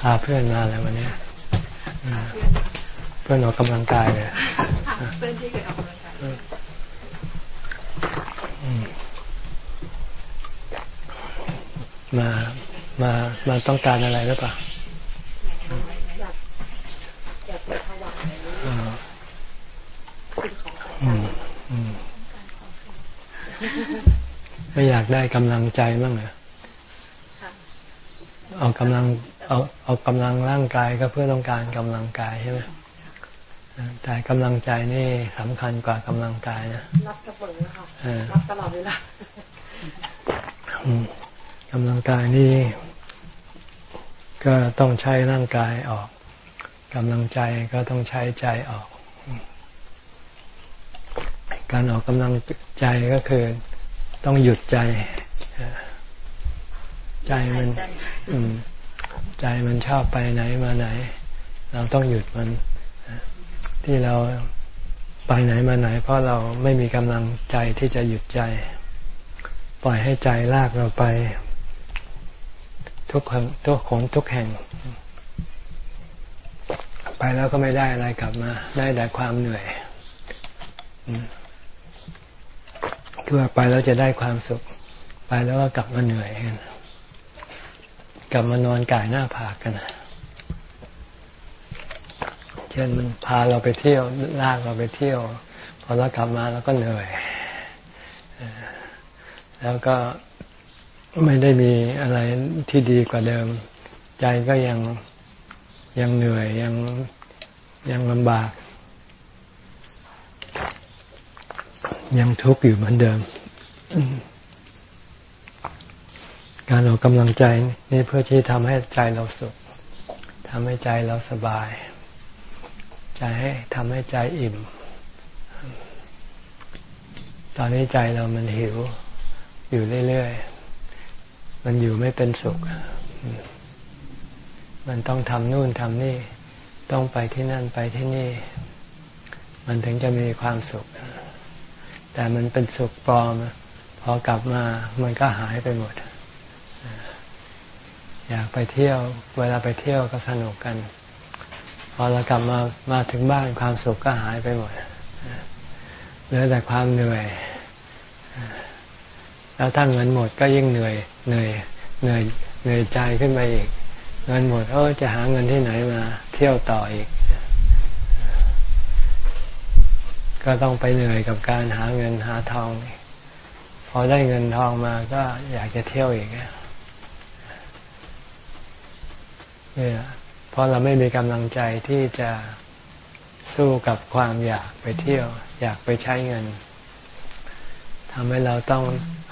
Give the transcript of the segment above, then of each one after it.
พาเพื่อนมาแล้ววันนี้เพื่อนออกกำลังกายเลยเพื่อนที่เคยออกกำลังกายมา มา มาต้องการอะไรหรือเปล่าอยากไปถวายไม่อยากได้กำลังใจบ้างเหรอเอากำลัง เอาเอากำลังร่างกายก็เพื่อต้องการกำลังกายใช่ไหมแต่กำลังใจนี่สำคัญกว่ากำลังกายนะรับเสมอค่ะรับตลอดเวลากำลังกายนี่ก็ต้องใช้ร่างกายออกกำลังใจก็ต้องใช้ใจออก การออกกำลังใจก็คือต้องหยุดใจ ใจมัน ใจมันชอบไปไหนมาไหน เราต้องหยุดมันที่เราไปไหนมาไหน เพราะเราไม่มีกำลังใจที่จะหยุดใจ ปล่อยให้ใจลากเราไป ทุกคนทุกคนทุกแห่ง ไปแล้วก็ไม่ได้อะไรกลับมา ได้แต่ความเหนื่อยคือไปแล้วจะได้ความสุข ไปแล้วก็กลับมาเหนื่อยกัน กลับมานอนกายหน้าผากกันเช่นมันพาเราไปเที่ยวลากเราไปเที่ยว พอเรากลับมาแล้วก็เหนื่อย แล้วก็ไม่ได้มีอะไรที่ดีกว่าเดิม ใจก็ยังยังเหนื่อยยังยังลำบาก ยังทุกข์อยู่เหมือนเดิม การออกกำลังใจนี่เพื่อที่ทำให้ใจเราสุขทำให้ใจเราสบาย ใจให้ทำให้ใจอิ่ม ตอนนี้ใจเรามันหิว อยู่เรื่อยๆ มันอยู่ไม่เป็นสุข มันต้องทำนู่นทำนี่ ต้องไปที่นั่นไปที่นี่ มันถึงจะมีความสุข แต่มันเป็นสุขปลอม พอกลับมามันก็หายไปหมด อยากไปเที่ยว เวลาไปเที่ยวก็สนุกกัน พอเรากลับมามาถึงบ้านความสุขก็หายไปหมดเหลือแต่ความเหนื่อย แล้วถ้าเงินหมดก็ยิ่งเหนื่อยเหนื่อยเหนื่อยเหนื่อยใจขึ้นไปอีก เงินหมดเออจะหาเงินที่ไหนมาเที่ยวต่ออีก ก็ต้องไปเหนื่อยกับการหาเงินหาทอง พอได้เงินทองมาก็อยากจะเที่ยวอีก เนี่ยเพราะเราไม่มีกำลังใจที่จะสู้กับความอยากไปเที่ยว อยากไปใช้เงินทำให้เราต้อง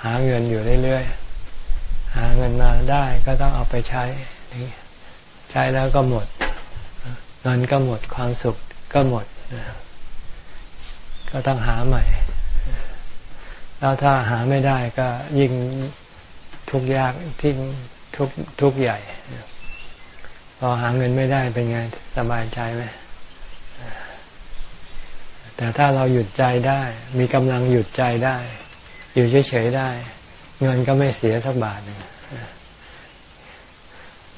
หาเงินอยู่เรื่อยๆ หาเงินมาได้ก็ต้องเอาไปใช้ใช้แล้วก็หมด เงินก็หมดความสุขก็หมด ก็ต้องหาใหม่ แล้วถ้าหาไม่ได้ก็ยิ่งทุกยากที่ทุกทุกใหญ่ พอหาเงินไม่ได้เป็นไงสบายใจไหมแต่ถ้าเราหยุดใจได้ มีกำลังหยุดใจได้ อยู่เฉยๆได้ เงินก็ไม่เสียสักบาทหนึ่ง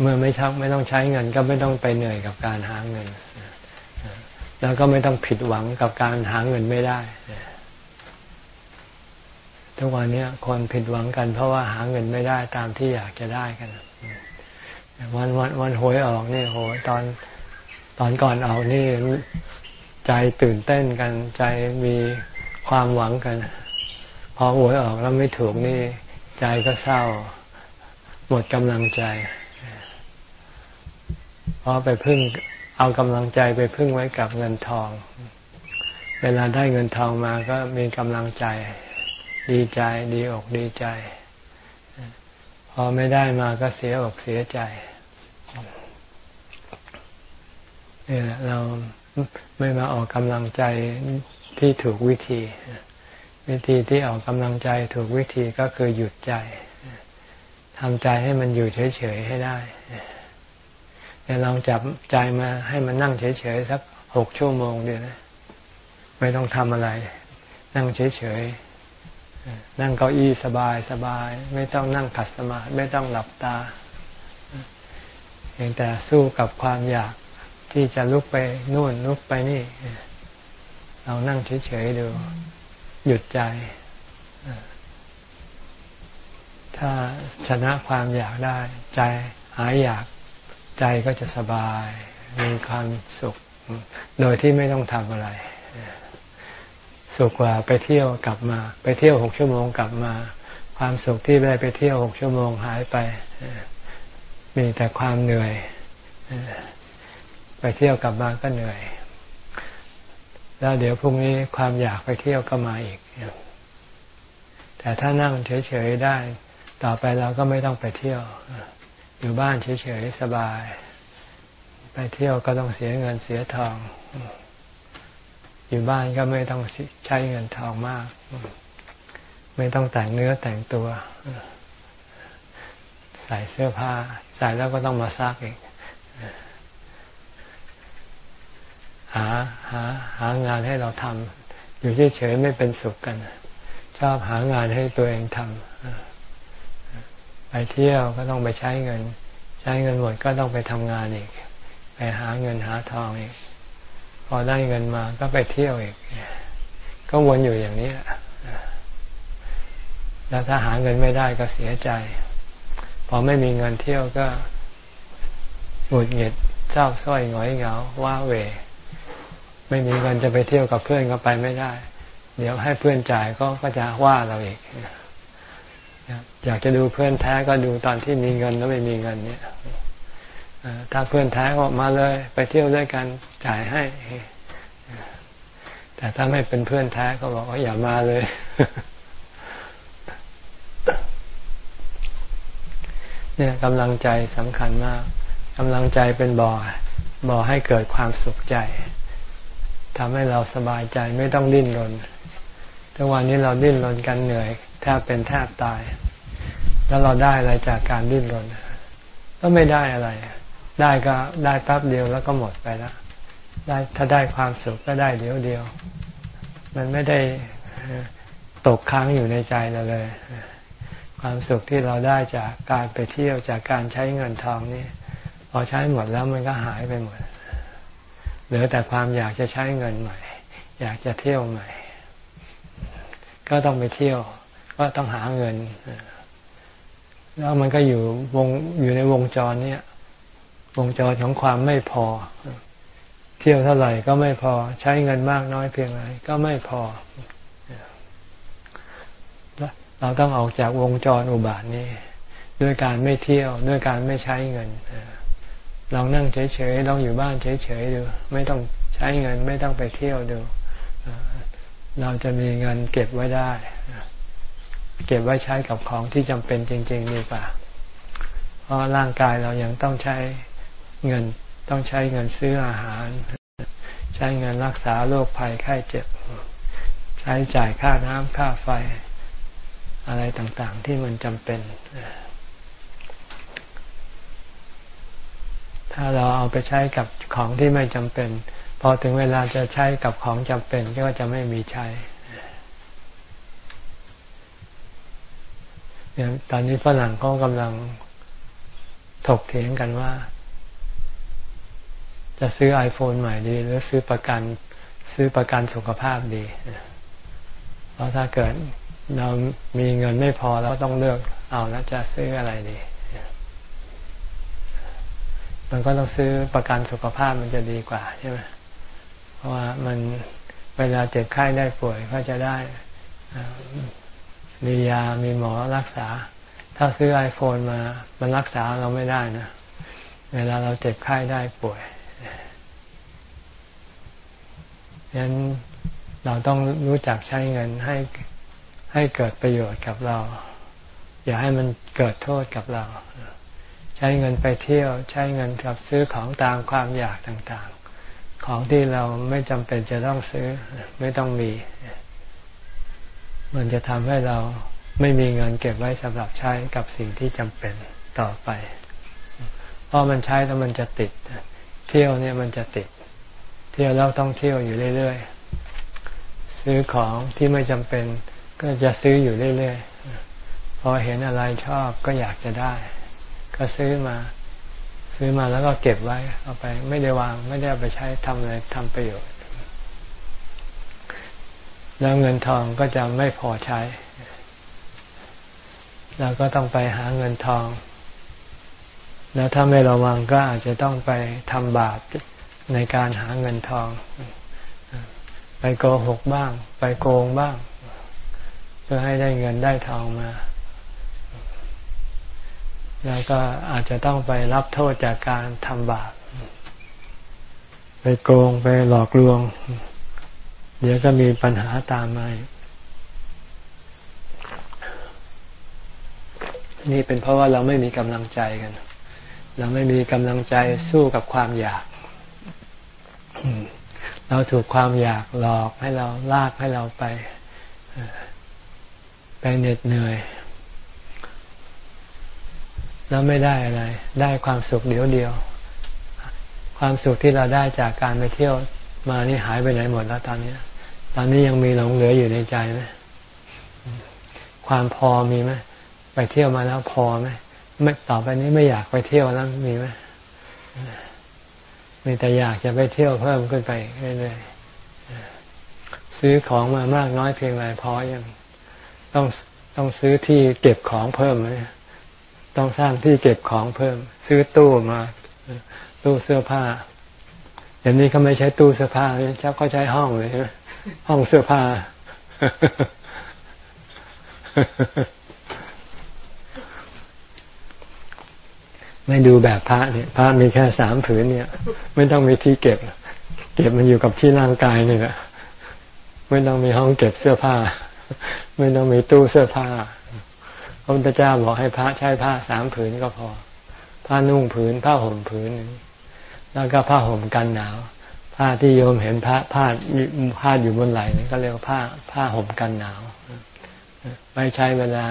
เมื่อไม่ชักไม่ต้องใช้เงิน ก็ไม่ต้องไปเหนื่อยกับการหาเงิน แล้วก็ไม่ต้องผิดหวังกับการหาเงินไม่ได้ทุกวันนี้คนผิดหวังกันเพราะว่าหาเงินไม่ได้ตามที่อยากจะได้กัน วันวันวันหวยออกนี่โหตอนตอนก่อนออกนี่ใจตื่นเต้นกันใจมีความหวังกัน พอหวยออกแล้วไม่ถูกนี่ ใจก็เศร้า หมดกำลังใจเพราะไปพึ่งเอากำลังใจไปพึ่งไว้กับเงินทอง เวลาได้เงินทองมาก็มีกำลังใจ ดีใจดีอกดีใจ พอไม่ได้มาก็เสียอกเสียใจ นี่แหละเราไม่มาออกกำลังใจที่ถูกวิธี วิธีที่ออกกำลังใจถูกวิธีก็คือหยุดใจทำใจให้มันอยู่เฉยๆให้ได้แต่ลองจับใจมาให้มันนั่งเฉยๆสักหกชั่วโมงเดียวนะไม่ต้องทำอะไร นั่งเฉยๆนั่งเก้าอี้สบายสบาย ไม่ต้องนั่งขัดสมาธิไม่ต้องหลับตาเพียงแต่สู้กับความอยาก ที่จะลุกไปนู่นลุกไปนี่ เรานั่งเฉยๆดู หยุดใจ ถ้าชนะความอยากได้ ใจหายอยากใจก็จะสบาย มีความสุข โดยที่ไม่ต้องทำอะไร สุขกว่าไปเที่ยวกลับมา ไปเที่ยวหกชั่วโมงกลับมา ความสุขที่ได้ไปเที่ยวหกชั่วโมงหายไป มีแต่ความเหนื่อย ไปเที่ยวกลับมาก็เหนื่อย แล้วเดี๋ยวพรุ่งนี้ความอยากไปเที่ยวก็มาอีก แต่ถ้านั่งเฉยๆได้ ต่อไปเราก็ไม่ต้องไปเที่ยว อยู่บ้านเฉยๆสบาย ไปเที่ยวก็ต้องเสียเงินเสียทอง อยู่บ้านก็ไม่ต้องใช้เงินทองมาก ไม่ต้องแต่งเนื้อแต่งตัว ใส่เสื้อผ้า ใส่แล้วก็ต้องมาซักอีก หาหาหางานให้เราทำอยู่เฉยๆไม่เป็นสุขกัน ชอบหางานให้ตัวเองทำไปเที่ยวก็ต้องไปใช้เงิน ใช้เงินหมดก็ต้องไปทำงานอีก ไปหาเงินหาทองอีก พอได้เงินมาก็ไปเที่ยวอีก ก็วนอยู่อย่างนี้แล้วถ้าหาเงินไม่ได้ก็เสียใจ พอไม่มีเงินเที่ยวก็หงุดหงิดเศร้าส้อยหงอยเหงา ว้าเว ไม่มีเงินจะไปเที่ยวกับเพื่อนก็ไปไม่ได้ เดี๋ยวให้เพื่อนจ่ายก็ก็จะว่าเราอีกอยากจะดูเพื่อนแท้ก็ดูตอนที่มีเงินแล้วไม่มีเงินเนี่ยถ้าเพื่อนแท้ก็มาเลย ไปเที่ยวด้วยกันจ่ายให้ แต่ถ้าไม่เป็นเพื่อนแท้ก็บอกว่าอย่ามาเลย เนี่ยกำลังใจสำคัญมากกำลังใจเป็นบ่อบ่อให้เกิดความสุขใจ ทำให้เราสบายใจไม่ต้องดิ้นรนทุกวันนี้เราดิ้นรนกันเหนื่อยแทบเป็นแทบตาย แล้วเราได้อะไรจากการดิ้นรน ก็ไม่ได้อะไร ได้ก็ได้แป๊บเดียวแล้วก็หมดไปแล้วได้ถ้าได้ความสุขก็ได้เดียวเดียว มันไม่ได้ตกค้างอยู่ในใจเราเลย ความสุขที่เราได้จากการไปเที่ยวจากการใช้เงินทองนี่พอใช้หมดแล้วมันก็หายไปหมด เหลือแต่ความอยากจะใช้เงินใหม่ อยากจะเที่ยวใหม่ ก็ต้องไปเที่ยว ก็ต้องหาเงิน แล้วมันก็อยู่วงอยู่ในวงจรเนี้ยวงจรของความไม่พอ เที่ยวเท่าไหร่ก็ไม่พอใช้เงินมากน้อยเพียงไรก็ไม่พอ เราต้องออกจากวงจรอุบาทนี้ ด้วยการไม่เที่ยวด้วยการไม่ใช้เงิน ลองนั่งเฉยๆลองอยู่บ้านเฉยๆดู ไม่ต้องใช้เงินไม่ต้องไปเที่ยวดู เราจะมีเงินเก็บไว้ได้ เก็บไว้ใช้กับของที่จำเป็นจริง ๆ ดีกว่า เพราะร่างกายเรายังต้องใช้เงินต้องใช้เงินซื้ออาหาร ใช้เงินรักษาโรคภัยไข้เจ็บ ใช้จ่ายค่าน้ำค่าไฟอะไรต่างๆ ที่มันจำเป็น ถ้าเราเอาไปใช้กับของที่ไม่จำเป็น พอถึงเวลาจะใช้กับของจำเป็นก็จะไม่มีใช่ตอนนี้ฝรั่งเขากำลังถกเถียงกันว่า จะซื้อ iPhone ใหม่ดี หรือซื้อประกันซื้อประกันสุขภาพดี เพราะถ้าเกิดเรามีเงินไม่พอเราต้องเลือกเอาแล้วจะซื้ออะไรดี มันก็ต้องซื้อประกันสุขภาพมันจะดีกว่าใช่ไหมเพราะว่ามันเวลาเจ็บไข้ได้ป่วยก็จะได้มียามีหมอรักษา ถ้าซื้อไอโฟนมา มันรักษาเราไม่ได้นะ เวลาเราเจ็บไข้ได้ป่วยฉะนั้นเราต้องรู้จักใช้เงินให้ให้เกิดประโยชน์กับเรา อย่าให้มันเกิดโทษกับเรา ใช้เงินไปเที่ยว ใช้เงินกับซื้อของตามความอยากต่างๆ ของที่เราไม่จำเป็นจะต้องซื้อไม่ต้องมี มันจะทำให้เราไม่มีเงินเก็บไว้สำหรับใช้กับสิ่งที่จำเป็นต่อไป เพราะมันใช้แล้วมันจะติด เที่ยวเนี่ยมันจะติด เที่ยวแล้วต้องเที่ยวอยู่เรื่อยๆ ซื้อของที่ไม่จำเป็นก็จะซื้ออยู่เรื่อยๆ พอเห็นอะไรชอบก็อยากจะได้ ก็ซื้อมา ซื้อมาแล้วก็เก็บไว้ เอาไป ไม่ได้วาง ไม่ได้เอาไปใช้ทำอะไรทำประโยชน์ แล้วเงินทองก็จะไม่พอใช้ เราก็ต้องไปหาเงินทอง แล้วถ้าไม่ระวังก็อาจจะต้องไปทำบาปในการหาเงินทอง ไปโกหกบ้าง ไปโกงบ้าง เพื่อให้ได้เงินได้ทองมา แล้วก็อาจจะต้องไปรับโทษจากการทำบาปไปโกงไปหลอกลวง เดี๋ยวก็มีปัญหาตามมานี่เป็นเพราะว่าเราไม่มีกำลังใจกัน เราไม่มีกำลังใจสู้กับความอยาก เราถูกความอยากหลอกให้เราลากให้เราไป ไปเหน็ดเหนื่อย แล้วไม่ได้อะไร ได้ความสุขเดียวเดียว ความสุขที่เราได้จากการไปเที่ยวมานี่หายไปไหนหมดแล้วตอนนี้ ตอนนี้ยังมีหลงเหลืออยู่ในใจไหมความพอมีไหมไปเที่ยวมาแล้วพอไหมไม่ต่อไปนี้ไม่อยากไปเที่ยวแล้วมีไหมมีแต่อยากจะไปเที่ยวเพิ่มขึ้นไปเรื่อยๆซื้อของมามากน้อยเพียงไรพอยังต้องต้องซื้อที่เก็บของเพิ่มไหม ต้องสร้างที่เก็บของเพิ่ม ซื้อตู้มา ตู้เสื้อผ้าเดี๋ยวนี้เขาไม่ใช้ตู้เสื้อผ้าเจ้าก็ใช้ห้องเลยห้องเสื้อผ้า ไม่ดูแบบพระเนี่ยพระมีแค่สามผืนเนี่ย ไม่ต้องมีที่เก็บ เก็บมันอยู่กับที่ร่างกายนี่แหละไม่ต้องมีห้องเก็บเสื้อผ้า ไม่ต้องมีตู้เสื้อผ้า ระพุทธเจ้าบอกให้พระใช้ผ้าสามผืนก็พอ ผ้านุ่งผืน ผ้าห่มผืน แล้วก็ผ้าห่มกันหนาว ผ้าที่โยมเห็นพระผ้าผ้าอยู่บนไหล่นี่ก็เรียกว่าผ้าผ้าห่มกันหนาวไม่ใช้เวลา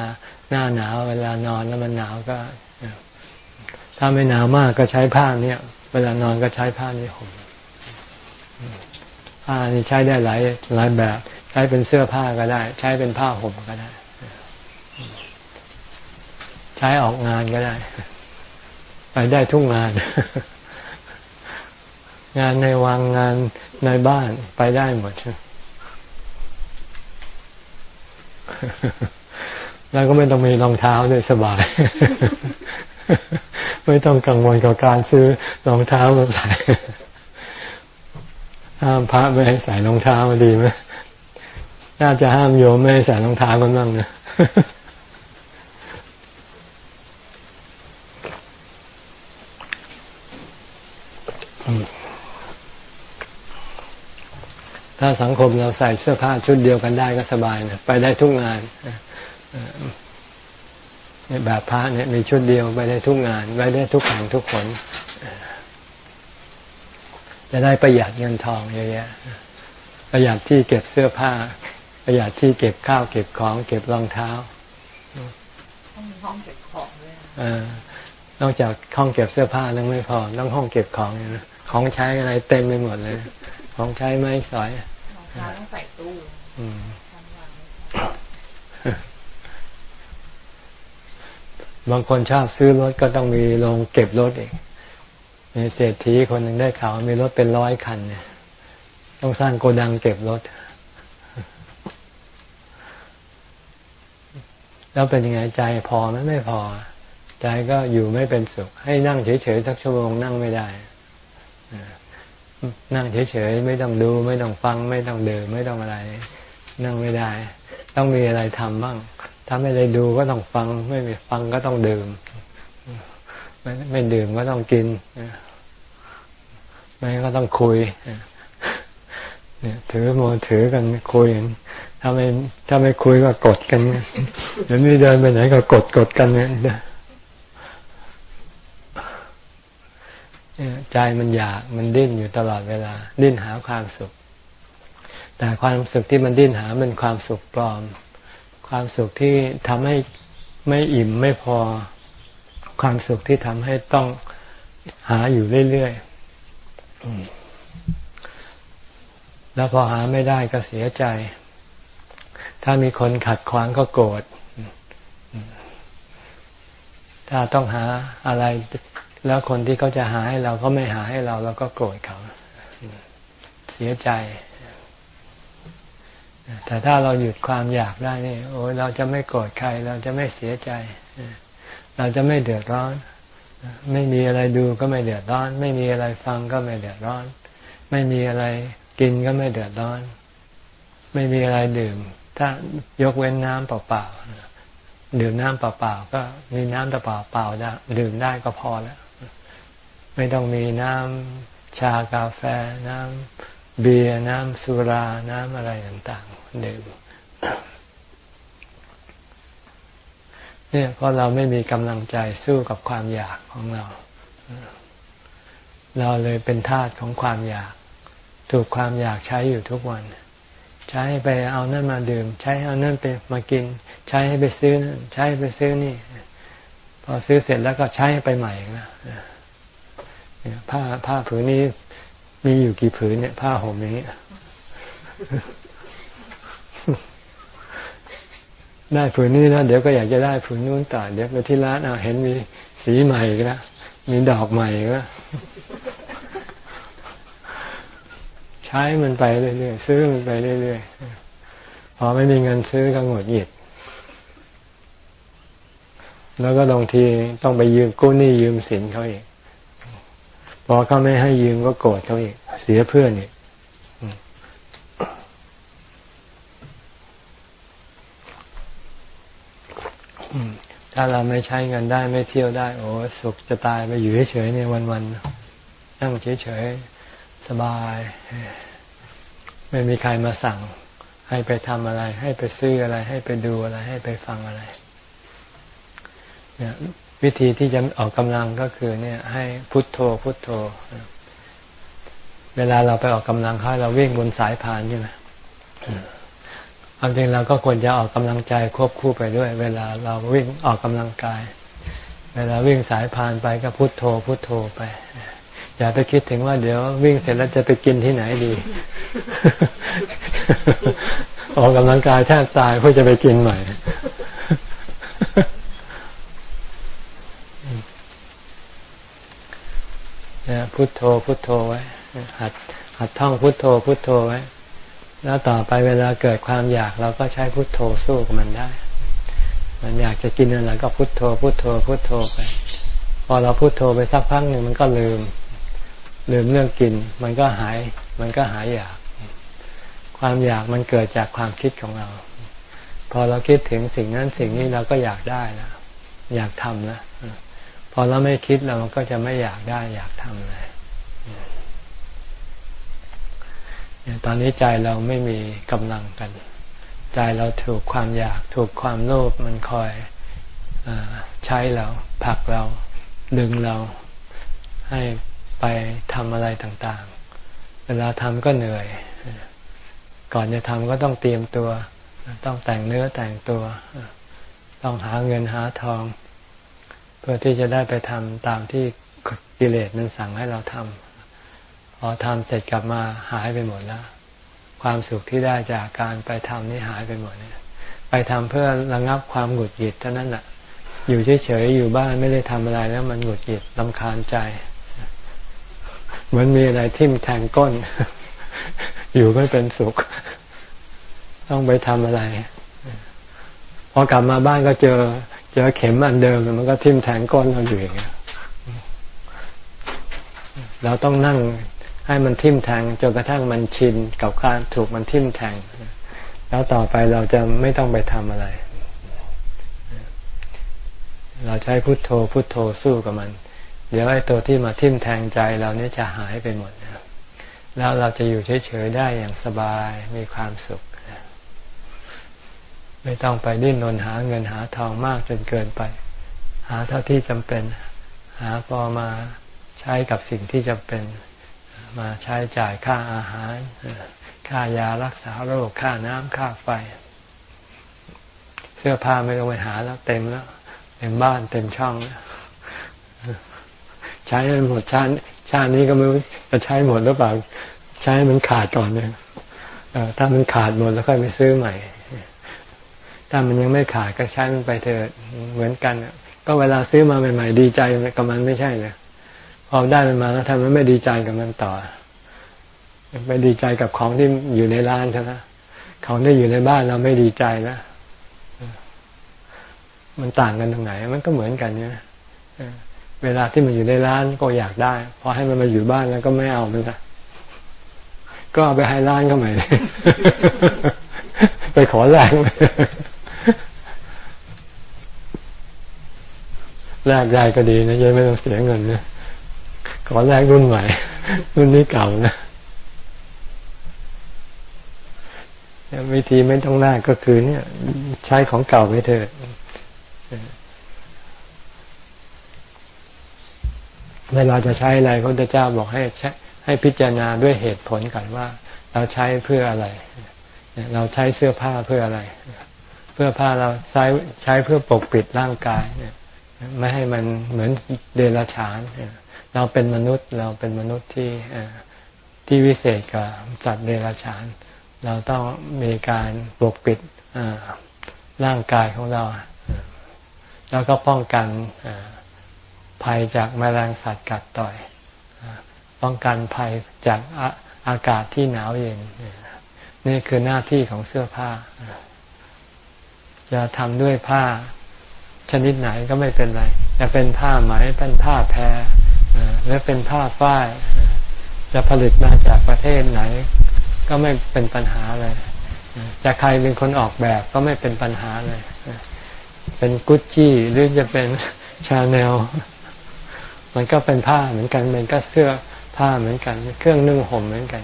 หน้าหนาว เวลานอนแล้วมันหนาวก็ ถ้าไม่หนาวมากก็ใช้ผ้าเนี่ย เวลานอนก็ใช้ผ้านี้ห่มผ้านี่ใช้ได้หลายหลายแบบ ใช้เป็นเสื้อผ้าก็ได้ ใช้เป็นผ้าห่มก็ได้ ใช้ออกงานก็ได้ ไปได้ทุกงาน งานในวังงานในบ้านไปได้หมดแล้วก็ไม่ต้องมีรองเท้าด้วยสบาย ไม่ต้องกังวลกับการซื้อรองเท้ามาใส่ห้ามพระไม่ให้ใส่รองเท้ามาดีไหมน่าจะห้ามโยมไม่ให้ใส่รองเท้ากันบ้างนะ ถ้าสังคมเราใส่เสื้อผ้าชุดเดียวกันได้ก็สบายนะไปได้ทุกงานแบบพระเนี่ยมีชุดเดียวไปได้ทุกงานไปได้ทุกแห่งทุกคนจะได้ประหยัดเงินทองเยอะแยะประหยัดที่เก็บเสื้อผ้า ประหยัดที่เก็บข้าวเก็บของ เก็บรองเท้าต้องมีห้องเก็บของเลย นอกจากห้องเก็บเสื้อผ้าต้องไม่พอต้องห้องเก็บของนะของใช้อะไรเต็มไปหมดเลย ของใช้ไม้สอยรองเท้าต้องใส่ตู้บางคนชอบซื้อรถก็ต้องมีโรงเก็บรถเองมีเศรษฐีคนหนึ่งได้ข่าวมีรถเป็นร้อยคันเนี่ย ต้องสร้างโกดังเก็บรถ แล้วเป็นยังไงใจพอไหมไม่พอ ใจก็อยู่ไม่เป็นสุข ให้นั่งเฉยๆสักชั่วโมงนั่งไม่ได้นั่งเฉยๆไม่ต้องดู ไม่ต้องฟัง ไม่ต้องเดินไม่ต้องอะไร นั่งไม่ได้ ต้องมีอะไรทำบ้างถ้าไม่ได้ดูก็ต้องฟัง ไม่มีฟังก็ต้องดื่มไม่ไม่ดื่มก็ต้องกินไม่ก็ต้องคุยเนี่ย ถือมือถือกันคุยถ้าไม่ถ้าไม่คุยก็กดกันเดี๋ยวนี้เดินไปไหนก็กดกดกันเนี่ย ใจมันอยากมันดิ้นอยู่ตลอดเวลา ดิ้นหาความสุข แต่ความสุขที่มันดิ้นหาเป็นความสุขปลอม ความสุขที่ทำให้ไม่อิ่มไม่พอ ความสุขที่ทำให้ต้องหาอยู่เรื่อยๆแล้วพอหาไม่ได้ก็เสียใจ ถ้ามีคนขัดขวางก็โกรธถ้าต้องหาอะไร แล้วคนที่เขาจะหาให้เราก็ไม่หาให้เราเราก็โกรธเขา เสียใจ แต่ถ้าเราหยุดความอยากได้นี่โอ้ยเราจะไม่โกรธใคร เราจะไม่เสียใจ เราจะไม่เดือดร้อน ไม่มีอะไรดูก็ไม่เดือดร้อน ไม่มีอะไรฟังก็ไม่เดือดร้อน ไม่มีอะไรกินก็ไม่เดือดร้อน ไม่มีอะไรดื่ม ถ้ายกเว้นน้ำเปล่าๆดื่มน้ำเปล่าๆก็มีน้ำเปล่าเปล่าได้ดื่มได้ก็พอแล้ว ไม่ต้องมีน้ำชากาแฟ น้ำเบียร์น้ำสุรา น้ำอะไรต่างๆดื่มเนี่ยเพราะเราไม่มีกำลังใจสู้กับความอยากของเรา เราเลยเป็นทาสของความอยาก ถูกความอยากใช้อยู่ทุกวัน ใช้ไปเอานั่นมาดื่ม ใช้เอานั่นไปมากิน ใช้ให้ไปซื้อนั่นใช้ไปซื้อนี่ พอซื้อเสร็จแล้วก็ใช้ไปใหม่นะ ผ้าผ้าผืนนี้มีอยู่กี่ผืนเนี่ย ผ้าห่มอย่างนี้ได้ผืนนี้แล้วเดี๋ยวก็อยากจะได้ผืนนู้นต่อเดี๋ยวไปที่ร้านอะเห็นมีสีใหม่ก็แล้วมีดอกใหม่ก็ใช้มันไปเรื่อยๆซื้อมันไปเรื่อยๆพอไม่มีเงินซื้อก็หงดหงิดแล้วก็บางทีต้องไปยืมกู้หนี้ยืมสินเขาอีก พอเขาไม่ให้ยืมก็โกรธเขาอีก เสียเพื่อนอีกถ้าเราไม่ใช้เงินได้ไม่เที่ยวได้ โอ้สุขจะตายไปอยู่เฉยๆเนี่ยวันๆนั่งเฉยๆสบาย ไม่มีใครมาสั่ง ให้ไปทำอะไร ให้ไปซื้ออะไร ให้ไปดูอะไร ให้ไปฟังอะไรเนี่ย วิธีที่จะออกกำลังก็คือ เนี่ย ให้พุทโธ พุทโธ เวลาเราไปออกกำลังค่าเราวิ่งบนสายพานใช่ไหมความจริงเราก็ควรจะออกกำลังใจควบคู่ไปด้วย เวลาเราวิ่งออกกำลังกาย เวลาวิ่งสายพานไปก็พุทโธ พุทโธไป อย่าไปคิดถึงว่าเดี๋ยววิ่งเสร็จแล้วจะไปกินที่ไหนดี ออกกำลังกายแทบตายเพื่อจะไปกินใหม่ นะพุโทโธพุโทโธไว้ หัดหัดท่องพุโทโธพุโทโธไว้ แล้วต่อไปเวลาเกิดความอยากเราก็ใช้พุทโธสู้กับมันได้ มันอยากจะกินอะไรก็พุทโธพุทโธพุทโธไป พอเราพุทโธไปสักพักหนึ่งมันก็ลืม ลืมเรื่องกิน มันก็หาย มันก็หายอยาก ความอยากมันเกิดจากความคิดของเรา พอเราคิดถึงสิ่งนั้นสิ่งนี้เราก็อยากได้แล้วอยากทำแล้วพ อเราไม่คิดเราก็จะไม่อยากได้อยากทำเลยตอนนี้ใจเราไม่มีกำลังกัน ใจเราถูกความอยากถูกความโลภมันคอยอใช้เราผลักเราดึงเราให้ไปทำอะไรต่างๆ เวลาทำก็เหนื่อย ก่อนจะทำก็ต้องเตรียมตัว ต้องแต่งเนื้อแต่งตัว ต้องหาเงินหาทอง เพื่อที่จะได้ไปทำตามที่กิเลสมันสั่งให้เราทำพอทำเสร็จกลับมาหายไปหมดแล้ว ความสุขที่ได้จากการไปทำนี่หายไปหมดเนี่ยไปทำเพื่อระงับความหงุดหงิดเท่านั้นแหละอยู่เฉยๆอยู่บ้านไม่ได้ทำอะไรแล้วมันหงุดหงิดลำคาญใจ เหมือนมีอะไรทิ่มแทงก้น อยู่ไม่เป็นสุข ต้องไปทำอะไรพอกลับมาบ้านก็เจอ เจอเข็มอันเดิมมันก็ทิ่มแทงก้นเราอยู่อย่างเงี้ยเราต้องนั่งให้มันทิ่มแทงจนกระทั่งมันชินกับการถูกมันทิ่มแทง แล้วต่อไปเราจะไม่ต้องไปทำอะไร เราใช้พุโทโธพุโทโธสู้กับมัน เดี๋ยวไอ้ตัวที่มาทิ่มแทงใจเราเนี่ยจะหายไปหมด แล้วเราจะอยู่เฉยๆได้อย่างสบายมีความสุข ไม่ต้องไปดิ้นรนหาเงินหาทองมากจนเกินไป หาเท่าที่จำเป็น หาพอมาใช้กับสิ่งที่จำเป็น มาใช้จ่ายค่าอาหาร ค่ายารักษาโรค ค่าน้ำค่าไฟ เสื้อผ้าไม่ต้องไปหาแล้วเต็มแล้วเต็มบ้านเต็มช่องแล้วใช้หมดชาติชาตินี้ก็ไม่รู้จะใช้หมดหรือเปล่า ใช้มันขาดก่อนเนี่ยถ้ามันขาดหมดแล้วค่อยไปซื้อใหม่ ถ้ามันยังไม่ขาดก็ใช้มันไปเถอะเหมือนกันก็เวลาซื้อมาใหม่ๆดีใจกับมันไม่ใช่เลยพอได้มันมาแล้วทำไมไม่ดีใจกับมันต่อไปดีใจกับของที่อยู่ในร้านใช่ไหมของที่อยู่ในบ้านเราไม่ดีใจนะมันต่างกันตรงไหน มันก็เหมือนกันเนี่ยเวลาที่มันอยู่ในร้านก็อยากได้ พอให้มันมาอยู่บ้านแล้วก็ไม่เอามันละก็เอาไปให้ร้านก็ใหม่ไปขอแรง แลกได้ก็ดีนะยังไม่ต้องเสียเงินนะขอแลกรุ่นใหม่ รุ่นนี้เก่านะวิธีไม่ต้องแลกก็คือ เนี่ย ใช้ของเก่าไปเถอะเวลาจะใช้อะไรพระเจ้าบอกให้ใช้ให้พิจารณาด้วยเหตุผลก่อนว่า เราใช้เพื่ออะไร เราใช้เสื้อผ้าเพื่ออะไร เพื่อผ้าเราใช้ใช้เพื่อปกปิดร่างกาย ไม่ให้มันเหมือนเดรัจฉาน เราเป็นมนุษย์เราเป็นมนุษย์ที่ที่วิเศษกับสัตว์เดรัจฉาน เราต้องมีการปกปิดร่างกายของเรา แล้วก็ป้องกันภัยจากแมลงสัตว์กัดต่อย ป้องกันภัยจากอากาศที่หนาวเย็น นี่คือหน้าที่ของเสื้อผ้า จะทำด้วยผ้า ชนิดไหนก็ไม่เป็นไร จะเป็นผ้าไหมเป็นผ้าแพรหรือเป็นผ้าฝ้ายจะผลิตมาจากประเทศไหน ก็ไม่เป็นปัญหาเลยจะใครเป็นคนออกแบบก็ไม่เป็นปัญหาเลย เป็นกุชชี่หรือจะเป็นชาแนลมันก็เป็นผ้าเหมือนกันมันก็เสื้อผ้าเหมือนกัน เครื่องนึ่งห่มเหมือนกัน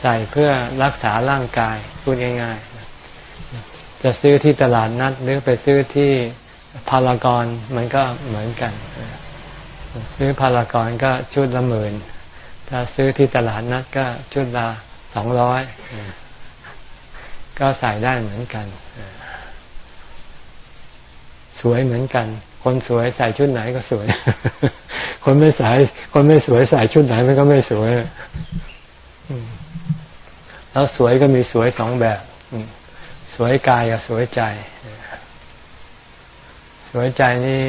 ใส่เพื่อรักษาร่างกายพูดง่ายๆ จะซื้อที่ตลาดนัดหรือไปซื้อที่พารากอนมันก็เหมือนกัน ซื้อพารากอนก็ชุดละหมื่น ถ้าซื้อที่ตลาดนัดก็ชุดละสองร้อยก็ใส่ได้เหมือนกัน สวยเหมือนกัน คนสวยใส่ชุดไหนก็สวย คนไม่ใส่คนไม่สวยใส่ชุดไหนมันก็ไม่สวยแล้วสวยก็มีสวยสองแบบ สวยกายกับสวยใจ สวยใจนี่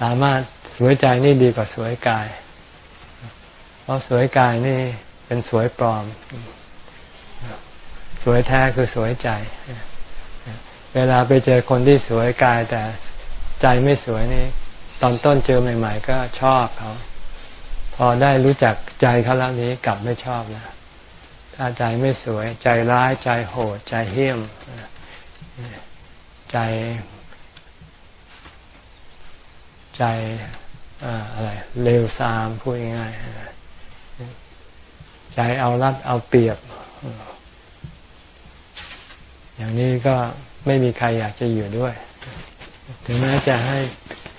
สามารถสวยใจนี่ดีกว่าสวยกาย เพราะสวยกายนี่เป็นสวยปลอม สวยแท้คือสวยใจ เวลาไปเจอคนที่สวยกายแต่ใจไม่สวยนี่ ตอนต้นเจอใหม่ ๆ ก็ชอบเขา พอได้รู้จักใจเขาแล้วนี้กลับไม่ชอบนะ ถ้าใจไม่สวย ใจร้ายใจโหด ใจเหี้ยม ใจ ใจอะไรเลวทรามพูดง่ายใจเอารัดเอาเปรียบ อย่างนี้ก็ไม่มีใครอยากจะอยู่ด้วย ถึงแม้จะให้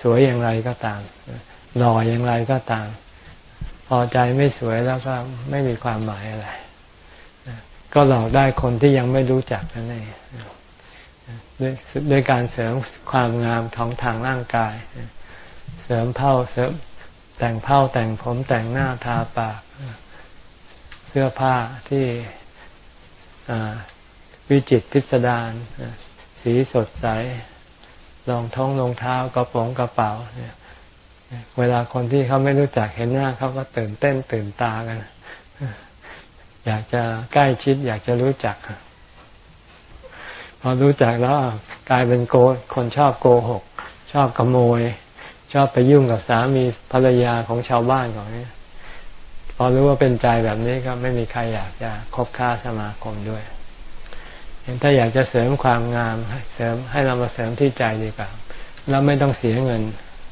สวยอย่างไรก็ตามหล่ออย่างไรก็ตาม พอใจไม่สวยแล้วก็ไม่มีความหมายอะไร ก็หลอกได้คนที่ยังไม่รู้จักนั่นเองด้วยด้วยการเสริมความงามของทางร่างกาย เสริมเผ้าเสริมแต่งเผ้าแต่งผมแต่งหน้าทาปาก เสื้อผ้าที่วิจิตพิสดารสีสดใสรองท้องรองเท้ากระป๋องกระเป๋าเนี่ยเวลาคนที่เขาไม่รู้จักเห็นหน้าเขาก็ตื่นเต้นตื่นตากัน อยากจะใกล้ชิด อยากจะรู้จัก พอรู้จักแล้วกลายเป็นโกคนชอบโกหก ชอบขโมย ชอบไปยุ่งกับสามีภรรยาของชาวบ้านของนี้พอรู้ว่าเป็นใจแบบนี้ก็ไม่มีใครอยากจะคบค้าสมาคมด้วยถ้าอยากจะเสริมความงามเสริมให้เรามาเสริมที่ใจดีกว่าแล้วไม่ต้องเสียเงิน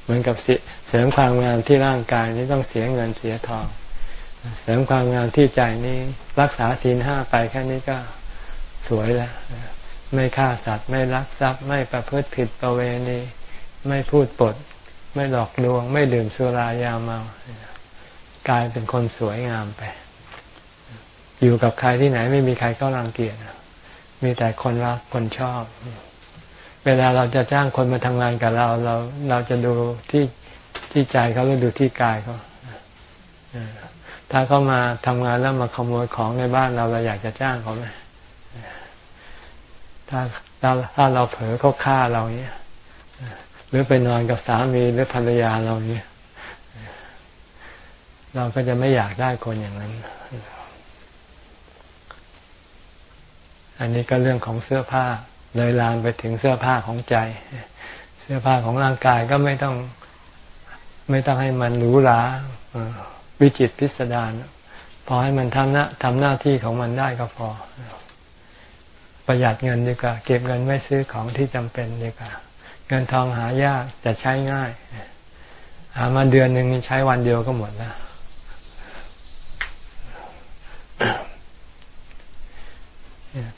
เหมือนกับเสริมความงามที่ร่างกายนี่ต้องเสียเงินเสียทอง เสริมความงามที่ใจนี้รักษาศีลห้าไปแค่นี้ก็สวยแล้วไม่ฆ่าสัตว์ไม่รักทรัพย์ ไม่ประพฤติผิดประเวณีไม่พูดปด ไม่หลอกลวง ไม่ดื่มสุรายาเมากลายเป็นคนสวยงามไป อยู่กับใครที่ไหนไม่มีใครก็รังเกียจมีแต่คนรักคนชอบ เวลาเราจะจ้างคนมาทำงานกับเรา เราเราจะดูที่ที่ใจเขาหรือดูที่กายเขา ถ้าเขามาทำงานแล้วมาขโมยของในบ้านเราเราอยากจะจ้างเขาไหมถ้าเราถ้าเราเผลอเขาฆ่าเราเนี้ยหรือไปนอนกับสามีหรือภรรยาเราเนี่ยเราก็จะไม่อยากได้คนอย่างนั้น อันนี้ก็เรื่องของเสื้อผ้า เลยลามไปถึงเสื้อผ้าของใจ เสื้อผ้าของร่างกายก็ไม่ต้อง ไม่ต้องให้มันหรูหรา วิจิตพิสดารพอให้มันทำหน้าทำหน้าที่ของมันได้ก็พอ ประหยัดเงินดีกว่า เก็บเงินไว้ซื้อของที่จำเป็นดีกว่า เงินทองหายากแต่ใช้ง่าย หามาเดือนหนึ่งใช้วันเดียวก็หมดแล้ว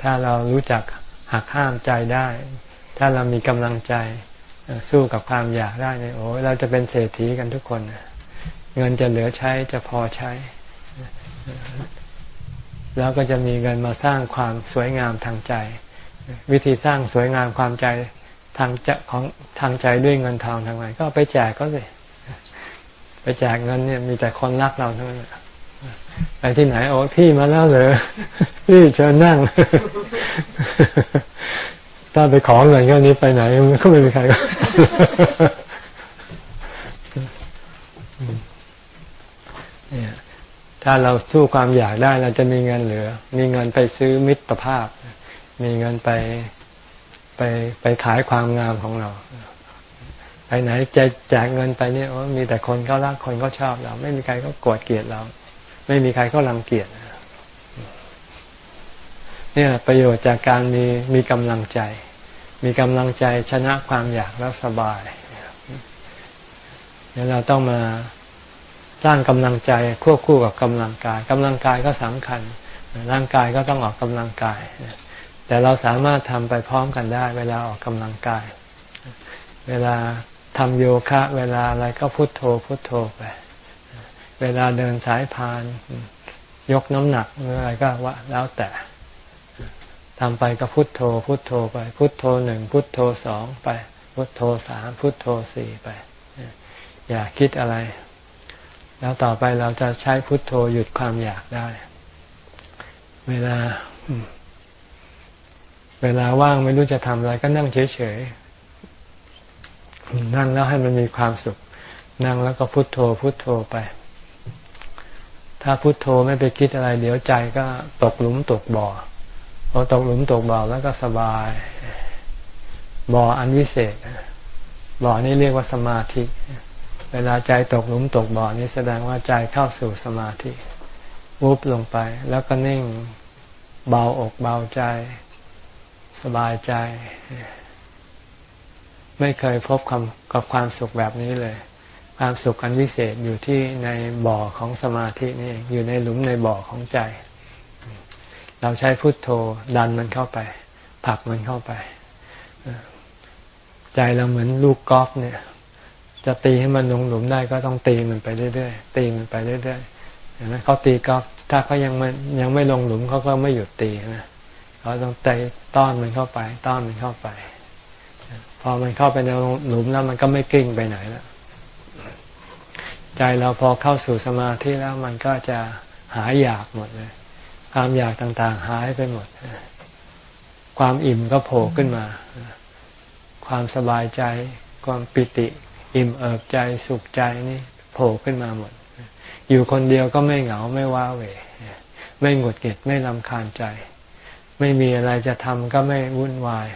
ถ้าเรารู้จักหักห้ามใจได้ ถ้าเรามีกำลังใจสู้กับความอยากได้เนี่ยโอ้เราจะเป็นเศรษฐีกันทุกคน เงินจะเหลือใช้จะพอใช้ แล้วก็จะมีเงินมาสร้างความสวยงามทางใจ วิธีสร้างสวยงามความใจทางจะของทางใจด้วยเงินทองทางไหนก็ไปแจกก็สิไปแจกเงินเนี่ยมีแต่คนรักเราเท่านั้นไปที่ไหนโอ้พี่มาแล้วเหรอพี่เชิญนั่ง ถ้าไปขอเงินก็นี้ไปไหนก็ไม่มีใครก็เนี่ย ถ้าเราสู้ความอยากได้เราจะมีเงินเหลือ มีเงินไปซื้อมิตรภาพ มีเงินไปไปไปขายความงามของเราไปไหนจะแจกเงินไปเนี่ยมีแต่คนเขารักคนเขาชอบเรา ไม่มีใครก็โกรธเกลียดเรา ไม่มีใครก็รังเกียจเนี่ยประโยชน์จากการมีมีกำลังใจ มีกำลังใจชนะความอยากแล้วสบายเนี่ยเราต้องมา สร้างกำลังใจควบคู่กับกำลังกายกำลังกายก็สำคัญ ร่างกายก็ต้องออกกำลังกาย แต่เราสามารถทำไปพร้อมกันได้ เวลาออกกำลังกาย เวลาทำโยคะ เวลาอะไรก็พุโทโธพุโทโธไป เวลาเดินสายพาน ยกน้ำหนักออะไรก็ว่าแล้วแต่ทำไปก็พุโทโธ พุโทโธไป พุโทโธหนึ่งพุโทโธสองไป พุโทโธสามพุโทโธสี่ไป อย่าคิดอะไร แล้วต่อไปเราจะใช้พุทโธหยุดความอยากได้ เวลา เวลาว่างไม่รู้จะทำอะไรก็นั่งเฉยๆ นั่งแล้วให้มันมีความสุข นั่งแล้วก็พุทโธ พุทโธไป ถ้าพุทโธไม่ไปคิดอะไร เดี๋ยวใจก็ตกหลุมตกบ่อพอตกหลุมตกบ่อแล้วก็สบาย บ่ออันวิเศษ บ่อนี้เรียกว่าสมาธิ เวลาใจตกหลุมตกบ่อนี้แสดงว่าใจเข้าสู่สมาธิวุบลงไป แล้วก็นิ่งเบาอกเบาใจ สบายใจ ไม่เคยพบคกับความสุขแบบนี้เลย ความสุขอันวิเศษอยู่ที่ในบ่อของสมาธินี่อยู่ในหลุมในบ่อของใจ เราใช้พุทโธดันมันเข้าไปผลักมันเข้าไป ใจเราเหมือนลูกกอล์ฟเนี่ย จะตีให้มันลงหลุมได้ก็ต้องตีมันไปเรื่อยๆตีมันไปเรื่อยๆเห็นไหมเขาตีกอล์ฟถ้าเขายังไม่ยังไม่ลงหลุมเขาก็ไม่หยุดตีนะเขาต้องเตะต้อนมันเข้าไป ต้อนมันเข้าไป พอมันเข้าไปในหลุมแล้วมันก็ไม่กิ้งไปไหนแล้วใจเราพอเข้าสู่สมาธิแล้วมันก็จะหายอยากหมดเลย ความอยากต่างๆ หายไปหมด ความอิ่มก็โผล่ขึ้นมา ความสบายใจ ความปิติ อิ่มเอิบใจสุขใจนี่โผล่ขึ้นมาหมด อยู่คนเดียวก็ไม่เหงาไม่ว้าเหวไม่หงุดหงิดไม่ลำคาญใจ ไม่มีอะไรจะทำก็ไม่วุ่นวาย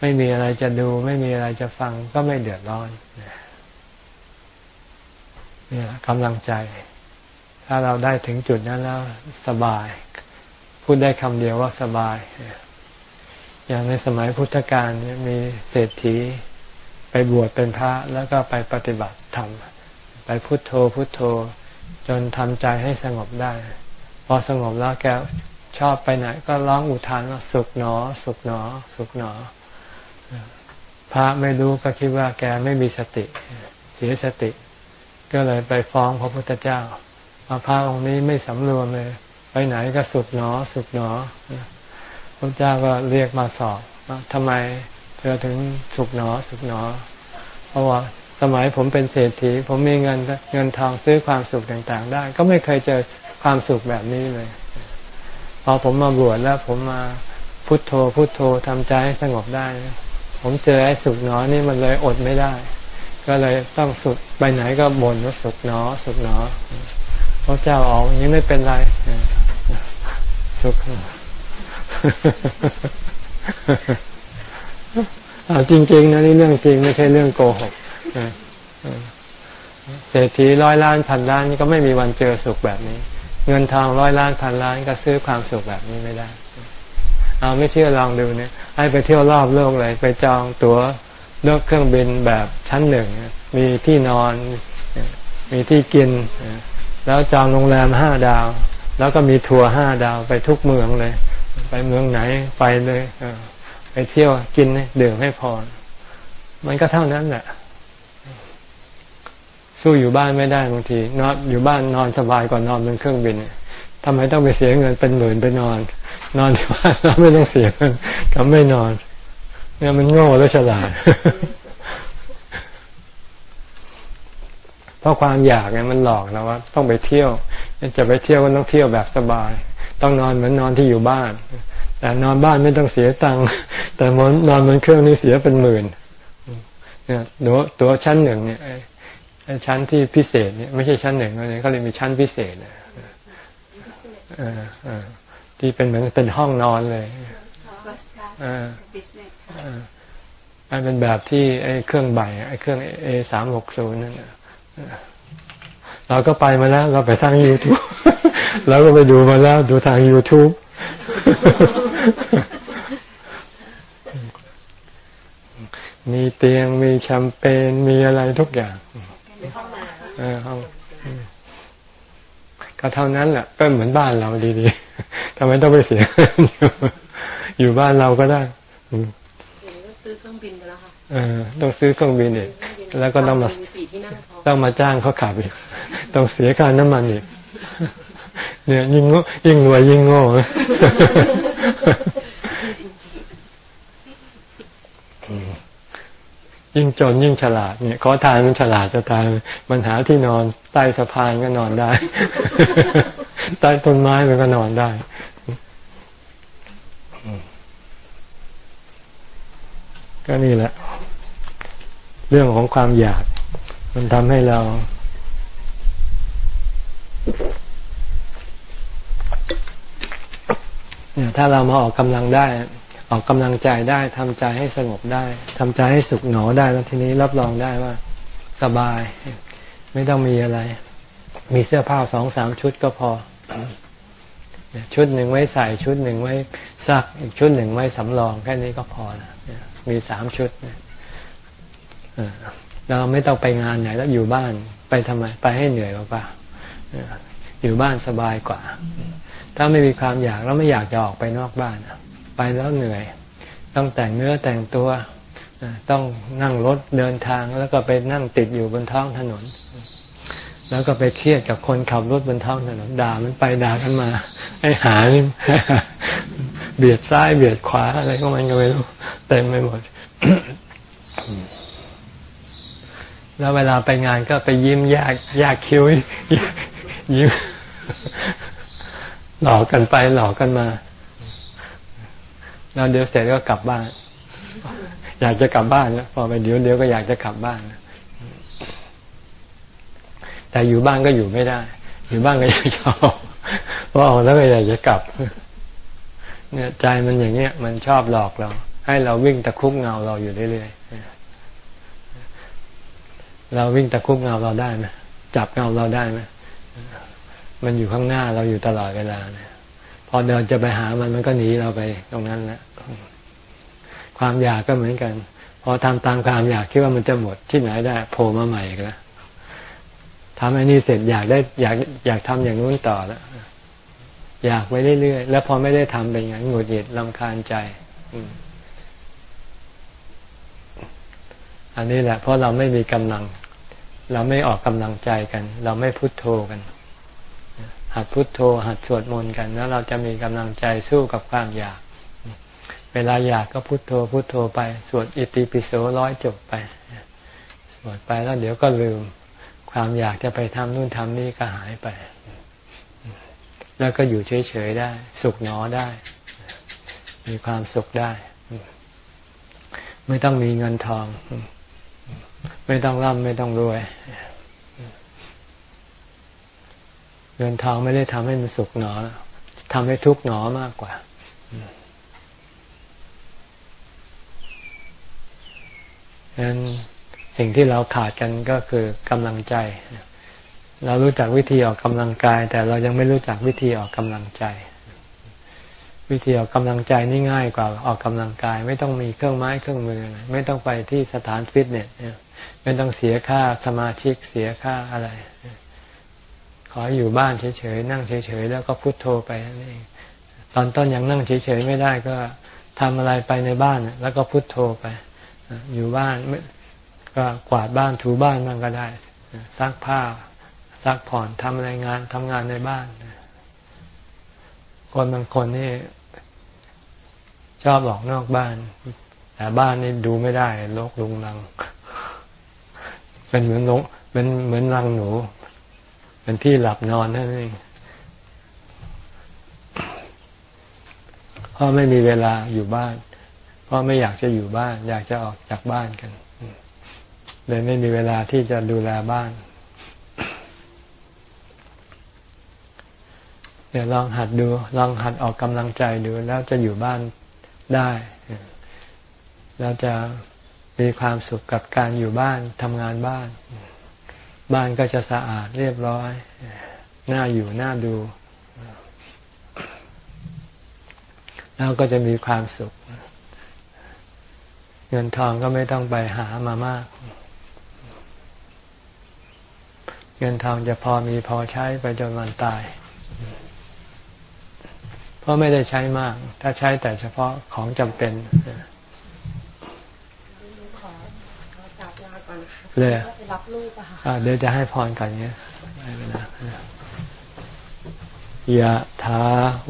ไม่มีอะไรจะดู ไม่มีอะไรจะฟังก็ไม่เดือดร้อนนี่กำลังใจ ถ้าเราได้ถึงจุดนั้นแล้วสบาย พูดได้คำเดียวว่าสบาย อย่างในสมัยพุทธกาลมีเศรษฐี ไปบวชเป็นพระแล้วก็ไปปฏิบัติธรรมไปพุโทโธพุโทโธ จนทำใจให้สงบได้ พอสงบแล้วแกชอบไปไหน ก็ร้องอุทานว่าสุขหนอ สุขหนอ สุขหนอ พระไม่รู้ก็คิดว่าแกไม่มีสติ เสียสติ ก็เลยไปฟ้องพระพุทธเจ้าว่าพระองค์นี้ไม่สำรวมเลย ไปไหนก็สุขหนอ สุขหนอพระเจ้าก็เรียกมาสอบทำไม เธอถึงสุขหนอสุขหนอ เพราะว่าสมัยผมเป็นเศรษฐี ผมมีเงินเงินทองซื้อความสุขต่างๆ ได้ ก็ไม่เคยเจอความสุขแบบนี้เลย พอผมมาบวชแล้ว ผมมาพุโทโธพุโทโธทำใจให้สงบได้ ผมเจอไอ้สุขหนอนี่มันเลยอดไม่ได้ ก็เลยต้องสุดไปไหนก็บ่นว่าสุขหนอ สุขหนอพระเจ้าออกอย่างนี้ไม่เป็นไรสุข เอาจริง ๆ นะนี่เรื่องจริงไม่ใช่เรื่องโกหกเศรษฐีร้อยล้านพันล้านนี่ก็ไม่มีวันเจอสุขแบบนี้ เงินทองร้อยล้านพันล้านก็ซื้อความสุขแบบนี้ไม่ได้ เอาไม่เชื่อลองดูเนี่ย ให้ไปเที่ยวรอบโลกเลยไปจองตั๋วเลือกเครื่องบินแบบชั้นหนึ่งมีที่นอน มีที่กิน แล้วจองโรงแรมห้าดาว แล้วก็มีทัวร์ห้าดาวไปทุกเมืองเลย ไปเมืองไหนไปเลย ไปเที่ยวกินดื่มให้พอ มันก็เท่านั้นแหละสู้อยู่บ้านไม่ได้บางทีนอนอยู่บ้านนอนสบายกว่านอนบนเครื่องบินทำไมต้องไปเสียเงินเป็นหมื่นไปนอน นอนที่บ้านเราไม่ต้องเสียเงินก็ไม่นอน เนี่ยมันโง่และฉลาดเพราะความอยากเนี่ยมันหลอกนะว่า ต้องไปเที่ยว จะไปเที่ยวก็ต้องเที่ยวแบบสบาย ต้องนอนเหมือนนอนที่อยู่บ้าน แต่นอนบ้านไม่ต้องเสียตังค์แต่นอนบนเครื่องนี่เสียเป็นหมื่นเนี่ยตัวตัวชั้นหนึ่งเนี่ยชั้นที่พิเศษเนี่ยไม่ใช่ชั้นหนึ่งเลยเขาเลยมีชั้นพิเศษที่เป็นเหมือนเป็นห้องนอนเลยมันเป็นแบบที่ไอ้เครื่องใบไอ้เครื่องเอสามหกศูนย์นั่นเราก็ไปมาแล้ว เราไปทางยูทูบเราก็ไปดูมาแล้ว ดูทางยูทูบ มีเตียงมีแชมเปญมีอะไรทุกอย่างอห้องก็เท่านั้นแหละก็เหมือนบ้านเราดีๆทำไมต้องไปเสีย อยู่บ้านเราก็ได้ซื้อเครื่องบินไปแล้วค่ะเออต้องซื้อเครื่องบินอีกแล้วก็ต้องมาต้องมาจ้างเขาขับอีกต้องเสียค่าน้ำมันอีก เนี่ยยิ่งยิ่งรวยยิ่งโง่ยิ่งจนยิ่งฉลาดเนี่ยขอทานมันฉลาดจะตายมันหาที่นอนใต้สะพานก็นอนได้ ใต้ต้นไม้มันก็นอนได้ก็นี่แหละ เรื่องของความอยาก มันทำให้เรา เนี่ยถ้าเรามาออกกำลังได้ ออกกำลังใจได้ทำใจให้สงบได้ทำใจให้สุขหนอได้แล้วทีนี้รับรองได้ว่า สบาย ไม่ต้องมีอะไร มีเสื้อผ้าสองสามชุดก็พอชุดหนึ่งไว้ใส่ชุดหนึ่งไว้ซัก อีกชุดหนึ่งไว้สำรองแค่นี้ก็พอนะมีสามชุดเราไม่ต้องไปงานไหนแล้วอยู่บ้านไปทำไม ไปให้เหนื่อยเปล่าอยู่บ้านสบายกว่า ถ้าไม่มีความอยากแล้วไม่อยากจะออกไปนอกบ้าน ไปแล้วเหนื่อย ต้องแต่งเนื้อแต่งตัว ต้องนั่งรถเดินทางแล้วก็ไปนั่งติดอยู่บนท้องถนน แล้วก็ไปเครียดกับคนขับรถบนท้องถนนด่ามันไปด่ากันมา ไอ้หานี่เบียดซ้ายเบียดขวาอะไรก็มันก็ไม่รู้เต็มไปหมดแล้วเวลาไปงานก็ไปยิ้มแยกแยกคิ้วยิ้ม หลอกกันไปหลอกกันมา แล้วเดี๋ยวเสร็จก็กลับบ้าน อยากจะกลับบ้านแล้วพอไปเดี๋ยวเดี๋ยวก็อยากจะกลับบ้าน แต่อยู่บ้านก็อยู่ไม่ได้ อยู่บ้านก็อยากจะออกพอออกแล้วก็อยากจะกลับ เนี่ยใจมันอย่างเงี้ย มันชอบหลอกเรา ให้เราวิ่งตะคุบเงาเราอยู่เรื่อยๆเราวิ่งตะคุบเงาเราได้ไหมจับเงาเราได้ไหม มันอยู่ข้างหน้าเราอยู่ตลอดเวลาเนี่ย พอเดินจะไปหามันมันก็หนีเราไปตรงนั้นแหละความอยากก็เหมือนกัน พอทำตามความอยากคิดว่ามันจะหมดที่ไหนได้โผล่มาใหม่อีกแล้วทำไอ้นี่เสร็จอยากได้อยากอยากทำอย่างนู้นต่อแล้วอยากไปเรื่อยๆแล้วพอไม่ได้ทำเป็นไงหงุดหงิดลำคาญใจอันนี้แหละ เพราะเราไม่มีกำลัง เราไม่ออกกำลังใจกัน เราไม่พุโทโธกัน หัดพุทโธ หัดสวดมนต์กัน แล้วเราจะมีกำลังใจสู้กับความอยาก เวลาอยากก็พุทโธพุทโธไป สวดอิติปิโสร้อยจบไปสวดไปแล้วเดี๋ยวก็ลืม ความอยากจะไปทำนู่นทำนี่ก็หายไป แล้วก็อยู่เฉยๆได้ สุขหนอได้ มีความสุขได้ ไม่ต้องมีเงินทอง ไม่ต้องร่ำไม่ต้องรวย เงินทองไม่ได้ทำให้มันสุขหนอทำให้ทุกข์หนอมากกว่าดังนั้นสิ่งที่เราขาดกันก็คือกำลังใจ เรารู้จักวิธีออกกำลังกาย แต่เรายังไม่รู้จักวิธีออกกำลังใจ วิธีออกกำลังใจนี่ง่ายกว่าออกกำลังกาย ไม่ต้องมีเครื่องไม้เครื่องมือ ไม่ต้องไปที่สถานฟิตเนสไม่ต้องเสียค่าสมาชิกเสียค่าอะไร ขออยู่บ้านเฉยๆนั่งเฉยๆแล้วก็พุโทโธไปนั่นเอง ตอนต้นยังนั่งเฉยๆไม่ได้ก็ทำอะไรไปในบ้านแล้วก็พุโทโธไป อยู่บ้านก็กวาดบ้านถูบ้านบ้างก็ได้ซักผ้าซักผ่อนทำอะไรงานทำงานในบ้านคนบางคนนี่ชอบออกนอกบ้าน แต่บ้านนี่ดูไม่ได้โลกลุงลัง เป็นเหมือนลงเป็นเหมือนรังหนู เป็นที่หลับนอนนั่นเองเพราะไม่มีเวลาอยู่บ้านราะไม่อยากจะอยู่บ้าน อยากจะออกจากบ้านกันเลยไม่มีเวลาที่จะดูแลบ้านเดี๋ยวลองหัดดู ลองหัดออกกำลังใจดู แล้วจะอยู่บ้านได้แล้วจะมีความสุขกับการอยู่บ้านทำงานบ้าน บ้านก็จะสะอาดเรียบร้อย น่าอยู่น่าดู แล้วก็จะมีความสุข เงินทองก็ไม่ต้องไปหามามาก เงินทองจะพอมีพอใช้ไปจนวันตาย เพราะไม่ได้ใช้มาก ถ้าใช้แต่เฉพาะของจำเป็นเลยเดี๋ยวจะให้พรก่อนเนี้ยยะถา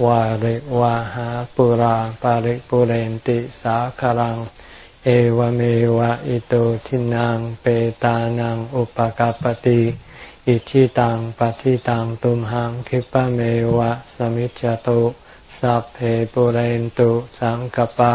วาริวาหาปุราปาริปุเรนติสาคารัง เอวเมวะอิโตทินังเปตานังอุปกาปติอิชิตังปฏิตังตุมหังคิปะเมวะสมิจจตุสัพเพปุเรนตุสังกปา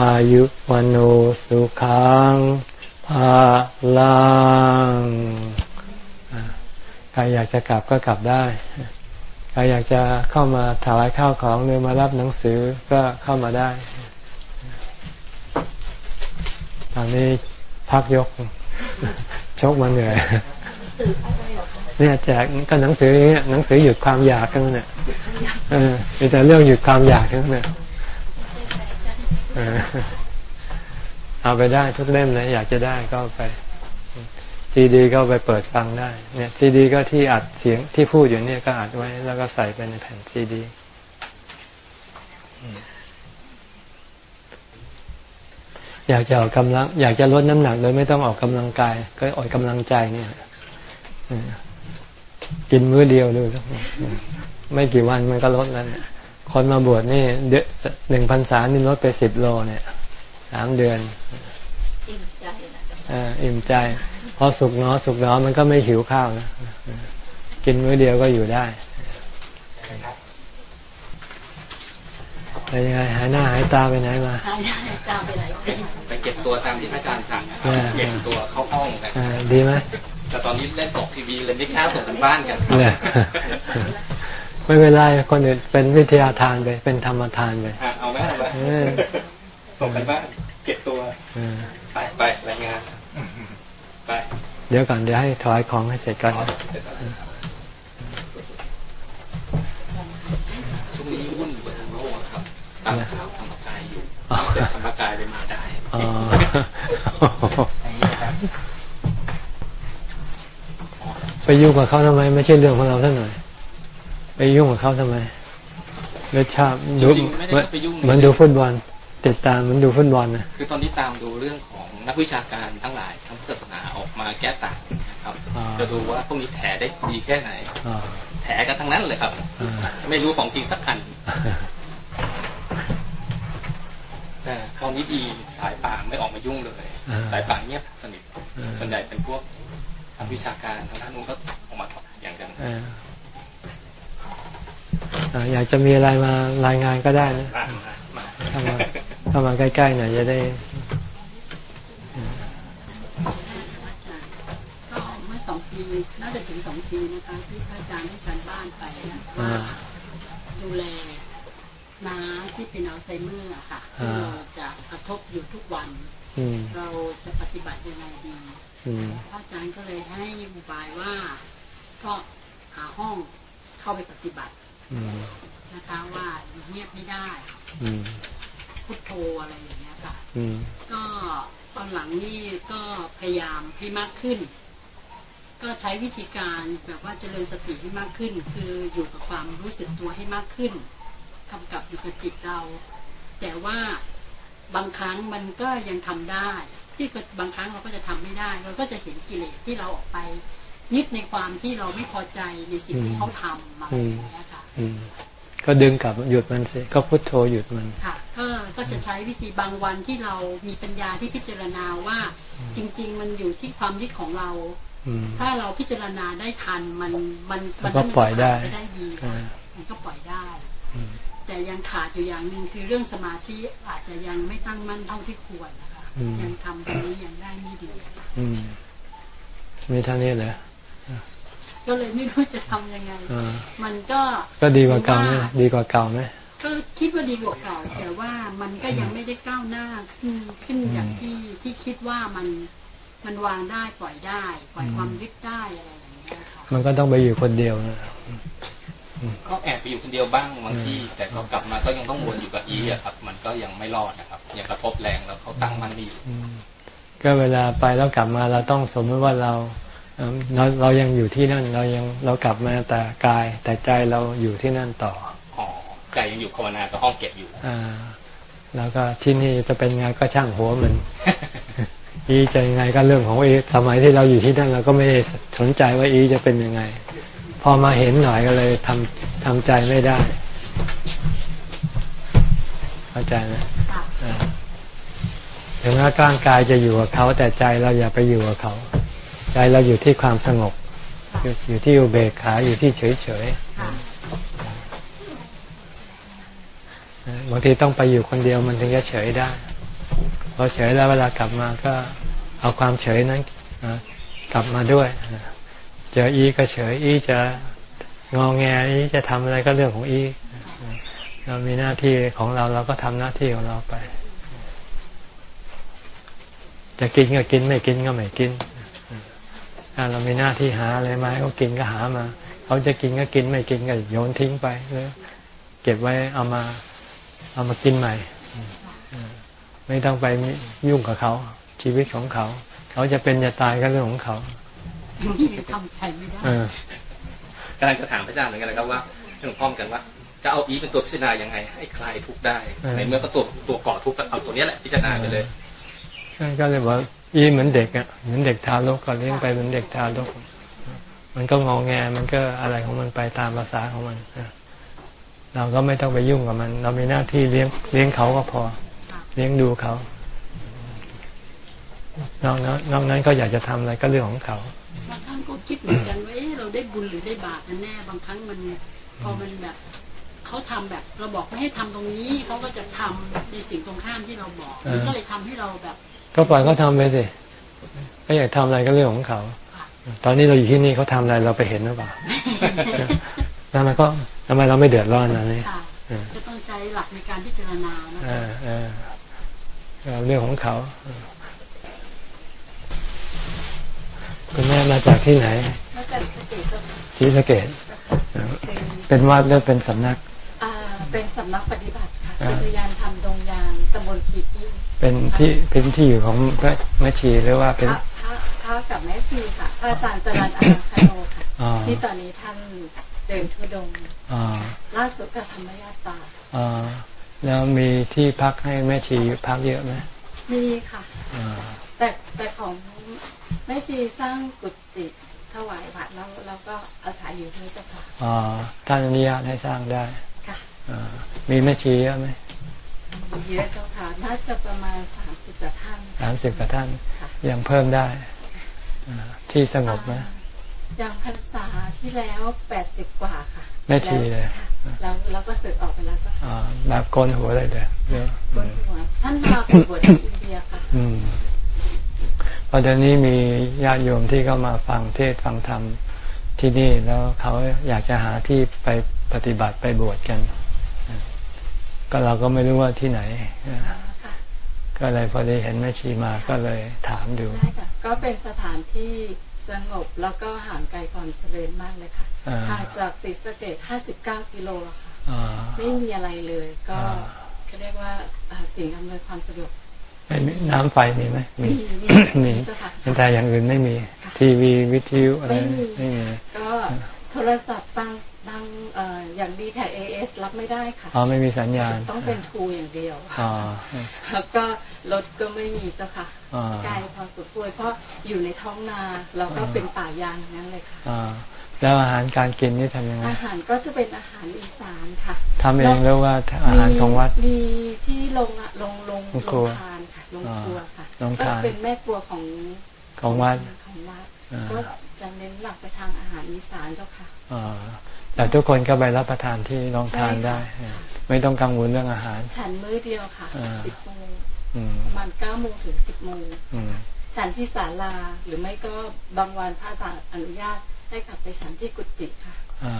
อายุวันโอสุขังภาลังใครอยากจะกลับก็กลับได้ใครอยากจะเข้ามาถวายข้าวของหรือมารับหนังสือก็เข้ามาได้ ตอนนี้พักยก ชกมาเหนื่อยเนี่ยแจกก็หนังสือเนี่ยหนังสือหยุดความอยากทั้งนั้นเนี่ยเออมีแต่เรื่องหยุดความอยากทั้งนั้นเนี่ย เอาไปได้ทุกเล่มเลยอยากจะได้ก็ไปซีดีก็ไปเปิดฟังได้ เนี่ยซีดีก็ที่อัดเสียงที่พูดอยู่เนี่ยก็อัดไว้ แล้วก็ใส่ไปในแผ่นซีดีอยากจะออกกำลัง อยากจะลดน้ำหนักโดยไม่ต้องออกกำลังกาย ก็ออกกำลังใจเนี่ยกินมื้อเดียวดูไม่กี่วันมันก็ลดแล้ว คนมาบวชนี่เดือนหนึ่งพันสานี่ลดไปสิบโลเนี่ยสามเดือน อิ่มใจอ่าอิ่มใจ พอสุกน้อสุกน้อมันก็ไม่หิวข้าวนะกินมื้อเดียวก็อยู่ได้ไปยังไงหายหน้าหายตาไปไหนมาหายหน้าหายตาไปไหนไปเก็บตัวตามที่พระอาจารย์สั่งเก็บตัวเข้าห้องกันดีไหมแต่ตอนนี้เล่นตกทีวีเล่นดิค่าส่งกันบ้านกัน ไม่เป็นไรคนอื่นเป็นวิทยาทานไปเป็นธรรมทานไปเอาไหมเอาไหมส่งกันบ้านเก็บตัวไปไปรายงานไปเดี๋ยวก่อนเดี๋ยวให้ถอยของให้เสร็จก่อนช่วงนี้วุ่นอยู่กับทางโลกครับตามข่าวธรรมกายอยู่เสร็จธรรมกายเลยมาได้ไปยุ่งกับเขาทำไมไม่ใช่เรื่องของเราท่านหน่อย ไปยุ่งกับเขาทำไมเลือชาบดูเหมือนดูฟุตบอลติดตามมันดูฟุตบอลนะคือตอนนี้ตามดูเรื่องของนักวิชาการทั้งหลายทั้งศาสนาออกมาแก้ต่างนะครับ จะดูว่าพวกนี้แถได้ดีแค่ไหนอ่าแถกันทั้งนั้นเลยครับอ่าไม่รู้ของจริงสักอันแต่ตอนนี้ดีสายป่านไม่ออกมายุ่งเลยอ่าสายป่านเงียบสนิทอ่าส่วนใหญ่เป็นพวกนักวิชาการทางด้านนู้นก็ออกมาอย่างกัน อ่าอ่าอยากจะมีอะไรมารายงานก็ได้นะมามาเข้ามาเข้ามาใกล้ๆหน่อยจะได้ก็เมื่อสองปีน่าจะถึงสองปีนะคะที่พระอาจารย์ให้การบ้านไปนะอ่าว่าดูแลน้าที่เป็นอัลไซเมอร์อะค่ะที่อ่าเราจะกระทบอยู่ทุกวันอืมเราจะปฏิบัติยังไงดีอืมพระอาจารย์ก็เลยให้อุบายว่าก็หาห้องเข้าไปปฏิบัติอืม นะคะว่าอยู่เงียบไม่ได้อืมพุทโธอะไรอย่างเงี้ยค่ะอืมก็ตอนหลังนี่ก็พยายามให้มากขึ้น ก็ใช้วิธีการแบบว่าเจริญสติให้มากขึ้น คืออยู่กับความรู้สึกตัวให้มากขึ้นกำกับอยู่กับจิตเรา แต่ว่าบางครั้งมันก็ยังทำได้ ที่ก็บางครั้งเราก็จะทำไม่ได้ เราก็จะเห็นกิเลสที่เราออกไป ยึดในความที่เราไม่พอใจในสิ่งที่เขาทำมาอย่างเงี้ยค่ะอืมก็ดึงกลับหยุดมันสิก็พุทโธหยุดมันค่ะก็ก็จะใช้วิธีบางวันที่เรามีปัญญาที่พิจารณาว่า จริง ๆ มันอยู่ที่ความยึดของเราอืมถ้าเราพิจารณาได้ทันมันมันมัก็ปล่อยได้มันก็ผ่านปได้ดีอ่ามันก็ปล่อยได้อืมแต่ยังขาดอยู่อย่างหนึ่งคือเรื่องสมาธิอาจจะยังไม่ตั้งมั่นเท่าที่ควรนะคะอืมยังทำตรงนี้ยังได้ไม่ดีอืมมีเท่านี้เหรอ ก็เลยไม่รู้จะทำยังไงอ่ามันก็ก็ดีกว่าเก่าไหมดีกว่าเก่าไหมก็คิดว่าดีกว่าเก่า แต่ว่ามันก็ยังไม่ได้ก้าวหน้าขึ้นขึ้นอย่างที่ที่คิดว่ามันมันวางได้ปล่อยได้ ปล่อยความยึดได้อะไรอย่างเงี้ยค่ะมันก็ต้องไปอยู่คนเดียวนะก็แอบไปอยู่คนเดียวบ้างบางที่ แต่ก็กลับมาก็ยังต้องวนอยู่กับอีอะครับ มันก็ยังไม่รอดนะครับ ยังกระทบแรงแล้วเขาตั้งมันไม่อยู่อืมก็เวลาไปแล้วกลับมาเราต้องสมมติว่าเรา เอิ่มเราเรายังอยู่ที่นั่น เรายังเรากลับมาแต่กาย แต่ใจเราอยู่ที่นั่นต่ออ๋อใจยังอยู่ภาวนากับห้องเก็บอยู่ อ่า แล้วก็ที่นี่จะเป็นไงก็ช่างหัวมันอีจะยังไงก็เรื่องของอีสมัยที่เราอยู่ที่นั่นเราก็ไม่ได้สนใจว่าอีจะเป็นยังไง พอมาเห็นหน่อยก็เลยทำทำใจไม่ได้เข้าใจไหมค่ะอ่าถึงแม้ร่างกายจะอยู่กับเขาแต่ใจเราอย่าไปอยู่กับเขา ใจเราอยู่ที่ความสงบอยู่อยู่ที่อุเบกขาอยู่ที่เฉยเฉยค่ะๆบางทีต้องไปอยู่คนเดียวมันถึงจะเฉยได้พอเฉยแล้วเวลากลับมาก็เอาความเฉยนั้นอ่ากลับมาด้วยอ่าเจออีก็เฉยอีจะงอแงอีจะทำอะไรก็เรื่องของอีอ่าเรามีหน้าที่ของเราเราก็ทำหน้าที่ของเราไป จะกินก็กินไม่กินก็ไม่กินถ้า เรามีหน้าที่หาอะไรมาให้เขากินก็หามาเขาจะกินก็กินไม่กินก็โยนทิ้งไปหรือเก็บไว้เอามา เอามากินใหม่อืมไม่ต้องไปยุ่งกับเขา ชีวิตของเขา เขาจะเป็นจะตายก็เรื่องของเขานี่ยังทำใจไม่ได้เออกำลังจะถามพระอาจารย์เหมือนกันนะครับว่าหลวงพ่อเหมือนกันว่าจะเอาอีเป็นตัวพิจารณายังไง ให้คลายทุกข์ได้เออในเมื่อก็ตัวตัวก่อทุกข์ก็เอาตัวเนี้ยแหละพิจารณาไปเลยนั่นก็เลยบอ กอีเหมือนเด็กอะเหมือนเด็กทารกก็เลี้ยงไปเหมือนเด็กทารก มันก็งองแงมันก็อะไรของมันไปตามภาษาของมันเราก็ไม่ต้องไปยุ่งกับมัน เรามีหน้าที่เลี้ยงเลี้ยงเขาก็พอ เลี้ยงดูเขานอกนั้นนอกนั้นก็อยากจะทำอะไรก็เรื่องของเขาบางครั้งก็คิดเหมือนกันว่าเอ๊ะเราได้บุญหรือได้บาปกันแน่บางครั้งมันพอมันแบบเขาทำแบบ เราบอกไม่ให้ทำตรงนี้เขาก็จะทำในสิ่งตรงข้ามที่เราบอกมันก็เลยทำให้เราแบบ ก็ปล่อยเขาทำไปสิก็อยากทำอะไรก็เรื่องของเขาค่ะตอนนี้เราอยู่ที่นี่เขาทำอะไรเราไปเห็นหรือเปล่าแล้วมันก็ทำไมเราไม่เดือดร้อนนะนี่ค่ะเออก็ต้องใช้หลักในการพิจารณานะเอคะอเออก็เรื่องของเขา คุณแม่มาจากที่ไหนแล้วจากสเกตก็ศรีสะเกดเป็นเป็นวัดหรือเป็นสำนักอ่า เป็นสำนักปฏิบัติค่ะอ่าอุทยานธรรมดงยางตำบลกีกี้เป็นที่เป็นที่อยู่ของพระแม่ชีหรือว่าพเป็นระพระพระกับแม่ชีค่ะพระอาจารย์จรันอาคาโนค่ะอ๋อที่ตอนนี้ท่านเดินทุดงค์อ๋อล่าสุดก็ธรรมยาตราอ๋อแล้วมีที่พักให้แม่ชีพักเยอะไหมมีค่ะอ่าแต่แต่ของแม่ชีสร้างกุฏิถวายวัดแล้วเราก็อาศัยอยู่ที่เจ้าค่ะอ่าท่านอนุญาตให้สร้างได้ค่ะอ่า มีแม่ชีเยอะไหมเยอะเจ้าค่ะน่าจะประมาณสามสิบกว่าท่านสามสิบกว่าท่านค่ะยังเพิ่มได้อ่าที่สงบไหมอ่าอย่างพรรษาที่แล้วแปดสิบกว่าค่ะแม่ชีเลยค่ะแล้วแล้วก็สึกออกไปแล้วเจ้าค่ะอ่าแบบโกนหัวเลยเด้อเยอะบนหัวท่านมาเป็นบวชที่อินเดียค่ะอืมเพราะเดี๋ยวนี้มีญาติโยมที่เข้ามาฟังเทศน์ฟังธรรมที่นี่แล้วเขาอยากจะหาที่ไปปฏิบัติไปบวชกัน ก็เราก็ไม่รู้ว่าที่ไหนค่ะก็เลยพอดีเห็นแม่ชีมาก็เลยถามดูได้ค่ะก็เป็นสถานที่สงบแล้วก็ห่างไกลความเจริญมากเลยค่ะอ่าห่างจากศรีสะเกด59 กิโลอะค่ะอ่าไม่มีอะไรเลย ก็อ่าเขาเรียกว่าอ่าสิ่งอำนวยความสะดวกไม่มีน้ำไฟมีไหมมีมีมีเจ้าค่ะแต่อย่างอื่นไม่มีค่ะทีวีวิทยุอะไรไม่มีไม่มีก็ โทรศัพท์บางบางเอ่ออย่างดีแท็เอเอสรับไม่ได้ค่ะอ๋อไม่มีสัญญาณ ต้องเป็นทูอย่างเดียวอ๋อแล้วก็รถก็ไม่มีเจ้าค่ะอ่าไกลพอสมควรเพราะอยู่ในท้องนาแล้วก็เป็นป่ายางอย่างนั้นเลยค่ะอ่าแล้วอาหารการกินนี่ทำยังไงอาหารก็จะเป็นอาหารอีสานค่ะทำเองหรือว่าอาหารของวัดมีที่ลงอะลงลงโรงลครัวงทานค่ะลงครัวค่ะโรงก็ทานจะเป็นแม่ครัวของของวัดของวัดอ่า ก็จะเน้นหลักไปทางอาหารอีสานเจ้าค่ะอ่าแต่ทุกคนก็ไปรับประทานที่โรงทานได้ใช่ค่ะไม่ต้องกังวลเรื่องอาหาร ฉันมื้อเดียวค่ะอ่าสิบโมงอืมประมาณเก้าโมงถึงสิบโมงอืมฉันที่ศาลาหรือไม่ก็บางวันพระอาจารย์อนุญาตให้กลับไปฉันที่กุฏิค่ะอ่า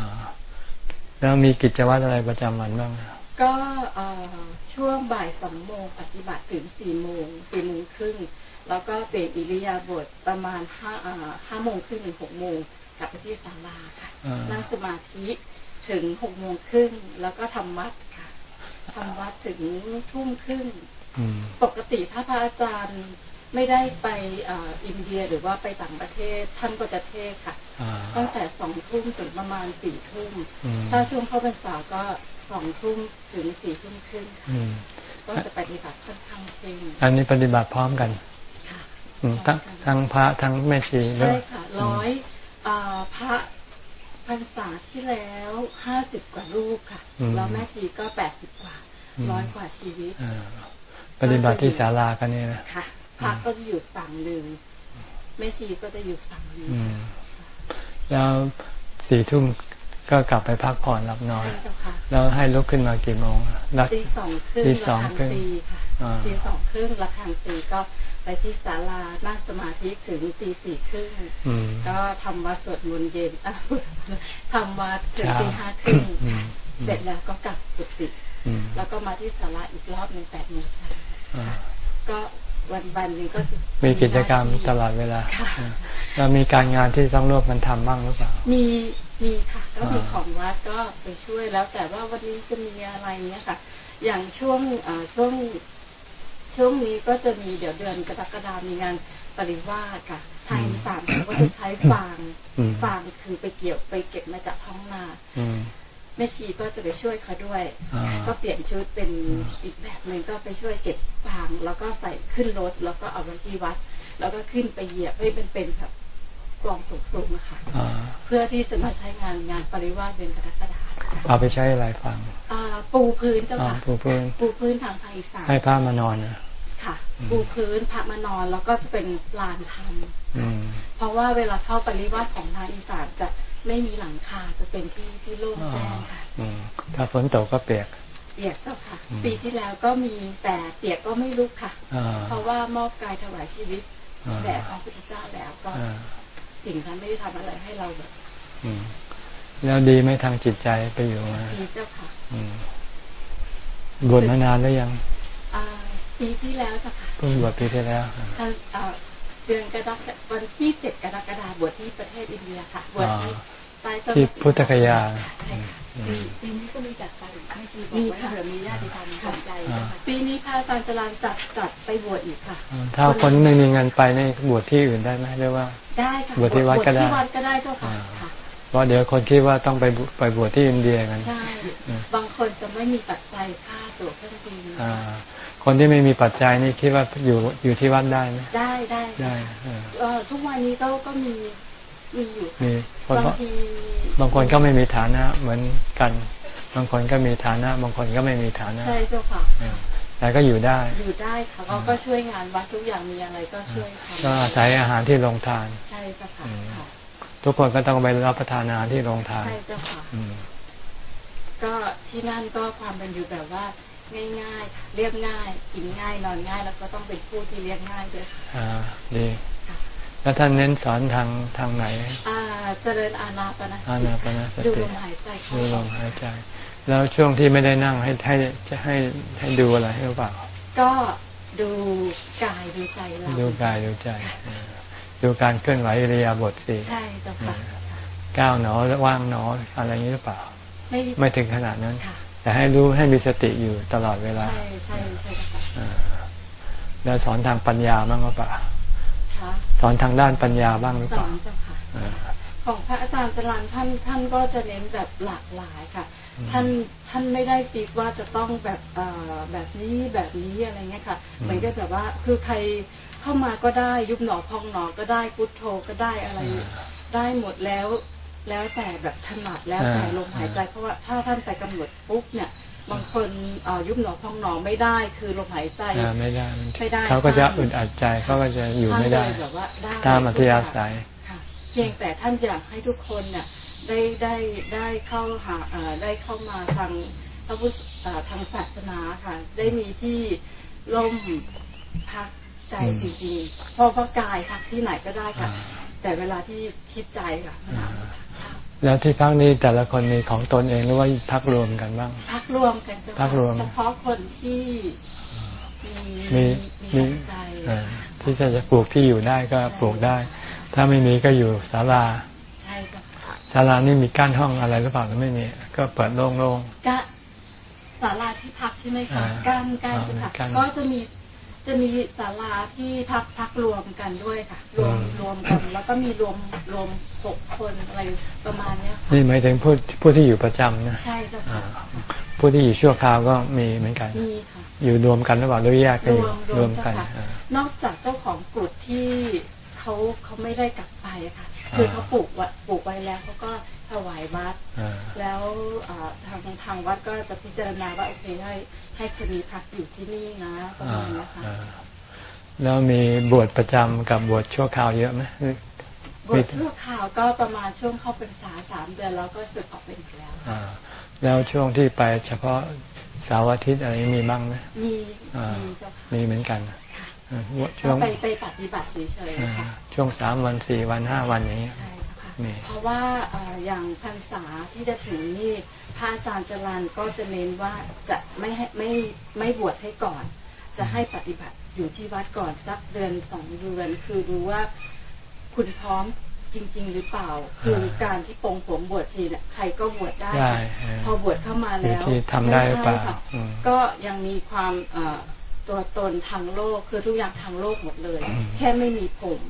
แล้วมีกิจวัตรอะไรประจำวันบ้าง ก็เอ่อช่วงบ่ายสองโมงปฏิบัติถึงสี่โมงสี่โมงครึ่งแล้วก็เปลี่ยนอิริยาบถประมาณห้าอ่าห้าโมงครึ่งถึงหกโมงกลับไปที่ศาลาค่ะอ่านั่นั่งสมาธิถึงหกโมงครึ่งแล้วก็ทำวัดค่ะทำวัดถึงทุ่มครึ่งอืมปกติถ้าพระอาจารย์ไม่ได้ไปเอ่ออินเดียหรือว่าไปต่างประเทศท่านก็จะเทศน์ค่ะอ่าตั้งแต่สองทุ่มถึงประมาณสี่ทุ่มอืมถ้าช่วงเข้าพรรษาก็ สองทุ่มถึงสี่ทุ่มครึ่งค่ะอืมก็จะปฏิบัติค่อนข้างเคร่งอันนี้ปฏิบัติพร้อมกันค่ะอืมทั้งทั้งพระทั้งแม่ชีใช่ค่ะร้อยอ่าพระพรรษาที่แล้วห้าสิบกว่ารูปค่ะแล้วแม่ชีก็แปดสิบกว่าร้อยกว่าชีวิตอ่าปฏิบัติที่ศาลากันนี่นะค่ะพระก็จะอยู่ฝั่งหนึ่งแม่ชีก็จะอยู่ฝั่งหนึ่งอืมแล้วสี่ทุ่ม ก็กลับไปพักผ่อนหลับนอนใช่เจ้าค่ะแล้วให้ลุกขึ้นมากี่โมงแล้วตีสองครึ่งตีระสองฆังครึ่งตีค่ะอ่าตีสองครึ่งระฆังตีก็ไปที่ศาลานั่งสมาธิถึงตีสี่ครึ่งอืมก็ทำวัดสวดมนต์เย็นอะทำวัดถึงเช้าตีห้าครึ่งอืมเสร็จแล้วก็กลับกุฏิอืมแล้วก็มาที่ศาลาอีกรอบหนึ่งแปดโมงเช้าอ่าก็ วันวันๆหนึงก็จะมีกิจกรรมหน้าที่ตลอดเวลาค่ะอ่าแล้วมีการงานที่ต้องร่วมกันทำบ้างหรือเปล่า มีมีค่ะ ก็มีอ่าของวัดก็ไปช่วยแล้วแต่ว่าวันนี้จะมีอะไรเนี้ยค่ะ อย่างช่วงเอ่อช่วงช่วงนี้ก็จะมีเดี๋ยวเดือนกรกฎามีงานปริวาสค่ะทางอีสานเขาก็จะใช้ฟางอืมฟางคือไปเกี่ยวไปเก็บมาจากท้องนาอืม แม่ชีก็จะไปช่วยเขาด้วยอ่าก็เปลี่ยนชุดเป็นอีกแบบหนึ่งก็ไปช่วยเก็บฟาง แล้วก็ใส่ขึ้นรถ แล้วก็เอาไว้ที่วัด แล้วก็ขึ้นไปเหยียบให้เป็นเป็นแบบกล่องสูงๆนะคะอ่าเพื่อที่จะมาใช้งานงานปริวาสเดือนกรกฎาคมเอาไปใช้อะไรฟังอ่าปูพื้นเจ้าอ่าค่ะปูพื้นปูพื้นทางภาคอีสานให้พระมานอนนะค่ะอืมปูพื้นพระมานอนแล้วก็จะเป็นลานธรรมอืมเพราะว่าเวลาเข้าปริวาสของทางอีสานจะ ไม่มีหลังคาจะเป็นที่ที่โล่งแจ้งค่ะอืมถ้าฝนตกก็เปียก เปียกเจ้าค่ะอืมปีที่แล้วก็มีแต่เปียกก็ไม่ลุกค่ะอ่าเพราะว่ามอบกายถวายชีวิตอ่าแด่พระพุทธเจ้าแล้วก็อ่าสิ่งนั้นไม่ได้ทำอะไรให้เราแบบอืมแล้วดีไหมทางจิตใจไปอยู่มาดีเจ้าค่ะอืมบวชมานานแล้วยังอ่าปีที่แล้วเจ้าค่ะเพิ่งบวชปีที่แล้ว อ่าท่านเอ่อเดือนกรกฎาวันที่เจ็ดกรกฎาคมบวชที่ประเทศอินเดียค่ะบวชให้ใต้ต้นที่พุทธคยาใช่ค่ะอืมปีนี้ก็มีจัดไปไม่ชีบอมีกว่าค่ะเผื่อมีญาติธรรมสนใจอ่านะคะปีนี้พระอาจารย์จรานจัดจัดไปบวชอีกค่ะอ่าถ้าคนไม่มีเงินไปนี่บวชที่อื่นได้ไหมหรือว่า ได้ค่ะบวชที่วัดก็ได้บวชที่วัดก็ได้เจ้าค่ะอ่าค่ะเพราะเดี๋ยวคนคิดว่าต้องไปบุไปบวชที่อินเดียกันใช่บางคนจะไม่มีปัจจัยค่าตั๋วเครื่องบินอ่า คนที่ไม่มีปัจจัยนี่คิดว่าอยู่อยู่ที่วัดได้ไหมได้ได้ได้เออเอ่อทุกวันนี้ก็ก็มีมีอยู่ค่ะมีคนบางก็ทีบางคนก็ไม่มีฐานะเหมือนกัน บางคนก็มีฐานะ บางคนก็ไม่มีฐานะใช่เจ้าค่ะเออแต่ก็อยู่ได้ อยู่ได้ค่ะเขาก็ช่วยงานวัดทุกอย่างมีอะไรก็ช่วยทำก็อาศัยอาหารที่โรงทาน ใช่เจ้าค่ะอืมค่ะทุกคนก็ต้องไปรับประทานอาหารที่โรงทานใช่เจ้าค่ะอืมก็ที่นั่นก็ความเป็นอยู่แบบว่า ง่ายๆค่ะเรียบง่าย กินง่าย นอนง่าย แล้วก็ต้องเป็นผู้ที่เรียบง่ายด้วยค่ะอ่าดีค่ะแล้วท่านเน้นสอนทางทางไหน อ่า เจริญอานาปนะอานาปนสดูติลมหายใจเข้าดูลออมกหายใจ แล้วช่วงที่ไม่ได้นั่งให้ให้จะให้ให้ดูอะไรให้หรือเปล่า ก็ดูกายดูใจเราดูกายดูใจเออดูการเคลื่อนไหวอิริยาบถสี่ใช่เจ้าค่ะก้าวหนอว่างหนออะไรอย่างนี้หรือเปล่า ไม่ไม่ถึงขนาดนั้นค่ะ แต่ให้รู้ให้มีสติอยู่ตลอดเวลา ใช่ใช่ใช่เจ้าค่ะเออแล้วสอนทางปัญญาบ้างหรือเปล่าค่ะสอนทางด้านปัญญาบ้างหรือสเปอล่านเจ้าค่ะเออของพระอาจารย์จรันท่านท่านก็จะเน้นแบบหลากหลายค่ะอืมท่านท่านไม่ได้ฟิกว่าจะต้องแบบเอ่อแบบนี้แบบนี้อะไรเงี้ยค่ะอืมเหมือนกับแบบว่าคือใครเข้ามาก็ได้ยุบหนอพองหนอก็ได้พุทโธก็ได้อะไร ได้หมดแล้ว แล้วแต่แบบถนัดแล้วแต่ลมหายใจเพราะว่าถ้าท่านไปกำหนดปุ๊บเนี่ยบางคนเอ่อยุบหนอพองหนอไม่ได้ คือลมหายใจอ่าไม่ได้ไม่ได้เขาก็จะใช่อึดอัดใจเขาก็จะอยู่ไม่ได้ท่านเลยแบบว่าได้ตามอัธยาศัยค่ะเพียงแต่ท่านอยากให้ทุกคนเนี่ยได้ได้ได้เข้าหาเอ่อได้เข้ามาทางพระพุทธเอ่อทางศาสนาค่ะ ได้มีที่ร่มพักใจอืมจริงๆเพราะว่ากายพักที่ไหนก็ได้ค่ะอ่าแต่เวลาที่คิดใจค่ะมันหา แล้วที่พักนี้แต่ละคนมีของตนเองหรือว่าพักรวมกันบ้าง พักรวมกันเฉพักรวมเฉพาะคนที่มีมีมีมีน้ำใจเอ่อที่จะจะปลูกที่อยู่ได้ก็ปลูกได้ ถ้าไม่มีก็อยู่ศาลาใช่ค่ะศาลานี่มีกั้นห้องอะไรหรือเปล่าหรือไม่มี ก็เปิดโล่งก็ศาลาที่พักใช่ไหมคะอ่าการการอ่าจะค่ะการก็จะมี จะมีศาลาที่พักพักรวมกันด้วยค่ะ รวมอืมรวมกัน แล้วก็มีรวมรวมหกคนอะไรประมาณเนี้ยค่ะๆนี่หมายถึงผู้ผู้ที่อยู่ประจำนะใช่เจ้าอ่าค่ะผู้ที่อยู่ชั่วคราวก็มีเหมือนกันมีค่ะอยู่รวมกันหรือเปล่าหรือแยกกันรอวยู่มรรววมมกัเจ้านค่ะอ่านอกจากเจ้าของกุฏที่เขาเขาไม่ได้กลับไปอะค่ะ คือเขาปลูกไว้ปลูกไว้แล้วเขาก็ถวายวัดอ่าแล้วอ่าทางทางวัดก็จะพิจารณาว่าโอเคให้ ให้คนนี้พักอยู่ที่นี่นะประอ่ามาณนี้ค่ะอ่าแล้วมีบวชประจำกับบวชชั่วคราวเยอะไหมบทชั่วข่าวก็ประมาณช่วงเข้าพรรษาสามเดือนแล้วก็สึกออกเป็นอีกแล้วอ่าแล้วช่วงที่ไปเฉพาะเสาร์อาทิตย์อะไรมีบ้างไหมมีอ่ามีเจ้าค่ะมีเหมือนกันค่ะอ่าช่ก็วงไปไปปฏิบัติเฉยอ่าๆค่ะช่วงสามวันสี่วันห้าวันอย่างเงี้ยใช่ค่ะมี เพราะว่าเอ่ออย่างพรรษาที่จะถึงนี่พระอาจารย์จรันก็จะเน้นว่าจะไม่ให้ไม่ไม่บวชให้ก่อน จะให้ปฏิบัติอยู่ที่วัดก่อนสักเดือนสองเดือน คือดูว่าคุณพร้อมจริง ๆ หรือเปล่า คือการที่ปรงผมบวชทีเนี่ยใครก็บวชได้ได้ค่ะเออพอบวชเข้ามาอยู่แล้วที่ทำได้หรือเปล่าม่ใช่ค่ะอืมก็ยังมีความเอ่อตัวตนทางโลกคือทุกอย่างทางโลกหมดเลยอืมแค่ไม่มีผม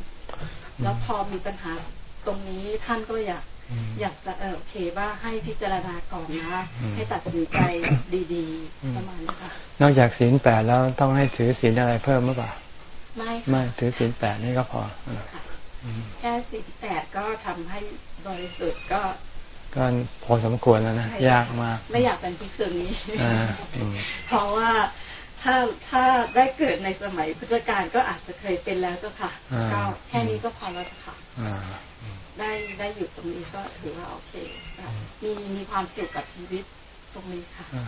แล้วพอมีปัญหา ตรงนี้ท่านก็อยากอืมอยากจะเออโอเคว่าให้พิจารณาก่อนนะอืมให้ตัดสินใจดีอืมๆประมาณนี้ค่ะนอกจากศีลแปดแล้วต้องให้ถือศีลอะไรเพิ่มหรือเปล่าไม่ไม่ค่ะถือศีลแปดนี่ก็พออ่าค่ะอืมแค่สี่แปดก็ทำให้บริสุทธิ์ก็ ก็พอสมควรแล้วนะใช่ยากมาก ไม่อยากเป็นภิกษุนี้อ่าอืมเพราะว่า ถ้าถ้าได้เกิดในสมัยพุทธกาลก็อาจจะเคยเป็นแล้วเจ้าค่ะอ่าก็แค่นี้ก็พอแล้วเจ้าค่ะอ่าได้ได้อยู่ตรงนี้ก็ถือว่าโอเคค่ะมีมีความสุขกับชีวิตตรงนี้ค่ะอ่า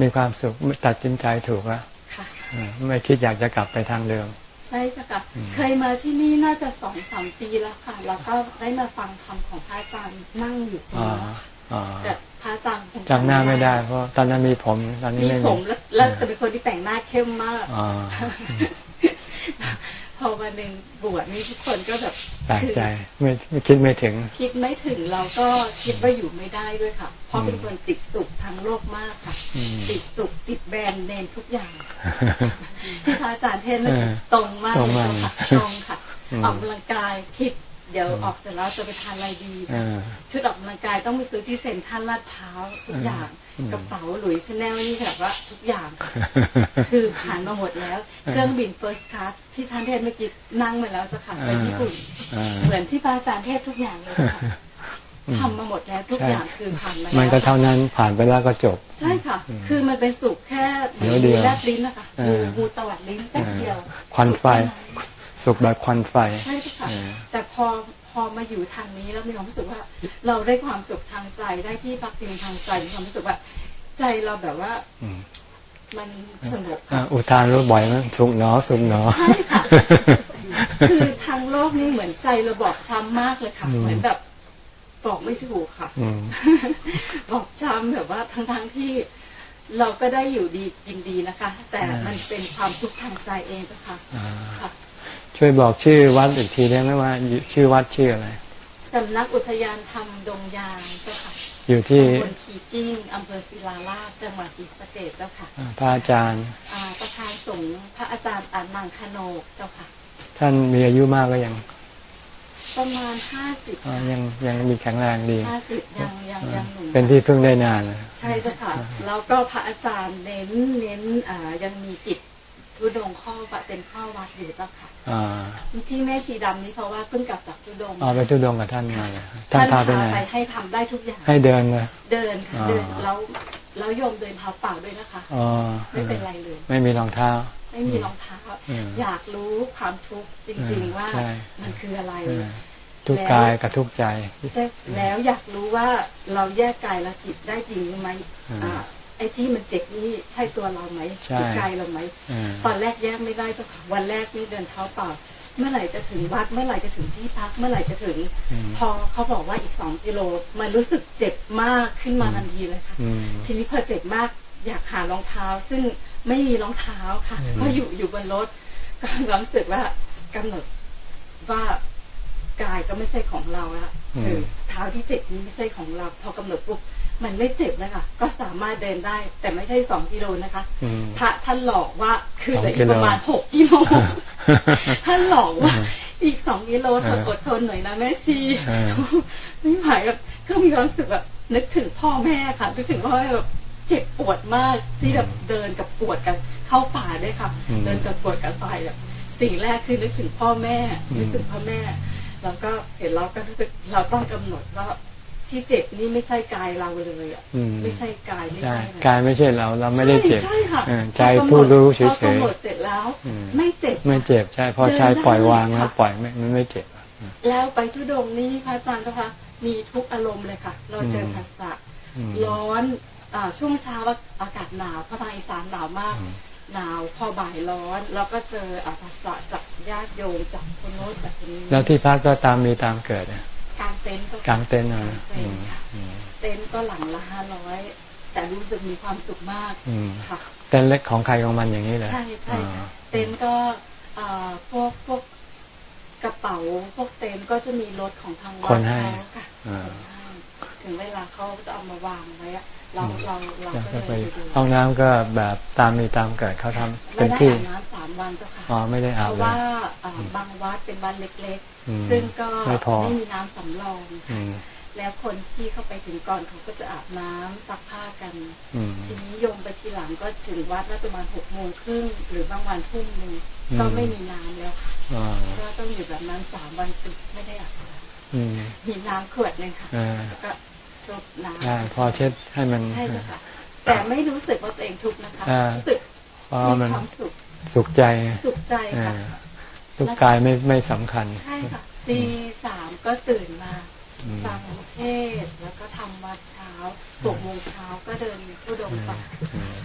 มีความสุขตัดสินใจถูกแล้วค่ะอ่าไม่คิดอยากจะกลับไปทางเดิมใช่จ้ะค่ะอืมเคยมาที่นี่น่าจะสองสามปีแล้วค่ะ แล้วก็ได้มาฟังธรรมของพระอาจารย์นั่งอยู่ตรงอ่านี้อ่าแต่ พระอาจารย์คงจำหน้าไม่ได้ เพราะตอนนั้นมีผม ตอนนี้มีไม่ผมีมแล้วแล้วจะเป็นคนที่แต่งหน้าเข้มมากอ่าพอวันหนึ่งบวชนี่ทุกคนก็แบบแปลกใจไม่ไม่คิดไม่ถึง คิดไม่ถึงเราก็คิดว่าอยู่ไม่ได้ด้วยค่ะ เพราะอืมเป็นคนติดสุขทางโลกมากค่ะอืมติดสุขติด brand name ทุกอย่าง ที่พระอาจารย์เทศน์นั่นเออตรงมากตรงเลมากค่ะตรงค่ะอืมออกกำลังกายคิด เดี๋ยวออกเสร็จแล้วจะไปทานอะไรดีอ่าชุดออกกำลังกายต้องไปซื้อที่เซ็นทรัลลาดพร้าวทุกอย่างอืมกระเป๋าหลุยส์ชาแนลนี่แบบว่าทุกอย่าง คือผ่านมาหมดแล้ว เครื่องบิน first class ที่ท่านเทศน์เมื่อกี้นั่งมาแล้วจะค่ะไปญี่ปุ่นอ่าเหมือนที่พระอาจารย์เทศทุกอย่างเลยค่ะอืมทำมาหมดแล้วทุกใช่อย่างคือผ่านมามัมันก็เท่านั้นผ่านไปแล้วก็จบ ใช่ค่ะอืมคือมันเป็นสุขแค่เดี๋ยวเดียวแลบลิ้นนะคะเองูองูตวัดลิ้นแป๊บเดียวควันไฟ สุขแบบควันไฟใช่ค่ะเออแต่พอพอมาอยู่ทางนี้แล้วมีความรู้สึกว่า เราได้ความสุขทางใจได้ที่พักพิงทางใจมีความรู้สึกว่า ใจเราแบบว่าอืมมันสงบอะอุทานรู้บ่อยไหมสุขหนอสุขหนอใช่ค่ะคือทางโลกนี่เหมือนใจเราบอบช้ำมากเลยค่ะอืมเหมือนแบบบอกไม่ถูกค่ะอืมบอกช้ำแบบว่าทั้งทั้งๆที่เราก็ได้อยู่ดีกินดีนะคะ แต่มันเป็นความทุกข์ทางใจเองนะคะอ่าค่ะ ช่วยบอกชื่อวัดอีกทีได้ไหมว่า ชื่อวัดชื่ออะไรสำนักอุทยานธรรมดงยางเจ้าค่ะอยู่ที่ตำบลขีกิ้งอำเภอศิลาลาดจังหวัดศรีสะเกษเจ้าค่ะอ่าพระอาจารย์อ่าประธานสงฆ์พระอาจารย์อานังคโนกเจ้าค่ะ ท่านมีอายุมากก็ยัง ประมาณห้าสิบอ่ายังยังมีแข็งแรงดีห้าสิบยังยังยังหนุ่มเป็นที่พึ่งได้นานเลยใช่เจ้าค่ะแล้วก็พระอาจารย์เน้นเน้นอ่ายังมีกิจ ทุดงค์ข้อวัดเป็นข้อวัดอยู่เจ้าค่ะอ่าที่แม่ชีดำนี่เพราะว่าเพิ่งกลับจากทุดงค์เอาไปทุดงกับท่านมาเลยท่านพาไปไหนให้ทำได้ทุกอย่าง ให้เดินเลยเดินค่ะอ๋อเดินแล้วแล้วโยมเดินเท้าเปล่าด้วยนะคะอ๋อไม่เป็นไรเลย ไม่มีรองเท้า ไม่มีรองเท้าอืมอยากรู้ความทุกข์จริงอืมๆว่าใช่มันคืออะไรเออทุกข์กายกับทุกข์ใจจะแล้วอยากรู้ว่าเราแยกกายและจิตได้จริงไหมอืมอ่า ไอ้ที่มันเจ็บนี่ใช่ตัวเราไหมใช่คือกายเราไหมเออตอนแรกแยกไม่ได้เจ้าค่ะวันแรกนี่เดินเท้าเปล่าเมื่อไหร่จะถึงวัดเมื่อไหร่จะถึงที่พักเมื่อไหร่จะถึงอืมพอเขาบอกว่าอีกสองกิโลมันรู้สึกเจ็บมากขึ้นมาทันทีเลยค่ะอืมทีนี้พอเจ็บมากอยากหารองเท้า ซึ่งไม่มีรองเท้าค่ะอืมเพราะอยู่อยู่บนรถก็รู้สึกว่ากำหนดว่า กายก็ไม่ใช่ของเราละคือเท้าที่เจ็บนี้ไม่ใช่ของเรา พอกำหนดปุ๊บมันไม่เจ็บนะคะก็สามารถเดินได้ แต่ไม่ใช่สองกิโลนะคะอืมพระท่านหลอกว่าคือเหลือสองกิอีกโลประมาณหกกิโลท่านหลอกว่าอืมอีกสองกิโลเธอเอออดทนหน่อยนะแม่ชีเออไม่ไหวแบบก็มีความรู้สึกแบบนึกถึงพ่อแม่ค่ะนึกถึงพ่อแม่แบบเจ็บปวดมากที่แบบเดินกับปวดกันเข้าป่าด้วยค่ะอืมเดินกับปวดกับทรายแบบสิ่งแรกคือนึกถึงพ่อแม่อืมนึกถึงพ่อแม่ แล้วก็เห็นเราก็รู้สึกเราต้องกำหนดว่าที่เจ็บนี่ไม่ใช่กายเราเลยอะอืมไม่ใช่กายไม่ใช่ใช่อะไรกายไม่ใช่เรา เราไม่ได้เจ็บใช่ค่ะเออใจผู้รู้เฉพอยกำหนดๆเสร็จแล้วอืมไม่เจ็บไม่เจ็บใช่พอใจปล่อยวางแล้วปล่อยไม่มันไม่เจ็บ แล้วไปทุดงค์นี่พระอาจารย์เจ้าคะมีทุกอารมณ์เลยค่ะ เราเจอภาษะอืมร้อนอาช่วงเช้าอากาศหนาวเพราะทางอีสานหนาวมากอืม หนาวพอบ่ายร้อนแล้วก็เจออาภาษะจากญาติโยมจากคนโน้นจากคนนี้แล้วที่พักก็ตามมีตามเกิดอะกางเต็นท์ก็กลางเต็นท์เอากางเต็อืนมท์ค่ะอืมเต็นท์ก็หลังละห้าร้อยแต่รู้สึกมีความสุขมากอืมค่ะเต็นท์เล็กของใครของมันอย่างนี้เหรอใช่ใช่อ่าค่ะเต็นท์ก็อ่าพวกพวกกระเป๋าพวกเต็นท์ก็จะมีรถของทางวัคดนให้เขาค่ะอ่าคนให้ ถึงเวลาเขาจะเอามาวางไว้อะเราเราเราแล้วก็ก็ไปเลยไปดูห้องน้ำก็แบบตามมีตามเกิดเขาทำไม่เป็นได้ที่อาบน้ำสามวันเจ้าค่ะอ๋อไม่ได้เพอาบราะเลยว่าอ่าบางวัดเป็นวัดเล็กอืมๆซึ่งก็ไม่พอไม่มีน้ำสำรองอืมแล้วคนที่เข้าไปถึงก่อนเขาก็จะอาบน้ำซักผ้ากันอืมทีนี้โยมไปทีหลังก็ถึงวัดแล้วประมาณหกโมงครึ่งหรือบางวันทุ่มหนึ่งอืมก็ไม่มีน้ำแล้วค่ะอ่าก็ต้องอยู่แบบนั้นสามวันติดไม่ได้อาบน้อืมำ มีน้ำขวดหนึ่งค่ะอ่าแล้วก็ชดน้ำใช่พอเช็ดให้มันใช่เจ้าค่ะแต่ไม่รู้สึกว่าตัวเองทุกข์นะคะอ่ารู้รู้สึกเพราะมีมันความสุขสุขใจสุขใจอ่าค่ะทุกกายไม่ไม่สำคัญ ใช่ค่ะตีสามก็ตื่นมาอืมฟังเทศน์แล้วก็ทำวัดเช้าหกโมงเช้าก็เดินผู้ดงป่าอืม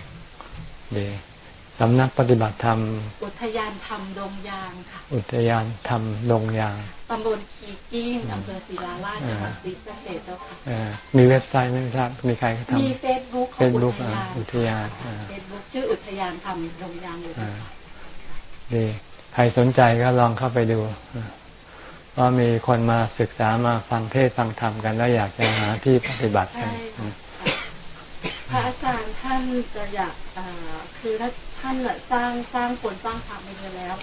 ดีสำนักปฏิบัติธรรม อุทยานธรรมดงยางค่ะ อุทยานธรรมลงยางตำบลคีกิ้งอำเภอศิลาราชจังหวัดศรีสะเกษเจ้าค่ะเอ่อมีเว็บไซต์ไหมครับ มีใครทมีเฟซบุ๊กำขเฟองซอุบุ๊กทยานอุทยานอ่าเฟซบุ๊กชื่ออุทยานธรรมดงยางอยู่เจ้าค่ะดีใครสนใจก็ลองเข้าไปดูว่ามีคนมาศึกษามาฟังเทศน์ฟังธรรมกัน แล้วอยากจะหาที่ปฏิบัติกัใช่นค่ะ พระอาจารย์ท่านจะอยากเอ่อคือถ้าท่านน่ะสร้างสร้างคนสร้างธรรมไปเยอะแล้ว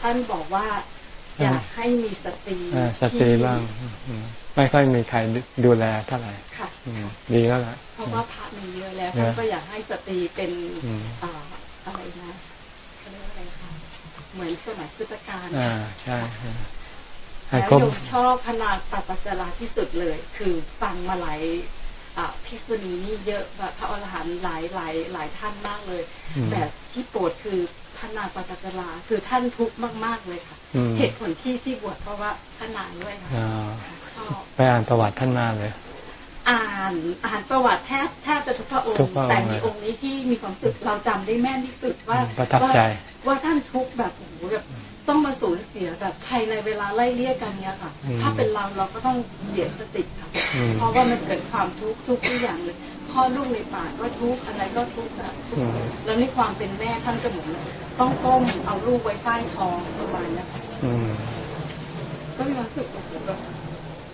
ท่านบอกว่าอยากให้มีสติเออสติบ้างอืมไม่ค่อยมีใครดูแลเท่าไหร่ค่ะอืมดีแล้วล่ะเพราะว่าพระมีเยอะแล้วเยอะท่านก็อยากให้สตรีเป็นอืมอ่าอะไรนะเขาเรียกว่าอะไรคะเหมือนสมัยพุทธกาลอ่าใช่ให้แล้วครบโยมชอบพระนางปัปจาราที่สุดเลย คือฟังมาหลายอ่า ภิกษุณีนี่เยอะแบบพระอรหันต์หลายหลายหลายท่านมากเลยอืมแบบที่โปรดคือพระนางปัปจาราคือท่านทุกข์มาก ๆเลยค่ะอืมเหตุผลที่ที่บวชเพราะว่าพระนางด้วยค่ะอ่าชอบไปอ่านประวัติท่านมาเลย อ่านอ่านประวัติแทบแทบจะทุกพระองทุกค์พระองค์แต่มีองค์นี้ที่มีความรู้สึกเราจำได้แม่นที่สุดว่าประทับใจว่าว่าท่านทุกข์แบบโอ้โหแบบ ต้องมาสูญเสียแบบภายในเวลาไล่เลี่ยกันเนี้ยค่ะอืมถ้าเป็นเราเราก็ต้องเสียสติค่ะอืมเพราะว่ามันเกิดความทุกข์ทุกทุกอย่างเลยคลอดลูกในปากก็ทุกข์อะไรก็ทุกข์อะทุกข์อืมแล้วในความเป็นแม่ท่านจะเหมือนต้องก้มเอาลูกไว้ใต้ท้องประมาณเนี้ยค่ะอืมก็มีความรู้สึกโอ้โหแบบ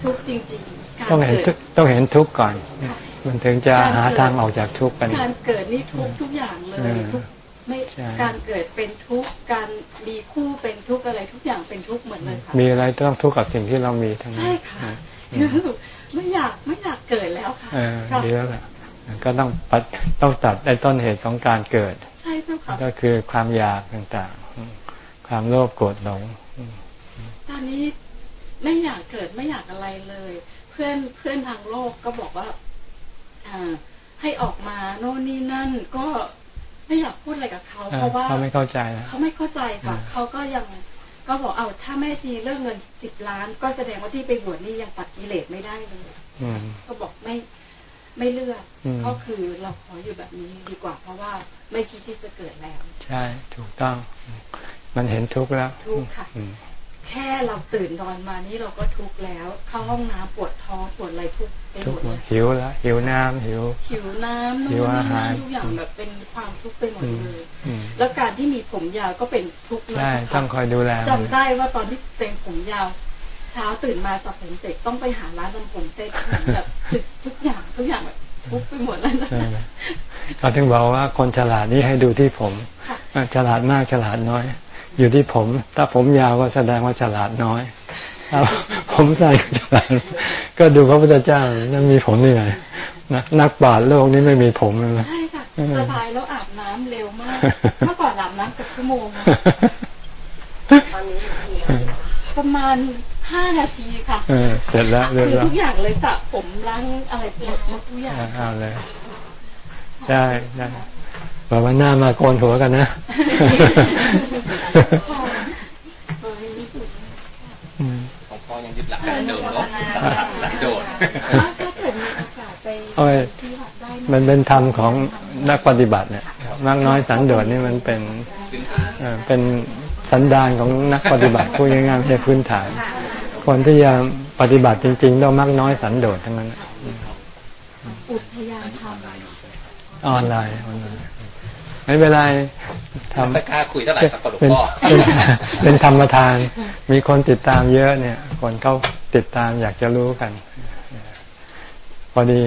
ทุกข์จริงๆการต้องเห็นเกิทุดกต้องเห็นทุกข์ก่อนค่ะมันถึงจะหาทางออกจากทุกข์กัน การเกิดนี่ทุกข์ทุกอย่างเลยอืมทุก ไม่ใช่การเกิดเป็นทุกข์การมีคู่เป็นทุกข์อะไรทุกอย่างเป็นทุกข์หมดเลยค่ะมีอะไรต้องทุกข์กับสิ่งที่เรามีทั้งนั้ใช่นค่ะอืมคือไม่อยากไม่อยากเกิดแล้วค่ะเออค่ะดีแล้วล่ะก็ต้องปัดต้องตัดไอ้ต้นเหตุของการเกิด ใช่เจ้าค่ะก็คือความอยากต่างๆอืมความโลภโกรธหลงอืมตอนนี้ไม่อยากเกิดไม่อยากอะไรเลย เพื่อนเพื่อนทางโลกก็บอกว่าอ่าให้ออกมาโน่นนี่นั่นก็ ไม่อยากพูดอะไรกับเขาเออเพราะว่าเขาไม่เข้าใจนะเขาไม่เข้าใจค่ะอืมเขาก็ยังก็บอกเอาถ้าแม่ชีเลิกเงินสิบล้าน ก็แสดงว่าที่ไปบวชนี่ยังตัดกิเลสไม่ได้เลยอืมก็บอกไม่ไม่เลือกอืมก็คือเราขออยู่แบบนี้ดีกว่า เพราะว่าไม่คิดที่จะเกิดแล้ว ใช่ถูกต้อง มันเห็นทุกข์แล้วทุกข์ค่ะอืม แค่เราตื่นนอนมานี่เราก็ทุกข์แล้ว เข้าห้องน้ำปวดท้องปวดอะไรทุกข์ไปทุหกมดข์เลยหิวแล้วหิวน้ำหิวหิวน้ำหินู่วนนี่อาหารนั่นทุกอย่างแบบเป็นความทุกข์ไปหมดอืมเลยอืมแล้วการที่มีผมยาวก็เป็นทุกข์นะใช่คะต้องคอยดูแลมันจำได้ว่าตอนที่เต็มผมยาวเช้าตื่นมาสระผมเสร็จต้องไปหาร้านทำผมเสร็จเหมือนแบบทุกทุกอย่างทุกอย่างแบบทุกข์ไปหมดแล้วนะเออเขาถึงบอกว่าคนฉลาดนี่ให้ดูที่ผมค่ะอะฉลาดมากฉลาดน้อย อยู่ที่ผม ถ้าผมยาวก็แสดงว่าฉลาดน้อยถ้าผมสั้นก็ฉลาดก็ดูพระพุทธเจ้านั่นมีผมนี่ไงนักนักปราชญ์โลกนี้ไม่มีผมเลยนะใช่ค่ะเออสบายแล้วอาบน้ำเร็วมาก เมื่อก่อนอาบน้ำเกับชั่วโมงนะประมาณห้านาทีค่ะเออเสร็จแล้วเรียบคือร้อยทุกอย่างเลยสระผมล้างอะไรหมดหมดทุกอย่างเอาเลยได้ได้ บอกว่าหน้ามาโกนหัวกันนะอืมของพ่อยังยึดหลักการเดิมเนาะสันโดษถ้าเกิดมีโอกาสไปโอ้ยที่วัดได้ะมันเป็นธรรมของนักปฏิบัติเนี่ยมากน้อยสันโดษนี่มันเป็นเอ่อเป็นสันดานของนักปฏิบัติพูดง่ายๆไม่ใช่พื้นฐาน คนที่จะปฏิบัติจริงๆต้องมากน้อยสันโดษทั้งนั้นอุทยานธรรมออนไลน์ออนไลน์ ไม่เป็นไรทำไม่กล้าคุยเท่าไหร่ครับกับหลวงเป็นพ่อเป็นเป็นธรรมทาน มีคนติดตามเยอะเนี่ย คนเขาติดตามอยากจะรู้กัน พอดี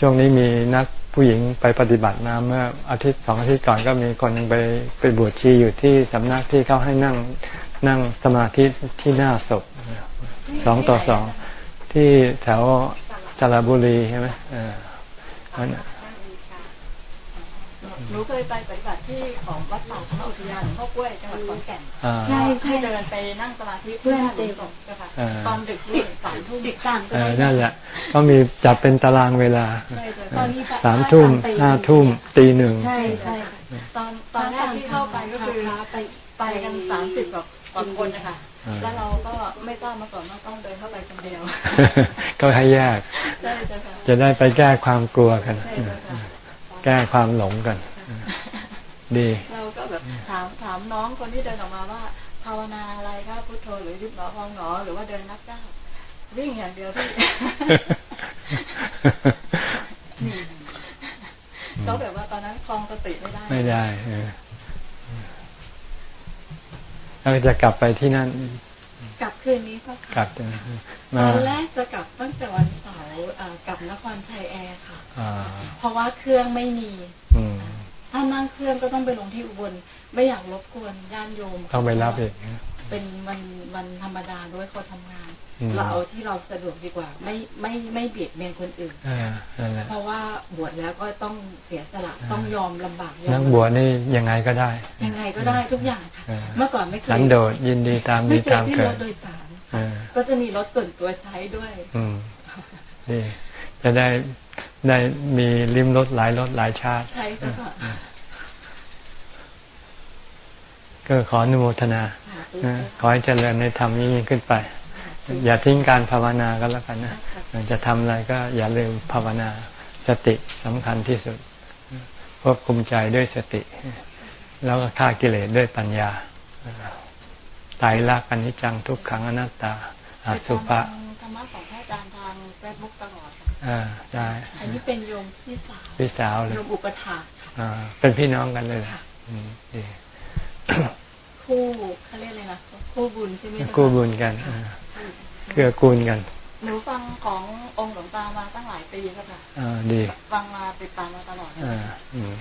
ช่วงนี้มีนักผู้หญิงไปปฏิบัติมาเมื่ออาทิตย์สองอาทิตย์ก่อนก็มีคนหนึ่งไปไปบวชชีอยู่ที่สำนักที่เขาให้นั่งนั่งสมาธิที่หน้าศพสองต่อสองที่แถวสระบุรีใช่ไหมเอออันนั้น หนูเคยไปปฏิบัติที่ของวัดป่าธรรมอุทยานหลวงพ่อกล้วยจังหวัดขอนแก่นอ่าใช่ใช่ให้เดินไปนั่งสมาธิเพื่อเต็มเจ้าค่ะเออตอนดึกดึกสามทุ่มดึกต่างเออนั่นแหละก็มีจัดเป็นตารางเวลาใช่เจ้าตอค่ะนนี้สามทุ่มห้าทุ่มตีหนึ่งใช่ใช่ตอนตอนแรกที่เข้าไปก็คือไปไปกันสามสิบกว่ากว่าคนนะคะอ่าแล้วเราก็ไม่ทราบมาก่อนว่าต้องเดินเข้าไปคนเดียว ก็ให้แยกใช่เจ้าค่ะจะได้ไปแก้ความกลัวกันใช่เจ้าค่ะแก้ความหลงกัน ดีเราก็แบบถามถามน้องคนที่เดินออกมาว่า ภาวนาอะไรครับพุทโธหรือยุบหนอพองหนอหรือว่าเดินนับก้าววิ่งอย่างเดียวพี่เขาแบบว่าตอนนั้นคลองสติไม่ได้ ไม่ได้เออแล้วจะกลับไปที่นั่น กลับคืนนี้เจ้าค่ะกลับจะตมาอนแรกจะกลับตั้งแต่วันเสาร์เอ่อกลับนครชัยแอร์ค่ะอ่าเพราะว่าเครื่องไม่มีอืม ถ้านั่งเครื่องก็ต้องไปลงที่อุบล ไม่อยากรบกวนญาติโยมต้องไปรับอีกใเป็นวันวันธรรมดาด้วยเขาทำงานอืมเราเอาที่เราสะดวกดีกว่า ไม่ไม่ไม่เบียดเบียนคนอื่นอ่านั่นแหละเพราะว่าบวชแล้วก็ต้องเสียสละต้องยอมลำบากยอมนักบวชนี่ยังไงก็ได้ ยังไงก็ได้ทุกอย่างค่ะอ่าเมื่อก่อนไม่เคยสันโดษยินดีตามมีไม่เคยตามขึ้นเกิรดถโดยสารอ่าก็จะมีรถส่วนตัวใช้ด้วย อืมดีจะได้ ได้มีริมรถหลายรถหลายชาติใช้ซะก่อนก็ขออนุโมทนาค่ะนะขอให้เจริญในธรรมยิ่งขึ้นไป อย่าทิ้งการภาวนาก็แล้วกันนะจะทำอะไรก็อย่าลืมภาวนาสติสำคัญที่สุดควบคุมใจด้วยสติ แล้วก็ฆ่ากิเลสด้วยปัญญาตายรักอนิจจังทุกขังอนัตตาอสุภะติดตามธรรมะของพระอาจารย์ทางเฟซบุ๊กตลอดค่ะ อ่าได้อันนี้เป็นโยมพี่สาวพี่สาวเลยโยมอุปถาค่ะอ่า เป็นพี่น้องกันเลยเหรออืมดีคู่เขาเรียกอะไรนะคู่บุญใช่ไหมเจ้าค่ะกู้บุญกันอ่าเกื้อกูลกันหนูฟังขององค์หลวงตามาตั้งหลายปีแล้วค่ะอ่าดีฟังมาติดตามมาตลอดอ่าอืม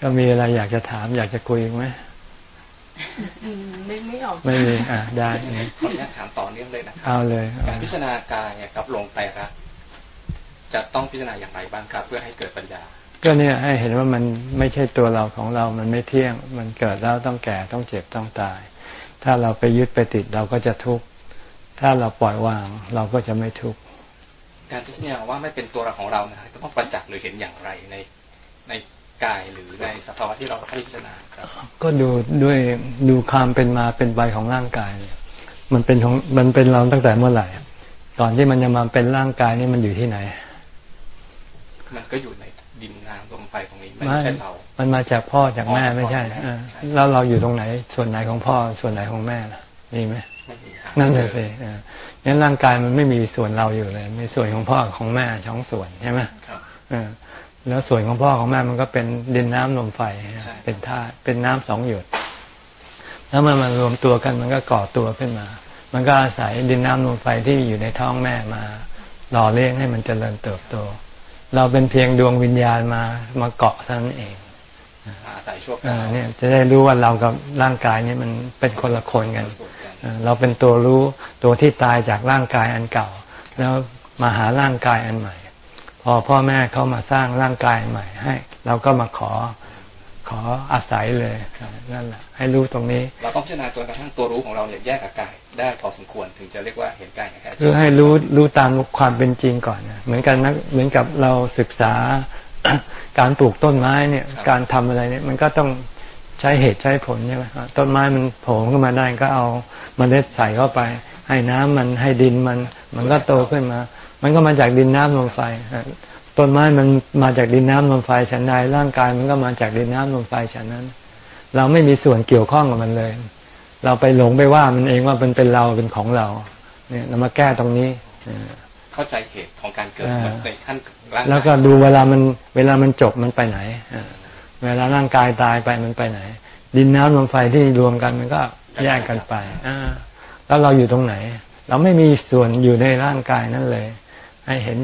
ก็มีอะไรอยากจะถามอยากจะคุยอีกไหมอืม นึกไม่ออกไม่มีอ่าได้อืมขออนุญาตถามต่อเนื่องเลยนะครับเอาเลยการพิจารณากายกับลงไตรลักษณ์จะต้องพิจารณาอย่างไรบ้างครับ เพื่อให้เกิดปัญญา ก็เนี่ยให้เห็นว่ามันไม่ใช่ตัวเราของเรา มันไม่เที่ยง มันเกิดแล้วต้องแก่ต้องเจ็บต้องตาย ถ้าเราไปยึดไปติดเราก็จะทุกข์ ถ้าเราปล่อยวางเราก็จะไม่ทุกข์ การพิจารณาว่าไม่เป็นตัวเราของเรานะฮะก็ต้องประจักษ์หรือเห็นอย่างไรในใน กายหรือในสภาวะที่เราให้พิจารณาครับก็ดูด้วยดูความเป็นมาเป็นไปของร่างกายเนี่ยมันเป็นของมันเป็นเราตั้งแต่เมื่อไหร่ก่อนที่มันจะมาเป็นร่างกายนี่มันอยู่ที่ไหน มันก็อยู่ในดินน้ำลมไฟของนี้ไม่ใช่เรา มันมาจากพ่อจากแม่อ๋อไม่ใช่พ่อจากแม่อ่าใช่แล้วเราอยู่ตรงไหน ส่วนไหนของพ่อ ส่วนไหนของแม่ล่ะมีไหมไม่มีหานั่นเลยสิอ่างั้นร่างกายมันไม่มีส่วนเราอยู่เลย มีส่วนของพ่อของแม่สองส่วนใช่ไหมครับอ่า แล้วส่วนของพ่อของแม่มันก็เป็นดินน้ำลมไฟใช่เป็นธาตุเป็นน้ำสองหยด แล้วมันมารวมตัวกันมันก็ก่อตัวขึ้นมา มันก็อาศัยดินน้ำลมไฟที่อยู่ในท้องแม่มาหล่อเลี้ยงให้มันเจริญเติบโต เราเป็นเพียงดวงวิญญาณมามาเกาะเท่านั้นเองอาศัยชั่วคอ่าราวเนี่ยจะได้รู้ว่าเรากับร่างกายนี้มันเป็นคนละคนกันส่วนกันอ่าเราเป็นตัวรู้ตัวที่ตายจากร่างกายอันเก่า แล้วมาหาร่างกายอันใหม่พ อพ่อแม่เขามาสร้างร่างกายอันใหม่ให้ เราก็มาขอขออาศัยเลยอ่านั่นแหละให้รู้ตรงนี้ เราต้องพิจารณาจนกระทั่งตัวรู้ของเราเนี่ยแยกกับกายได้พอสมควรถึงจะเรียกว่าเห็นกายอย่างแท้จริคืองให้รู้รู้ตามความเป็นจริงก่อนนะเหมือนกันนะเหมือนกับเราศึกษาการปลูกต้นไม้เนี่ย การทำอะไรเนี่ย มันก็ต้องใช้เหตุใช้ผลใช่ไหมอะต้นไม้มันโผล่ขึ้นมาได้ก็เอาเมล็ดใส่เข้าไป ให้น้ำมันให้ดินมัน มันก็โตขึ้นมา มันก็มาจากดินน้ำลมไฟอะต้นไม้มันมาจากดินน้ำลมไฟฉันใดร่างกายมันก็มาจากดินน้ำลมไฟฉันนั้น เราไม่มีส่วนเกี่ยวข้องกับมันเลย เราไปหลงไปว่ามันเองว่ามันเป็นเราเป็นของเรา เนี่ยเรามาแก้ตรงนี้เออเข้าใจเหตุของการเกิดอ่ามันในขั้นร่างกายแล้วก็ดูเวลามันเวลามันจบมันไปไหนเออเวลาร่างกายตายไปมันไปไหน ดินน้ำลมไฟที่รวมกันมันก็แยกกันไปอ่าแล้วเราอยู่ตรงไหน เราไม่มีส่วนอยู่ในร่างกายนั่นเลย ให้เห็น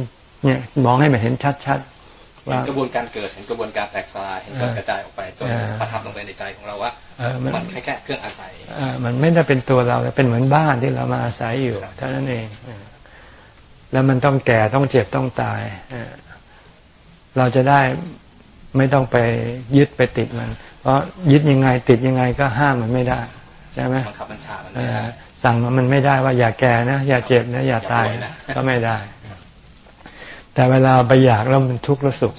เนี่ยมองให้มันเห็นชัดๆเห็ว่านกระบวนการเกิดเห็นกระบวนการแตกสลายเห็นการกระจายออกไปจนเออประทับลงไปในใจของเราว่าเออมันมันแค่แค่เครื่องอาศัยเอ่อมันไม่ได้เป็นตัวเราแต่เป็นเหมือนบ้านที่เรามาอาศัยอยู่ครับเท่านั้นเองเออแล้วมันต้องแก่ต้องเจ็บต้องตายเออเราจะได้ไม่ต้องไปยึดไปติดมัน เพราะยึดยังไงติดยังไงก็ห้ามมันไม่ได้ใช่ไหมบังคับบัญชามันเอไม่อได้สั่งมันไม่ได้ว่าอย่าแก่นะอย่าเจ็บนะอย่าตายอย่าป่วยนะก็ไม่ได้ แต่เวลาไปอยากแล้วมันทุกข์แล้วสุข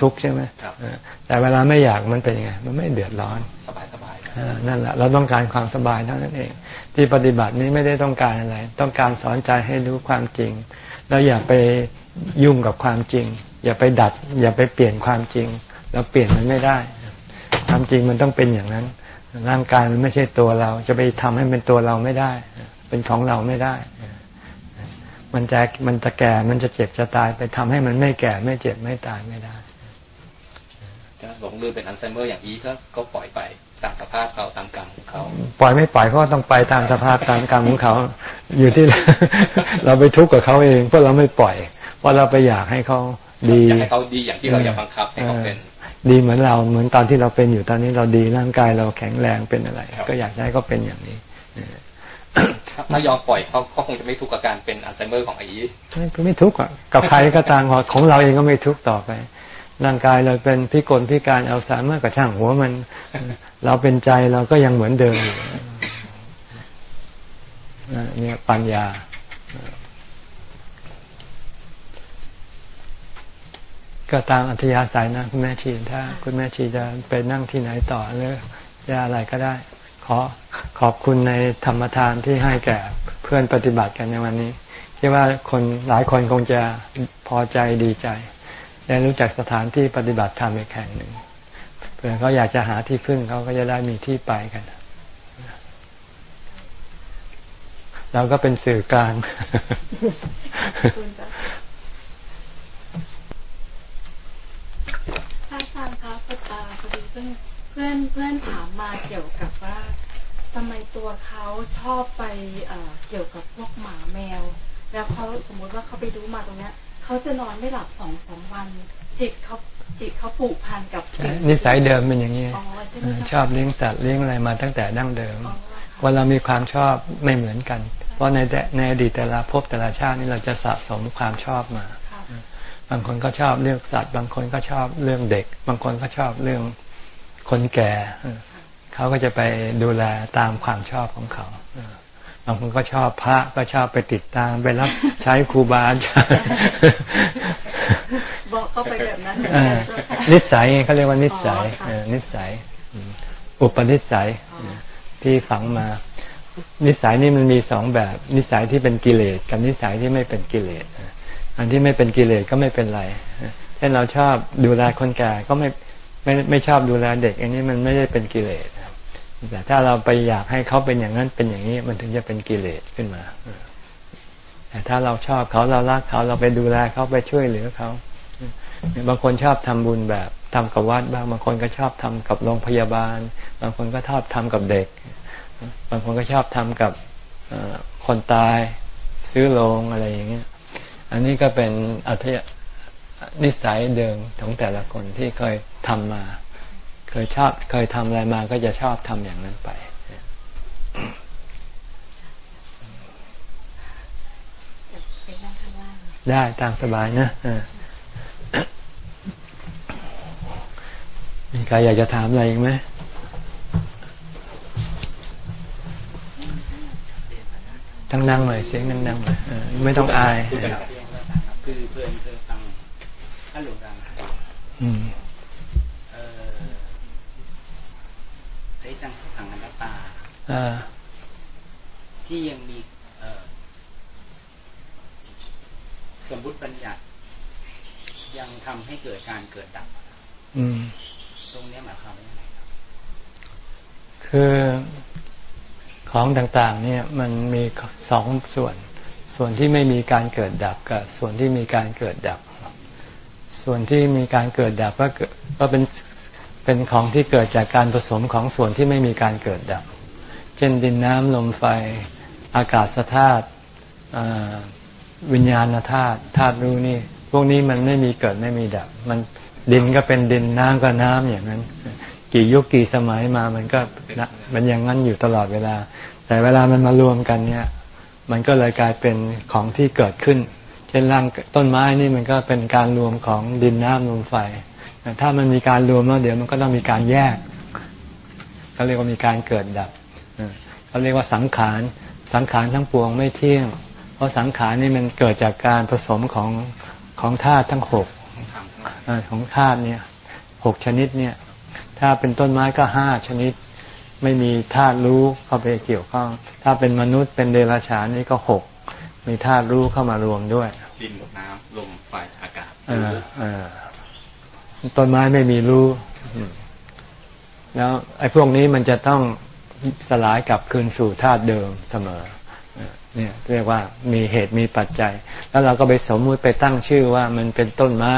ทุกข์ใช่ไหมครับเออแต่เวลาไม่อยากมันเป็นยังไง มันไม่เดือดร้อนสบายสบายอ่านั่นแหละเราต้องการความสบายเท่านั้นเอง ที่ปฏิบัตินี้ไม่ได้ต้องการอะไร ต้องการสอนใจให้รู้ความจริง แล้วอย่าไปยุ่งกับความจริง อย่าไปดัด อย่าไปเปลี่ยนความจริง เราเปลี่ยนมันไม่ได้ ความจริงมันต้องเป็นอย่างนั้น ร่างกายมันไม่ใช่ตัวเรา จะไปทำให้เป็นตัวเราไม่ได้ เป็นของเราไม่ได้ มันจะมันจะแก่ มันจะเจ็บจะตายไปทำให้มันไม่แก่ไม่เจ็บไม่ตายไม่ได้จะหลงลืมเป็นอัลไซเมอร์อย่างอีก็ก็ปล่อยไปตามสภาพเขาตามกรรมของเขา ปล่อยไม่ปล่อยเขาก็ต้องไปตามสภาพตามกรรมของเขา อยู่ที่เราไปทุกข์กับเขาเองเพราะเราไม่ปล่อย เพราะเราไปอยากให้เขาดีอยากให้เขาดีอย่างที่เราอยากบังคับให้เขาเป็นอดีเหมือนเราเหมือนตอนที่เราเป็นอยู่ตอนนี้เราดีร่างกายเราแข็งแรงเป็นอะไร ก็อยากให้ก็เป็นอย่างนี้ ถ้ายอมปล่อยเขาก็คงจะไม่ทุกข์กับการเป็นอัลไซเมอร์ของไอ้ไม่ไม่ทุกข์กับใครก็ตามของเราเองก็ไม่ทุกข์ต่อไป ร่างกายเราเป็นพิกลพิการอัลไซเมอร์กับช่างหัวมัน เราเป็นใจเราก็ยังเหมือนเดิมอยู่เนี่ยปัญญาก็ตามอัธยาศัยนะคุณแม่ชีถ้า คุณแม่ชีจะไปนั่งที่ไหนต่อหรือจะอะไรก็ได้ ขอขอบคุณในธรรมทานที่ให้แก่เพื่อนปฏิบัติกันในวันนี้คิดว่าคนหลายคนคงจะพอใจดีใจได้รู้จักสถานที่ปฏิบัติธรรมอีกแห่งหนึ่งเพื่อเขาอยากจะหาที่พึ่งเขาก็จะได้มีที่ไปกันเราก็เป็นสื่อกลางท่านฟังครับพอดีเพื่อน เพื่อนเพื่อนถามมาเกี่ยวกับว่าทำไมตัวเขาชอบไปเเกี่ยวกับพวกหมาแมว แล้วเขาสมมุติว่าเขาไปดูมาตรงนี้เขาจะนอนไม่หลับสองสามวัน จิตเขาจิตเขาผูกพันกับนิสัยเดิมเป็นอย่างนี้ชอบเลี้ยงสัตว์เลี้ยงอะไรมาตั้งแต่ดั้งเดิมวันเรามีความชอบไม่เหมือนกัน เพราะในในอดีตแต่ละภพแต่ละชาตินี่เราจะสะสมความชอบมา บางคนก็ชอบเรื่องสัตว์ บางคนก็ชอบเรื่องเด็ก บางคนก็ชอบเรื่อง คนแก่เขาก็จะไปดูแลตามความชอบของเขาบางคนก็ชอบพระก็ชอบไปติดตามไปรับใช้ครูบาอาจารย์บอกเขาไปแบบนั้นนิสัยเขาเรียกว่านิสัยนิสัย อุปนิสัยที่ฝังมา นิสัยนี่มันมีสองแบบ นิสัยที่เป็นกิเลสกับนิสัยที่ไม่เป็นกิเลสอันที่ไม่เป็นกิเลสก็ไม่เป็นไรเช่นเราชอบดูแลคนแก่ก็ไม่ ไม่ไม่ชอบดูแลเด็ก อันนี้มันไม่ได้เป็นกิเลสแต่ถ้าเราไปอยากให้เขาเป็นอย่างนั้นเป็นอย่างนี้มันถึงจะเป็นกิเลสขึ้นมาแต่ถ้าเราชอบเขาเรารักเขาเราไปดูแลเขาไปช่วยเหลือเขาบางคนชอบทำบุญแบบทำกับวัดบ้างบางคนก็ชอบทำกับโรงพยาบาล บางคนก็ชอบทำกับเด็ก บางคนก็ชอบทำกับคนตาย ซื้อโรงอะไรอย่างเงี้ย อันนี้ก็เป็นอัธย นิสัยเดิมของแต่ละคนที่เคยทำมา เคยชอบเคยทำอะไรมาก็จะชอบทำอย่างนั้นไปได้ตามสบายนะมีใครอยากจะถามอะไรอีกไหมทั้งนั่งหน่อยเสียงนั่งๆหน่อยไม่ต้องอายคือเพื่อนเพื่อน ท่านหลวงตาอืมเออไอ้จังขังอนัตตาที่ยังมีเออสมบุติปัญญายังทำให้เกิดการเกิดดับ อืม ตรงนี้หมายความว่ายังไงครับ คือของต่างๆ เนี่ย มันมีสองส่วน ส่วนที่ไม่มีการเกิดดับกับ ส่วนที่มีการเกิดดับ ส่วนที่มีการเกิดดับก็ก็เป็นเป็นของที่เกิดจากการผสมของส่วนที่ไม่มีการเกิดดับ เช่นดินน้ำลมไฟ อากาศธาตุวิญญาณธาตุธาตุรู้นี่ พวกนี้มันไม่มีเกิดไม่มีดับ มันดินก็เป็นดินน้ำก็น้ำอย่างนั้น กี่ยุคกี่สมัยมามันก็มันอย่างนั้นอยู่ตลอดเวลา แต่เวลามันมารวมกันเนี่ย มันก็เลยกลายเป็นของที่เกิดขึ้น ช่นร่างต้นไม้นี่มันก็เป็นการรวมของดินน้ำลมไฟแต่ถ้ามันมีการรวมแล้วเดี๋ยวมันก็ต้องมีการแยกเขาเรียกว่ามีการเกิดดับเขาเรียกว่าสังขารสังขารทั้งปวงไม่เที่ยง เพราะสังขารนี่มันเกิดจากการผสมของของธาตุทั้งหกของธาตุเนี่ยหกชนิดเนี่ยถ้าเป็นต้นไม้ก็ห้าชนิด ไม่มีธาตุรู้เข้าไปเกี่ยวข้อง ถ้าเป็นมนุษย์เป็นเดรัจฉานนี่ก็หก มีธาตุรู้เข้ามารวมด้วยดินน้ำลมไฟอากาศต้นไม้ไม่มีรู้แล้วไอ้พวกนี้มันจะต้องสลายกลับคืนสู่ธาตุเดิมเสมอเนี่ยเรียกว่ามีเหตุมีปัจจัย แล้วเราก็ไปสมมุติไปตั้งชื่อว่ามันเป็นต้นไม้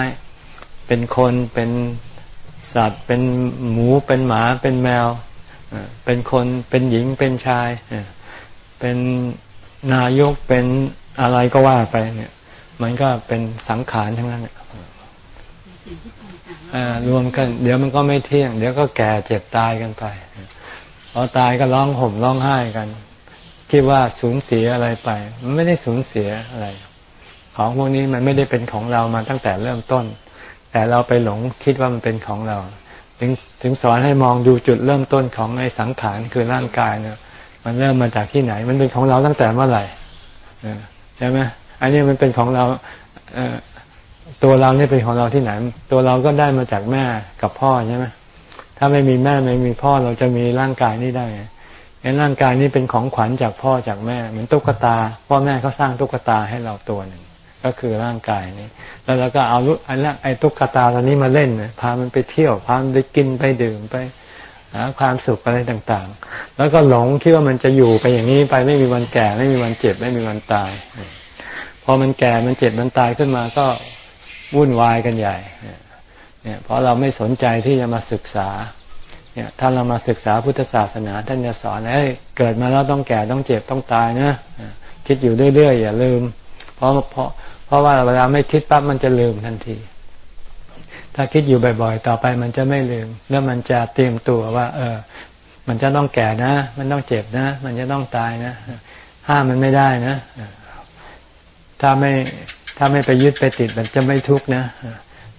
เป็นคนเป็นสัตว์ เป็นหมูเป็นหมาเป็นแมวเป็นคนเป็นหญิงเป็นชายเป็น นายกเป็นอะไรก็ว่าไปเนี่ย มันก็เป็นสังขารทั้งนั้นรวมกัน เดี๋ยวมันก็ไม่เที่ยง เดี๋ยวก็แก่เจ็บตายกันไปพอตายก็ร้องห่มร้องไห้กันคิดว่าสูญเสียอะไรไป มันไม่ได้สูญเสียอะไร ของพวกนี้มันไม่ได้เป็นของเรามาตั้งแต่เริ่มต้น แต่เราไปหลงคิดว่ามันเป็นของเรา ถึงถึงสอนให้มองดูจุดเริ่มต้นของในสังขารคือร่างกายเนี่ย มันเริ่มมาจากที่ไหน มันเป็นของเราตั้งแต่เมื่อไหร่ใช่ไหมอันนี้มันเป็นของเราตัวเราเนี่ยเป็นของเราที่ไหน ตัวเราก็ได้มาจากแม่กับพ่อใช่ไหมถ้าไม่มีแม่ไม่มีพ่อเราจะมีร่างกายนี้ได้ไงร่างกายนี้เป็นของขวัญจากพ่อจากแม่ เหมือนตุ๊กตา พ่อแม่เขาสร้างตุ๊กตาให้เราตัวหนึ่งก็คือร่างกายนี้ แล้วเราก็เอาไอ้ไอ้ตุ๊กตาตัวนี้มาเล่นพามันไปเที่ยวพามันไปกินไปดื่มไป หาความสุขอะไรต่างๆ แล้วก็หลงคิดว่ามันจะอยู่ไปอย่างนี้ไปไม่มีวันแก่ไม่มีวันเจ็บไม่มีวันตาย พอมันแก่มันเจ็บมันตายขึ้นมาก็วุ่นวายกันใหญ่เนี่ยเพราะเราไม่สนใจที่จะมาศึกษาเนี่ยถ้าเรามาศึกษาพุทธศาสนาท่านจะสอนให้เกิดมาแล้วต้องแก่ต้องเจ็บต้องตายนะคิดอยู่เรื่อยๆอย่าลืม เพราะเพราะเพราะว่าเวลาไม่คิดปั๊บมันจะลืมทันที ถ้าคิดอยู่บ่อยๆ ต่อไปมันจะไม่ลืม แล้วมันจะเตรียมตัวว่า เออ มันจะต้องแก่นะ มันต้องเจ็บนะ มันจะต้องตายนะ ห้ามมันไม่ได้นะ ถ้าไม่ถ้าไม่ไปยึดไปติดมันจะไม่ทุกข์นะ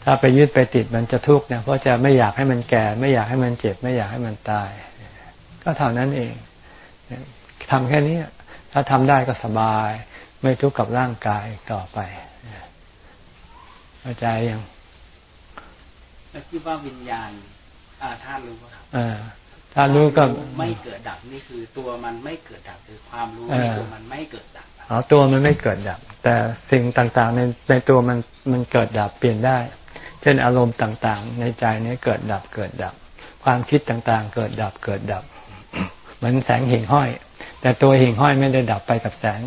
ถ้าไปยึดไปติดมันจะทุกข์นะ เพราะจะไม่อยากให้มันแก่ ไม่อยากให้มันเจ็บ ไม่อยากให้มันตาย ก็เท่านั้นเองทำแค่นี้ ถ้าทำได้ก็สบาย ไม่ทุกข์กับร่างกายต่อไปเข้าใจยัง แล้วที่ว่าวิญญาณอาธาตุรู้ครับถ้ารู้ก็ไม่เกิดดับนี่คือตัวมันไม่เกิดดับคือความรู้ตัวมันไม่เกิดดับอ๋อตัวมันไม่เกิดดับ แต่สิ่งต่างๆในในตัวมันมันเกิดดับเปลี่ยนได้ เช่นอารมณ์ต่างๆ ในใจนี้เกิดดับเกิดดับ ความคิดต่างๆ เกิดดับเกิดดับ เหมือนแสงหิ่งห้อย แต่ตัวหิ่งห้อยไม่ได้ดับไปกับแสง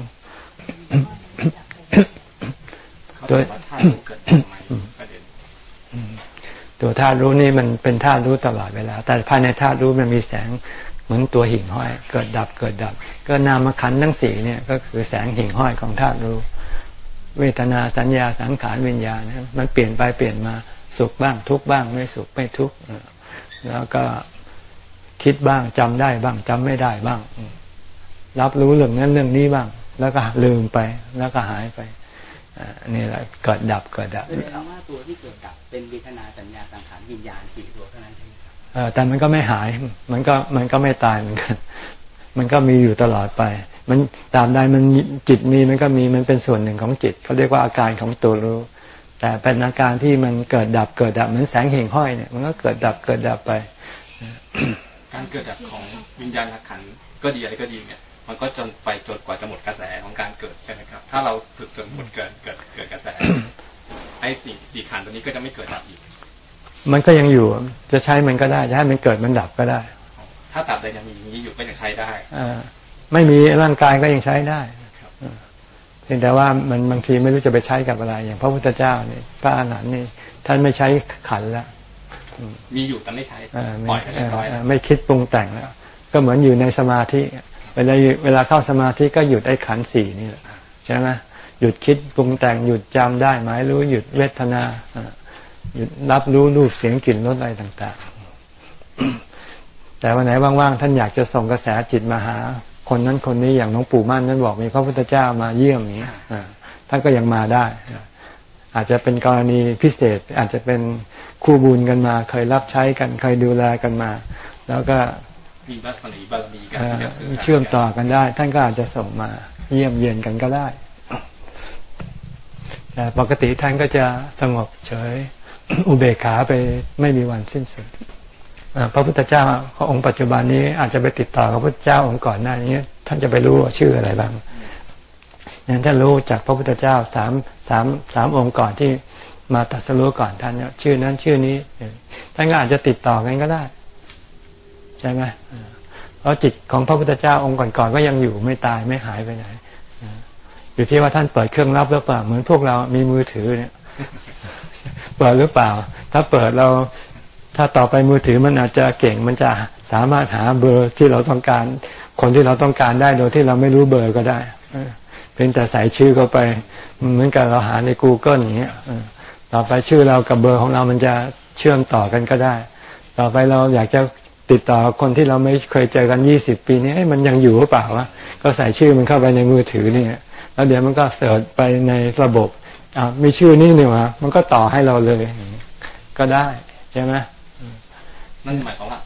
ตัว ตัวธาตุรู้นี่มันเป็นธาตุรู้ตลอดเวลา แต่ภายในธาตุรู้มันมีแสงเหมือนตัวหิ่งห้อย เกิดดับเกิดดับ ก็นามขันทั้งสี่เนี่ยก็คือแสงหิ่งห้อยของธาตุรู้ เวทนาสัญญาสังขารวิญญาณมันเปลี่ยนไปเปลี่ยนมาสุขบ้างทุกบ้างไม่สุขไม่ทุกแล้วก็คิดบ้างจำได้บ้างจำไม่ได้บ้าง รับรู้เรื่องนั้นเรื่องนี้บ้าง แล้วก็ลืมไปแล้วก็หายไป นี่แหละเกิดดับเกิดดับแสดงว่าตัวที่เกิดดับเป็นเวทนาสัญญาสังขารวิญญาณสี่ตัวเท่านั้นใช่ไหมแต่มันก็ไม่หาย มันก็มันก็ไม่ตายเหมือนกัน มันก็มีอยู่ตลอดไป มันตามใดมันจิตมีมันก็มีมันเป็นส่วนหนึ่งของจิตเขาเรียกว่าอาการของตัวรู้ แต่เป็นอาการที่มันเกิดดับเกิดดับเหมือนแสงเห่งห้อยเนี่ยมันก็เกิดดับเกิดดับไป การเกิดดับของวิญญาณขันก็ดีอะไรก็ดีเนี่ย มันก็จนไปจนกว่าจะหมดกระแสของการเกิดใช่ไหมครับ ถ้าเราฝึกจนหมดเกิดเกิดเกิดกระแสไอ้สี่สี่ขันตัวนี้ก็จะไม่เกิดดับอีก มันก็ยังอยู่จะใช้มันก็ได้จะให้มันเกิดมันดับก็ได้ ถ้าตับใดยังมีอย่างนี้อยู่ก็ยังใช้ได้อไม่มีร่างกายก็ยังใช้ได้เพียงแต่ว่ามันบางทีไม่รู้จะไปใช้กับอะไร อย่างพระพุทธเจ้านี่พระอรหันต์นี่ท่านไม่ใช้ขันแล้วมีอยู่แต่ไม่ใช้ปล่อยให้ร้อยไม่คิดปรุงแต่งแล้วก็เหมือนอยู่ในสมาธิ เวลาเวลาเข้าสมาธิก็หยุดไอ้ขันสี่นี่แหละใช่ไหมหยุดคิดปรุงแต่งหยุดจำได้หมายรู้หยุดเวทนาหยุดรับรู้รูปเสียงกลิ่นรสอะไรต่าง ๆ แต่วันไหนว่างๆท่านอยากจะส่งกระแสจิตมาหา คนนั้นคนนี้อย่างน้องปู่มั่นนั้นบอกมีพระพุทธเจ้ามาเยี่ยมอย่างนี้ท่านก็ยังมาได้ อาจจะเป็นกรณีพิเศษ อาจจะเป็นคู่บุญกันมา เคยรับใช้กันเคยดูแลกันมา แล้วก็ มีบัสนีบารมีกันเชื่อมต่อกันได้ ท่านก็อาจจะส่งมาเยี่ยมเยียนกันก็ได้ แต่ปกติท่านก็จะสงบเฉยอุเบกขาไปไม่มีวันสิ้นสุดพระพุทธเจ้าพระองค์ปัจจุบันนี้อาจจะไปติดต่อกับพระพุทธเจ้าองค์ก่อนหน้านี้ ท่านจะไปรู้ว่าชื่ออะไรบ้างอย่างท่านรู้จากพระพุทธเจ้าสามสามสามองค์ก่อนที่มาตัดสรู้ก่อนท่านเนี่ยชื่อนั้นชื่อนี้ท่านก็อาจจะติดต่อกันก็ได้ ใช่ไหมเพราะจิตของพระพุทธเจ้าองค์ก่อนๆก็ยังอยู่ไม่ตายไม่หายไปไหน อยู่ที่ว่าท่านเปิดเครื่องรับหรือเปล่า เหมือนพวกเรามีมือถือเนี่ย เปิดหรือเปล่า ถ้าเปิดเราถ้าต่อไปมือถือมันอาจจะเก่งมันจะสามารถหาเบอร์ที่เราต้องการ คนที่เราต้องการได้โดยที่เราไม่รู้เบอร์ก็ได้เพียงแต่ใส่ชื่อเข้าไปเหมือนกับเราหาใน Google อย่างเงี้ยต่อไปชื่อเรากับเบอร์ของเรามันจะเชื่อมต่อกันก็ได้ ต่อไปเราอยากจะ ติดต่อคนที่เราไม่เคยเจอกันยี่สิบปีนี้มันยังอยู่หรือเปล่าวะก็ใส่ชื่อมันเข้าไปในมือถือนี่แล้วเดี๋ยวมันก็เสิร์ชไปในระบบอ่ามีชื่อนี่นี่วะมันก็ต่อให้เราเลย ก็ได้ใช่ไหมนั่นหมายความว่า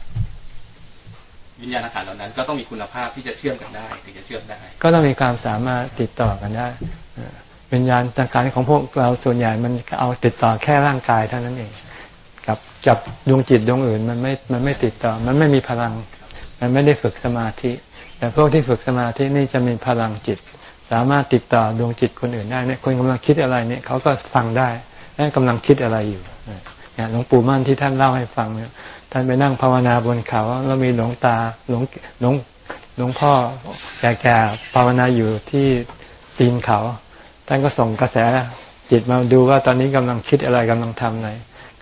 วิญญาณขันเหล่านั้น ก็ต้องมีคุณภาพที่จะเชื่อมกันได้ถึงจะเชื่อมได้ ก็ต้องมีความสามารถติดต่อกันได้วิญญาณต่างๆของพวกเราส่วนใหญ่มันเอาติดต่อแค่ร่างกายเท่านั้นเอง กับจับดวงจิตดวงอื่น มันไม่มันไม่ติดต่อ มันไม่มีพลัง มันไม่ได้ฝึกสมาธิ แต่พวกที่ฝึกสมาธินี่จะมีพลังจิต สามารถติดต่อดวงจิตคนอื่นได้เนี่ยคนกำลังคิดอะไรเนี่ยเขาก็ฟังได้นั่นกำลังคิดอะไรอยู่อย่างหลวงปู่มั่นที่ท่านเล่าให้ฟังเนี่ยท่านไปนั่งภาวนาบนเขาแล้วมีหลวงตาหลวงหลวงหลวงพ่อแก่ๆภาวนาอยู่ที่ตีนเขา ท่านก็ส่งกระแสจิตมาดูว่าตอนนี้กำลังคิดอะไรกำลังทำอะไร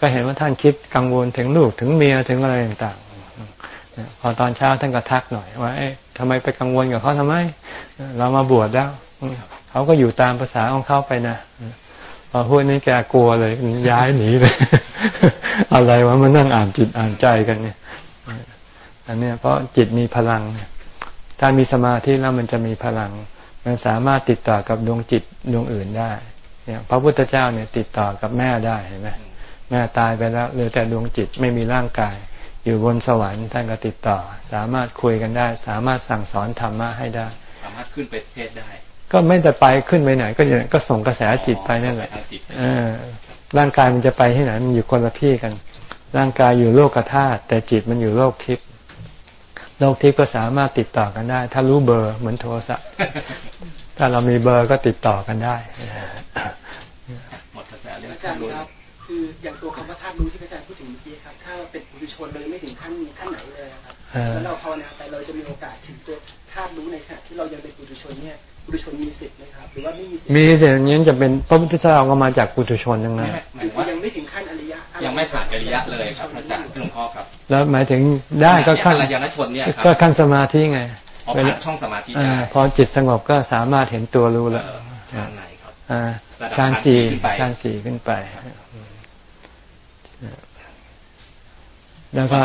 ก็เห็นว่าท่านคิดกังวลถึงลูกถึงเมียถึงอะไรต่างๆพอตอนเช้าท่านก็ทักหน่อยว่าเอ๊ะทำไมไปกังวลกับเขาทำไม เรามาบวชแล้วเขาก็อยู่ตามภาษาของเขาไปนะพอพูดนี้แกกลัวเลยย้ายหนีเลย อะไรวะมันนั่งอ่านจิตอ่านใจกันเนี่ยอันนี้เพราะจิตมีพลังถ้ามีสมาธิแล้วมันจะมีพลัง มันสามารถติดต่อกับดวงจิตดวงอื่นได้ เนี่ย พระพุทธเจ้าเนี่ยติดต่อกับแม่ได้เห็นไหม แม่ตายไปแล้วเหลือแต่ดวงจิตไม่มีร่างกาย อยู่บนสวรรค์ท่านก็ติดต่อ สามารถคุยกันได้ สามารถสั่งสอนธรรมะให้ได้ สามารถขึ้นไปเทศได้ ก็ไม่แต่ไปขึ้นไปไหน ก็ก็ส่งกระแสจิตไปนั่นแหละร่างกายมันจะไปที่ไหนมันอยู่คนละที่กัน ร่างกายอยู่โลกธาตุแต่จิตมันอยู่โลกทิพย์โลกทิพย์ก็สามารถติดต่อกันได้ ถ้ารู้เบอร์เหมือนโทรศัพท์ถ้าเรามีเบอร์ก็ติดต่อกันได้หมดกระแสเลยอาจารย์ครับ คืออย่างตัวคำว่าธาตุรู้ที่อาจารย์พูดถึงเมื่อกี้ครับ ถ้าเป็นบุรุชนเลยไม่ถึงขั้นขั้นไหนเลยครับแล้วเราภาวนาไปเราจะมีโอกาสถึงตัวธาตุรู้ในขณะที่เรายังเป็นบุรุชนเนี่ยปุถุชนมีสิทธิ์ไหมครับหรือว่าไม่มีสิทธิ์มีแต่นี้จะเป็นพระพุทธเจ้าก็มาจากปุถุชนทั้งนั้นยังไม่ถึงขั้นอริยะยังไม่ผ่านอริยะเลยครับอาจารย์หลวงพ่อครับ แล้วหมายถึงได้ก็ขั้นอริยชนเนี่ยก็ขั้นสมาธิไงผ่านช่องสมาธิได้พอจิตสงบก็สามารถเห็นตัวรู้แล้วฌานไหนครับฌานสี่ฌานสี่ขึ้นไป แล้วก็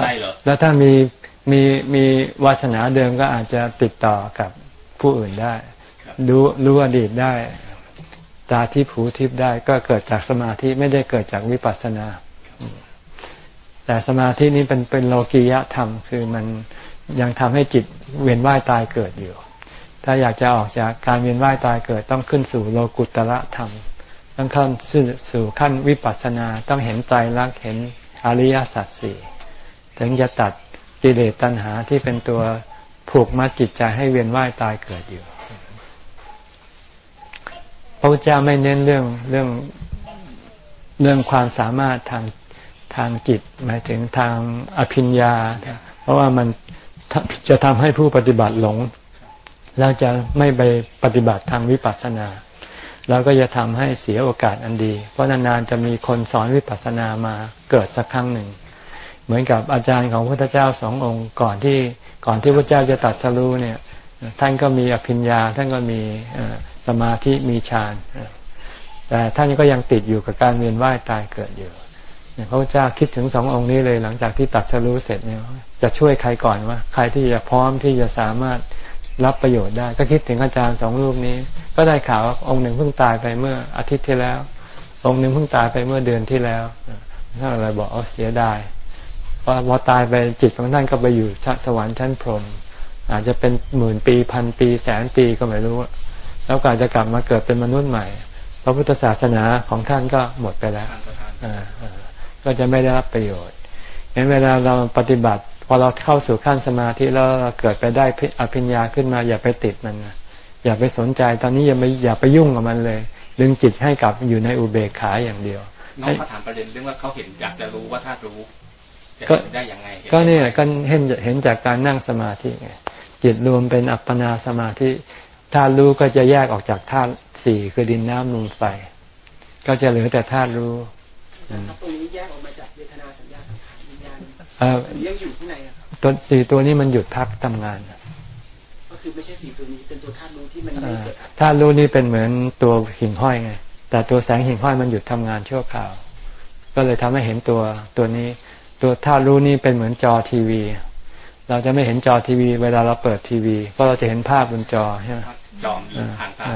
แล้วถ้ามีมีมีวาสนาเดิมก็อาจจะติดต่อกับผู้อื่นได้ รู้รู้อดีตได้ ตาที่ผูทิพได้ก็เกิดจากสมาธิไม่ได้เกิดจากวิปัสสนา แต่สมาธินี้เป็นเป็นโลกียะธรรม คือมันยังทำให้จิตเวียนว่ายตายเกิดอยู่ ถ้าอยากจะออกจากการเวียนว่ายตายเกิดต้องขึ้นสู่โลกุตระธรรม ต้องขึ้นสู่ขั้นวิปัสสนา ต้องเห็นใจรักเห็นอริยสัจสี่ ถึงจะตัดกิเลสตัณหาที่เป็นตัวผูกมัดจิตใจให้เวียนว่ายตายเกิดอยู่พระพุทธเจ้าไม่เน้นเรื่องเรื่องเรื่องความสามารถทางทางจิต หมายถึงทางอภิญญา เพราะว่ามันจะทำให้ผู้ปฏิบัติหลง แล้วจะไม่ไปปฏิบัติทางวิปัสสนา แล้วก็จะทำให้เสียโอกาสอันดี เพราะนานๆจะมีคนสอนวิปัสสนามาเกิดสักครั้งหนึ่ง เหมือนกับอาจารย์ของพระพุทธเจ้าสององค์ก่อนที่ก่อนที่พระเจ้าจะตัดสรู้เนี่ย ท่านก็มีอภิญญา ท่านก็มีสมาธิมีฌานแต่ท่านก็ยังติดอยู่กับการเวียนว่ายตายเกิดอยู่พระพุทธเจ้าคิดถึงสององค์นี้เลยหลังจากที่ตัดสรู้เสร็จเนี่ยจะช่วยใครก่อนว่าใครที่จะพร้อมที่จะสามารถรับประโยชน์ได้ ก็คิดถึงอาจารย์สองรูปนี้ ก็ได้ข่าวว่าองค์หนึ่งเพิ่งตายไปเมื่ออาทิตย์ที่แล้ว องค์หนึ่งเพิ่งตายไปเมื่อเดือนที่แล้วท่านอะไรบอกเอาเสียดาย พอพอตายไปจิตของท่านก็ไปอยู่สวรรค์ชั้นพรหมอาจจะเป็นหมื่นปีพันปีแสนปีก็ไม่รู้ แล้วก็อาจจะกลับมาเกิดเป็นมนุษย์ใหม่ พระพุทธศาสนาของท่านก็หมดไปแล้วก็จะไม่ได้รับประโยชน์เห็นเวลาเราปฏิบัติ พอเราเข้าสู่ขั้นสมาธิแล้วเราเกิดไปได้อภิญญาขึ้นมา อย่าไปติดมันนะอย่าไปสนใจตอนนี้อย่าไปอย่าไปยุ่งกับมันเลย ดึงจิตให้กลับอยู่ในอุเบกขาอย่างเดียวน้องเขาถามประเด็นเรื่องว่าเขาเห็นอยากจะรู้ว่าถ้ารู้ ก็ได้ยังไงก็เนี่ยก็เห็นเห็นจากการนั่งสมาธิไงจิตรวมเป็นอัปปนาสมาธิธาตุรู้ก็จะแยกออกจากธาตุสี่คือดินน้ำลมไฟก็จะเหลือแต่ธาตุรู้ตรงนี้แยกออกมาจากเวทนาสัญญาสังขารวิญญาณยังอยู่ที่ไหนครับตัวสี่ตัวนี้มันหยุดพักทำงานก็คือไม่ใช่สี่ตัวนี้เป็นตัวธาตุรู้ที่มันธาตุรู้นี่เป็นเหมือนตัวหิ่งห้อยไงแต่ตัวแสงหิ่งห้อยมันหยุดทำงานชั่วคราว ก็เลยทำให้เห็นตัวตัวนี้ ตัวธาตุรู้นี่เป็นเหมือนจอทีวี เราจะไม่เห็นจอทีวี เวลาเราเปิดทีวี เพราะเราจะเห็นภาพบนจอใช่ไหมจอมีทางตา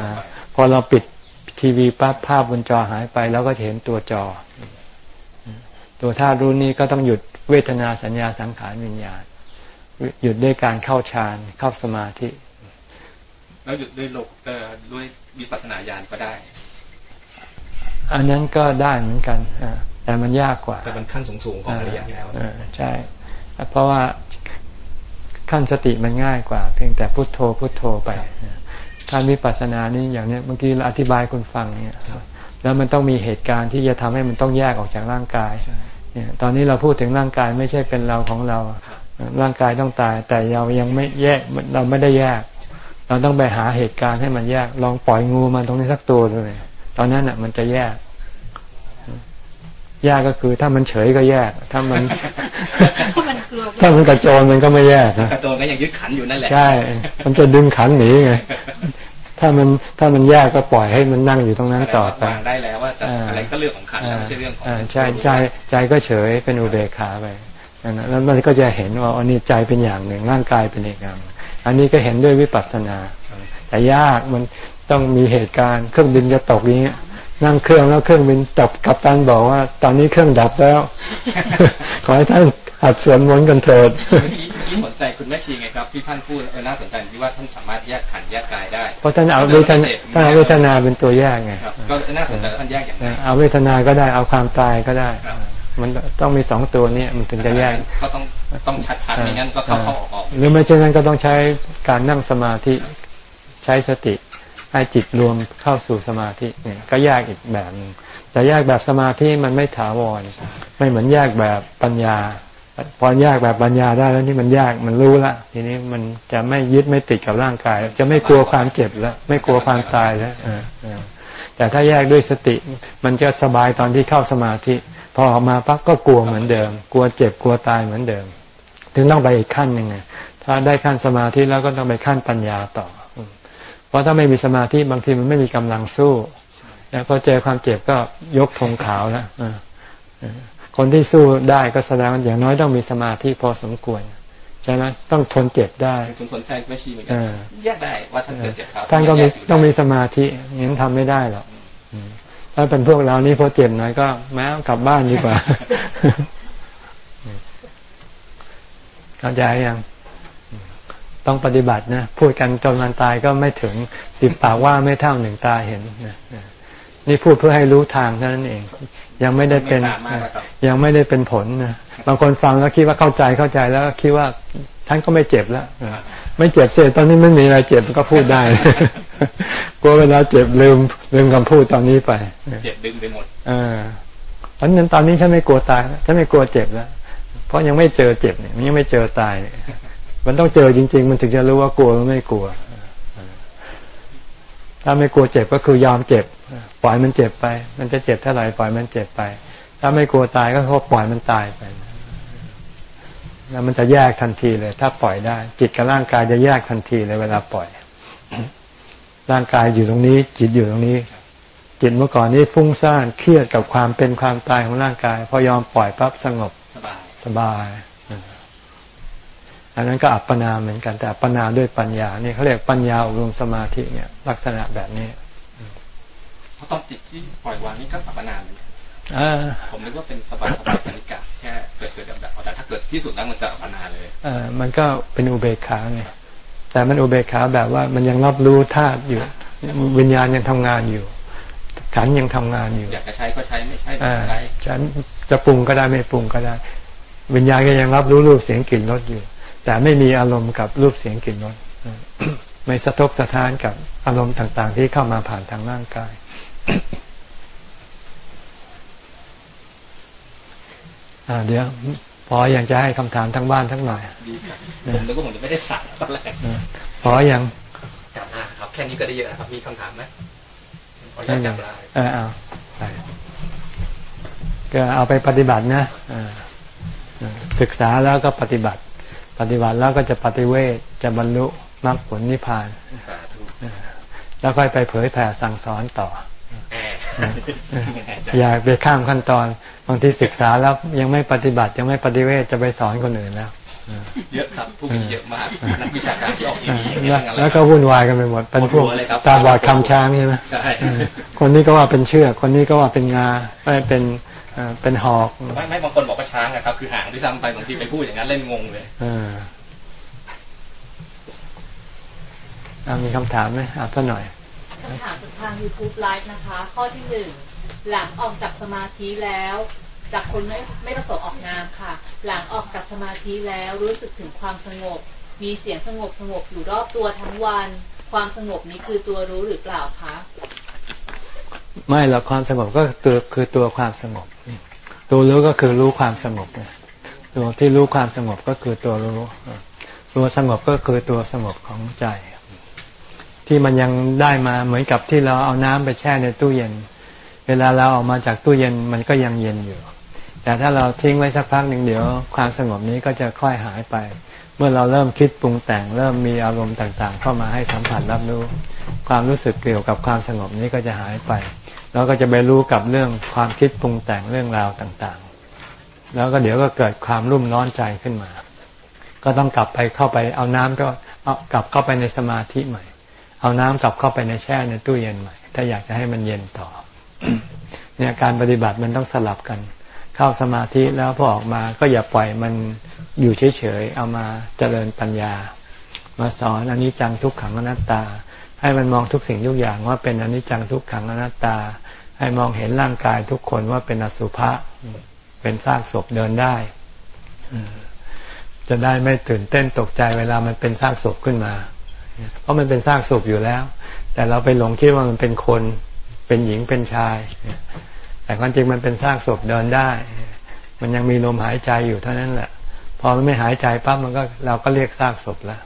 พอเราปิดทีวีปั๊บภาพบนจอหายไป แล้วก็จะเห็นตัวจอ ตัวธาตุรู้นี้ก็ต้องหยุดเวทนาสัญญาสังขารวิญญาณ หยุดด้วยการเข้าฌานเข้าสมาธิ แล้วหยุดด้วยโลกเอ่อด้วยวิปัสสนาญาณก็ได้ อันนั้นก็ได้เหมือนกัน แต่มันยากกว่า แต่มันขั้นสูงๆของอริยแล้วใช่ เพราะว่าขั้นสติมันง่ายกว่า เพียงแต่พุโทโธพุโทโธไปขั้นวิปัสสนานี่อย่างเนี้ยเมื่อกี้เราอธิบายคุณฟังเนี่ยแล้วมันต้องมีเหตุการณ์ที่จะทำให้มันต้องแยกออกจากร่างกายเนี่ยตอนนี้เราพูดถึงร่างกายไม่ใช่เป็นเราของเรา ร่างกายต้องตาย แต่เรายังไม่แยกเราไม่ได้แยก เราต้องไปหาเหตุการณ์ให้มันแยก ลองปล่อยงูมันตรงนี้สักตัวเลยตอนนั้นอะ มันจะแยก แยกก็คือถ้ามันเฉยก็แยก ถ้ามัน ถ้ามันกระโจนมันก็ไม่แยกนะกระโจนก็ยังยึดขันอยู่นั่นแหละ ใช่ มันจะดึงขันหนีไง ถ้ามันถ้ามันแยกก็ปล่อยให้มันนั่งอยู่ตรงนั้นต่อไปได้แล้วว่าจะอะไรก็เรื่องของขันไม่ใช่เรื่องของใช่ใจใจก็เฉยเป็นอุเบกขาไปแล้วมันก็จะเห็นว่าอันนี้ใจเป็นอย่างหนึ่งร่างกายเป็นอีกอย่างอันนี้ก็เห็นด้วยวิปัสสนา แต่ยากมันต้องมีเหตุการณ์เครื่องบินจะตกนี้ นั่งเครื่องแล้วเครื่องบินตกกับตันบอกว่า ตอนนี้เครื่องดับแล้ว ขอให้ท่านอัดสวนมนต์กันเถิดที่สนใจคุณแม่ชีไงครับที่ท่านพูดน่าสนใจที่ว่าท่านสามารถแยกขันแยกกายได้ เพราะท่านเอาเวทนาท่านเอาเวทนาเป็นตัวแยกไงก็น่าสนใจท่านแยกอย่างไรเอาเวทนาก็ได้เอาความตายก็ได้มันต้องมีสองตัวนี้มันถึงจะแยกก็ต้องต้องชัดๆอย่างนั้นก็เข้าเข้าออกหรือไม่เช่นนั้นก็ต้องใช้การนั่งสมาธิใช้สติ ให้จิตรวมเข้าสู่สมาธิเนี่ยก็แยกอีกแบบนึงแต่แยกแบบสมาธิมันไม่ถาวร ไม่เหมือนแยกแบบปัญญา พอแยกแบบปัญญาได้แล้วนี่มันแยกมันรู้ละทีนี้มันจะไม่ยึดไม่ติดกับร่างกาย จะไม่กลัวความเจ็บแล้วไม่กลัวความตายแล้วแต่ถ้าแยกด้วยสติ มันจะสบายตอนที่เข้าสมาธิ พอออกมาปั๊บก็กลัวเหมือนเดิม กลัวเจ็บกลัวตายเหมือนเดิม ถึงต้องไปอีกขั้นหนึ่งถ้าได้ขั้นสมาธิแล้วก็ต้องไปขั้นปัญญาต่อ เพราะถ้าไม่มีสมาธิบางทีมันไม่มีกำลังสู้ แล้วพอเจอความเจ็บก็ยกธงขาวแล้วคนที่สู้ได้ก็แสดงอย่างน้อยต้องมีสมาธิพอสมควรใช่ไหมต้องทนเจ็บได้คุณสนใจไม่ชีเหมือนกันแยกได้ว่าท่านเกิดเจ็บเขาท่านก็มีต้องมีสมาธิงั้นทำไม่ได้หรอกถ้าเป็นพวกเรานี่พอเจ็บหน่อยก็แม้กลับบ้านดีกว่าเข้าใจยัง ต้องปฏิบัตินะพูดกันจนวันตายก็ไม่ถึงสิบปากว่าไม่เท่าหนึ่งตาเห็นนะนี่พูดเพื่อให้รู้ทางเท่านั้นเอง ยังไม่ได้เป็นยังไม่ได้เป็นผลนะบางคนฟังแล้วคิดว่าเข้าใจเข้าใจแล้วคิดว่าท่านก็ไม่เจ็บแล้วไม่เจ็บเสร็จตอนนี้ไม่มีอะไรเจ็บก็พูดได้กลัวเวลาเจ็บลืมลืมคำพูดตอนนี้ไปเจ็บดึงไปหมดอ่าเพราะนั้นตอนนี้ฉันไม่กลัวตายฉันไม่กลัวเจ็บแล้วเพราะยังไม่เจอเจ็บเนี่ยยังไม่เจอตายเนี่ย มันต้องเจอจริง ๆ มันถึงจะรู้ว่ากลัวหรือไม่กลัว ถ้าไม่กลัวเจ็บก็คือยอมเจ็บ ปล่อยมันเจ็บไป มันจะเจ็บเท่าไหร่ปล่อยมันเจ็บไป ถ้าไม่กลัวตายก็เขาปล่อยมันตายไปแล้วมันจะแยกทันทีเลย ถ้าปล่อยได้ จิตกับร่างกายจะแยกทันทีเลยเวลาปล่อย ร่างกายอยู่ตรงนี้ จิตอยู่ตรงนี้ จิตเมื่อก่อนนี้ฟุ้งซ่านเครียดกับความเป็นความตายของร่างกาย พอยอมปล่อยปั๊บสงบสบายสบาย อันนั้นก็อัปปนาเหมือนกันแต่อัปปนาด้วยปัญญาเนี่ยเขาเรียกปัญญาอบรมสมาธิเนี่ย ลักษณะแบบนี้เพราะตอนจิตที่ปล่อยวางนี่ก็อัปปนาเหมือนกันผมนึกว่าเป็นสบายสบายปณิกาแค่เกิดเกิดแบบแต่ถ้าเกิดที่สุดแล้วมันจะอัปปนาเลยเออมันก็เป็นอุเบกขาไงแต่มันอุเบกขาแบบว่ามันยังรับรู้ธาตุอยู่ วิญญาณยังทำงานอยู่ขันยังทำงานอยู่ อยากจะใช้ก็ใช้ไม่ใช่ใช้ฉันจะปรุงก็ได้ไม่ปรุงก็ได้ วิญญาณก็ยังรับรู้รูปเสียงกลิ่นรสอยู่ แต่ไม่มีอารมณ์กับรูปเสียงกลิ่นรสไม่สะทกสะท้านกับอารมณ์ต่างๆ ที่เข้ามาผ่านทางร่างกาย เดี๋ยว พออยังจะให้คำถามทั้งบ้านทั้งหน่อยผมนึกว่าผมจะไม่ได้สั่งตอนแรกพอยังจับครับ แค่นี้ก็ได้เยอะครับ มีคำถามไหมขออนุญาตจับเออเอาก็เอาไปปฏิบัตินะศึกษาแล้วก็ปฏิบัติ ปฏิบัติแล้วก็จะปฏิเวทจะบรรลุมรรคผลนิพพานแล้วค่อยไปเผยแผ่สั่งสอนต่อ อยากไปข้ามขั้นตอนบางทีศึกษาแล้วยังไม่ปฏิบัติยังไม่ปฏิเวทจะไปสอนคนอื่นแล้วเยอะครับผู้มีเยอะมากนักวิชาการที่ออกทีวีแล้วก็วุ่นวายกันไปหมดเป็นพวกตาบอดคำช้างใช่ไหมใช่คนนี้ก็ว่าเป็นเชือกคนนี้ก็ว่าเป็นงาไม่เป็น เป็นหอกไม่ไม่บางคนบอกว่าช้างนะครับ คือหางที่ซ้ำไปบางทีไปพูดอย่างนั้นเล่นงงเลยอ่ามีคำถามไหมเอาสักหน่อยคำถามจากทางยูทูบไลฟ์นะคะ ข้อที่หนึ่งหลังออกจากสมาธิแล้วจากคนไม่ไม่ประสงค์ออกนามค่ะ หลังออกจากสมาธิแล้วรู้สึกถึงความสงบ มีเสียงสงบสงบอยู่รอบตัวทั้งวัน ความสงบนี้คือตัวรู้หรือเปล่าคะ ไม่หรอกความสงบก็ตัวคือตัวความสงบ ตัวรู้ก็คือรู้ความสงบตัวที่รู้ความสงบก็คือตัวรู้ ตัวสงบก็คือตัวสงบของใจ ที่มันยังได้มาเหมือนกับที่เราเอาน้ำไปแช่ในตู้เย็น เวลาเราออกมาจากตู้เย็นมันก็ยังเย็นอยู่ แต่ถ้าเราทิ้งไว้สักพักหนึ่งเดี๋ยว ความสงบนี้ก็จะค่อยหายไป มื่อเราเริ่มคิดปรุงแต่งเริ่มมีอารมณ์ต่างๆ เข้ามาให้สัมผัสรับรู้ ความรู้สึกเกี่ยวกับความสงบนี้ก็จะหายไป เราก็จะไปรู้กับเรื่องความคิดปรุงแต่งเรื่องราวต่างๆ แล้วก็เดี๋ยวก็เกิดความรุ่มร้อนใจขึ้นมา ก็ต้องกลับไปเข้าไปเอาน้ำก็เอากลับเข้าไปในสมาธิใหม่ เอาน้ำกลับเข้าไปในแช่ในตู้เย็นใหม่ ถ้าอยากจะให้มันเย็นต่อ เนี่ยการปฏิบัติมันต้องสลับกัน เข้าสมาธิแล้วพอออกมาก็อย่าปล่อยมันอยู่เฉยๆ เอามาเจริญปัญญา มาสอนอนิจจังทุกขังอนัตตา ให้มันมองทุกสิ่งทุกอย่างว่าเป็นอนิจจังทุกขังอนัตตา ให้มองเห็นร่างกายทุกคนว่าเป็นอสุภะเป็นซากศพเดินได้ จะได้ไม่ตื่นเต้นตกใจเวลามันเป็นซากศพขึ้นมา เพราะมันเป็นซากศพอยู่แล้ว แต่เราไปหลงคิดว่ามันเป็นคน เป็นหญิงเป็นชาย แต่ความจริงมันเป็นซากศพเดินได้ มันยังมีลมหายใจอยู่เท่านั้นแหละ พอมันไม่หายใจปั๊บมันก็เราก็เรียกซากศพแล้ว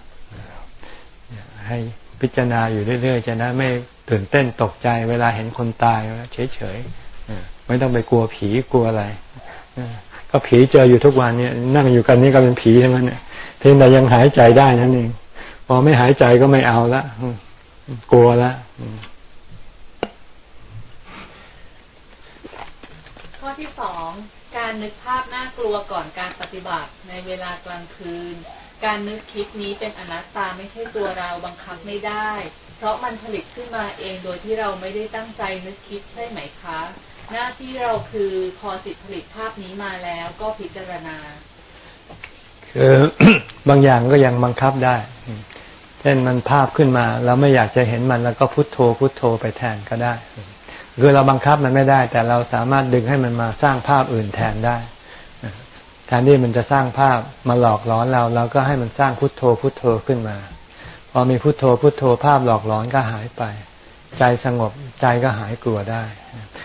ให้พิจารณาอยู่เรื่อยๆจะได้ไม่ตื่นเต้นตกใจเวลาเห็นคนตายเฉยๆไม่ต้องไปกลัวผีกลัวอะไรก็ผีเจออยู่ทุกวันเนี่ย นั่งอยู่กันนี่ก็เป็นผีทั้งนั้นเนี่ยเพียงแต่ยังหายใจได้นั่นเองพอไม่หายใจก็ไม่เอาละกลัวละข้อ ที่สองการนึกภาพน่ากลัวก่อนการปฏิบัติในเวลากลางคืน การนึกคิดนี้เป็นอนัตตาไม่ใช่ตัวเราบังคับไม่ได้ เพราะมันผลิตขึ้นมาเองโดยที่เราไม่ได้ตั้งใจนึกคิดใช่ไหมคะ หน้าที่เราคือพอจิตผลิตภาพนี้มาแล้วก็พิจารณา คือบางอย่างก็ยังบังคับได้เช่นมันภาพขึ้นมา เราไม่อยากจะเห็นมันแล้วก็พุโทโธพุโทโธไปแทนก็ได้ คือเราบังคับมันไม่ได้ แต่เราสามารถดึงให้มันมาสร้างภาพอื่นแทนได้แทนที่มันจะสร้างภาพมาหลอกหลอนเราเราก็ให้มันสร้างพุทโธพุทโธขึ้นมา พอมีพุทโธพุทโธภาพหลอกหลอนก็หายไป ใจสงบใจก็หายกลัวได้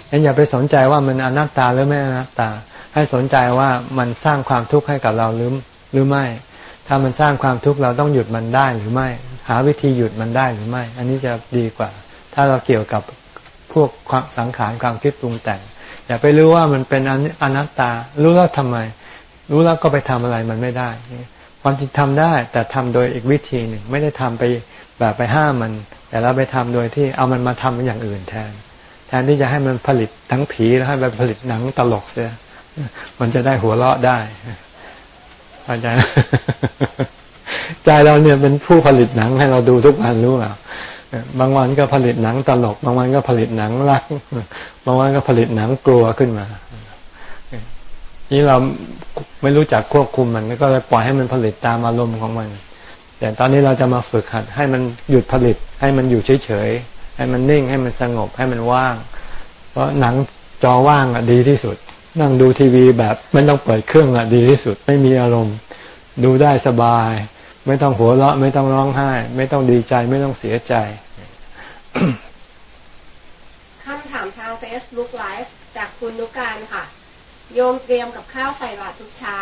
ยันอย่าไปสนใจว่ามันอนัตตาหรือไม่อนัตตา ให้สนใจว่ามันสร้างความทุกข์ให้กับเราหรือหรือไม่ ถ้ามันสร้างความทุกข์เราต้องหยุดมันได้หรือไม่ หาวิธีหยุดมันได้หรือไม่ อันนี้จะดีกว่า ถ้าเราเกี่ยวกับ พวกความสังขารความคิดปรุงแต่ง อย่าไปรู้ว่ามันเป็นอนัตตา รู้แล้วทำไม รู้แล้วก็ไปทำอะไรมันไม่ได้ความจริงทำได้ แต่ทำโดยอีกวิธีหนึ่ง ไม่ได้ทำไปแบบไปห้ามมัน แต่เราไปทำโดยที่เอามันมาทำอย่างอื่นแทน แทนที่จะให้มันผลิตทั้งผีแล้วให้มันผลิตหนังตลกเสียมันจะได้หัวเราะได้อาจารย์ใจเราเนี่ยเป็นผู้ผลิตหนังให้เราดูทุกวันรู้เปล่า บางวันก็ผลิตหนังตลก บางวันก็ผลิตหนังรัก บางวันก็ผลิตหนังกลัวขึ้นมา นี่เราไม่รู้จักควบคุมมันก็เลยปล่อยให้มันผลิตตามอารมณ์ของมัน แต่ตอนนี้เราจะมาฝึกหัด ให้มันหยุดผลิต ให้มันอยู่เฉยๆ ให้มันนิ่ง ให้มันสงบ ให้มันว่าง เพราะหนังจอว่างอะดีที่สุด นั่งดูทีวีแบบไม่ต้องเปิดเครื่องอะดีที่สุด ไม่มีอารมณ์ ดูได้สบาย ไม่ต้องหัวเราะ ไม่ต้องร้องไห้ ไม่ต้องดีใจ ไม่ต้องเสียใจคำถามทาง Facebook Live จากคุณนุการค่ะ โยมเตรียมกับข้าวใส่บาตรทุกเช้า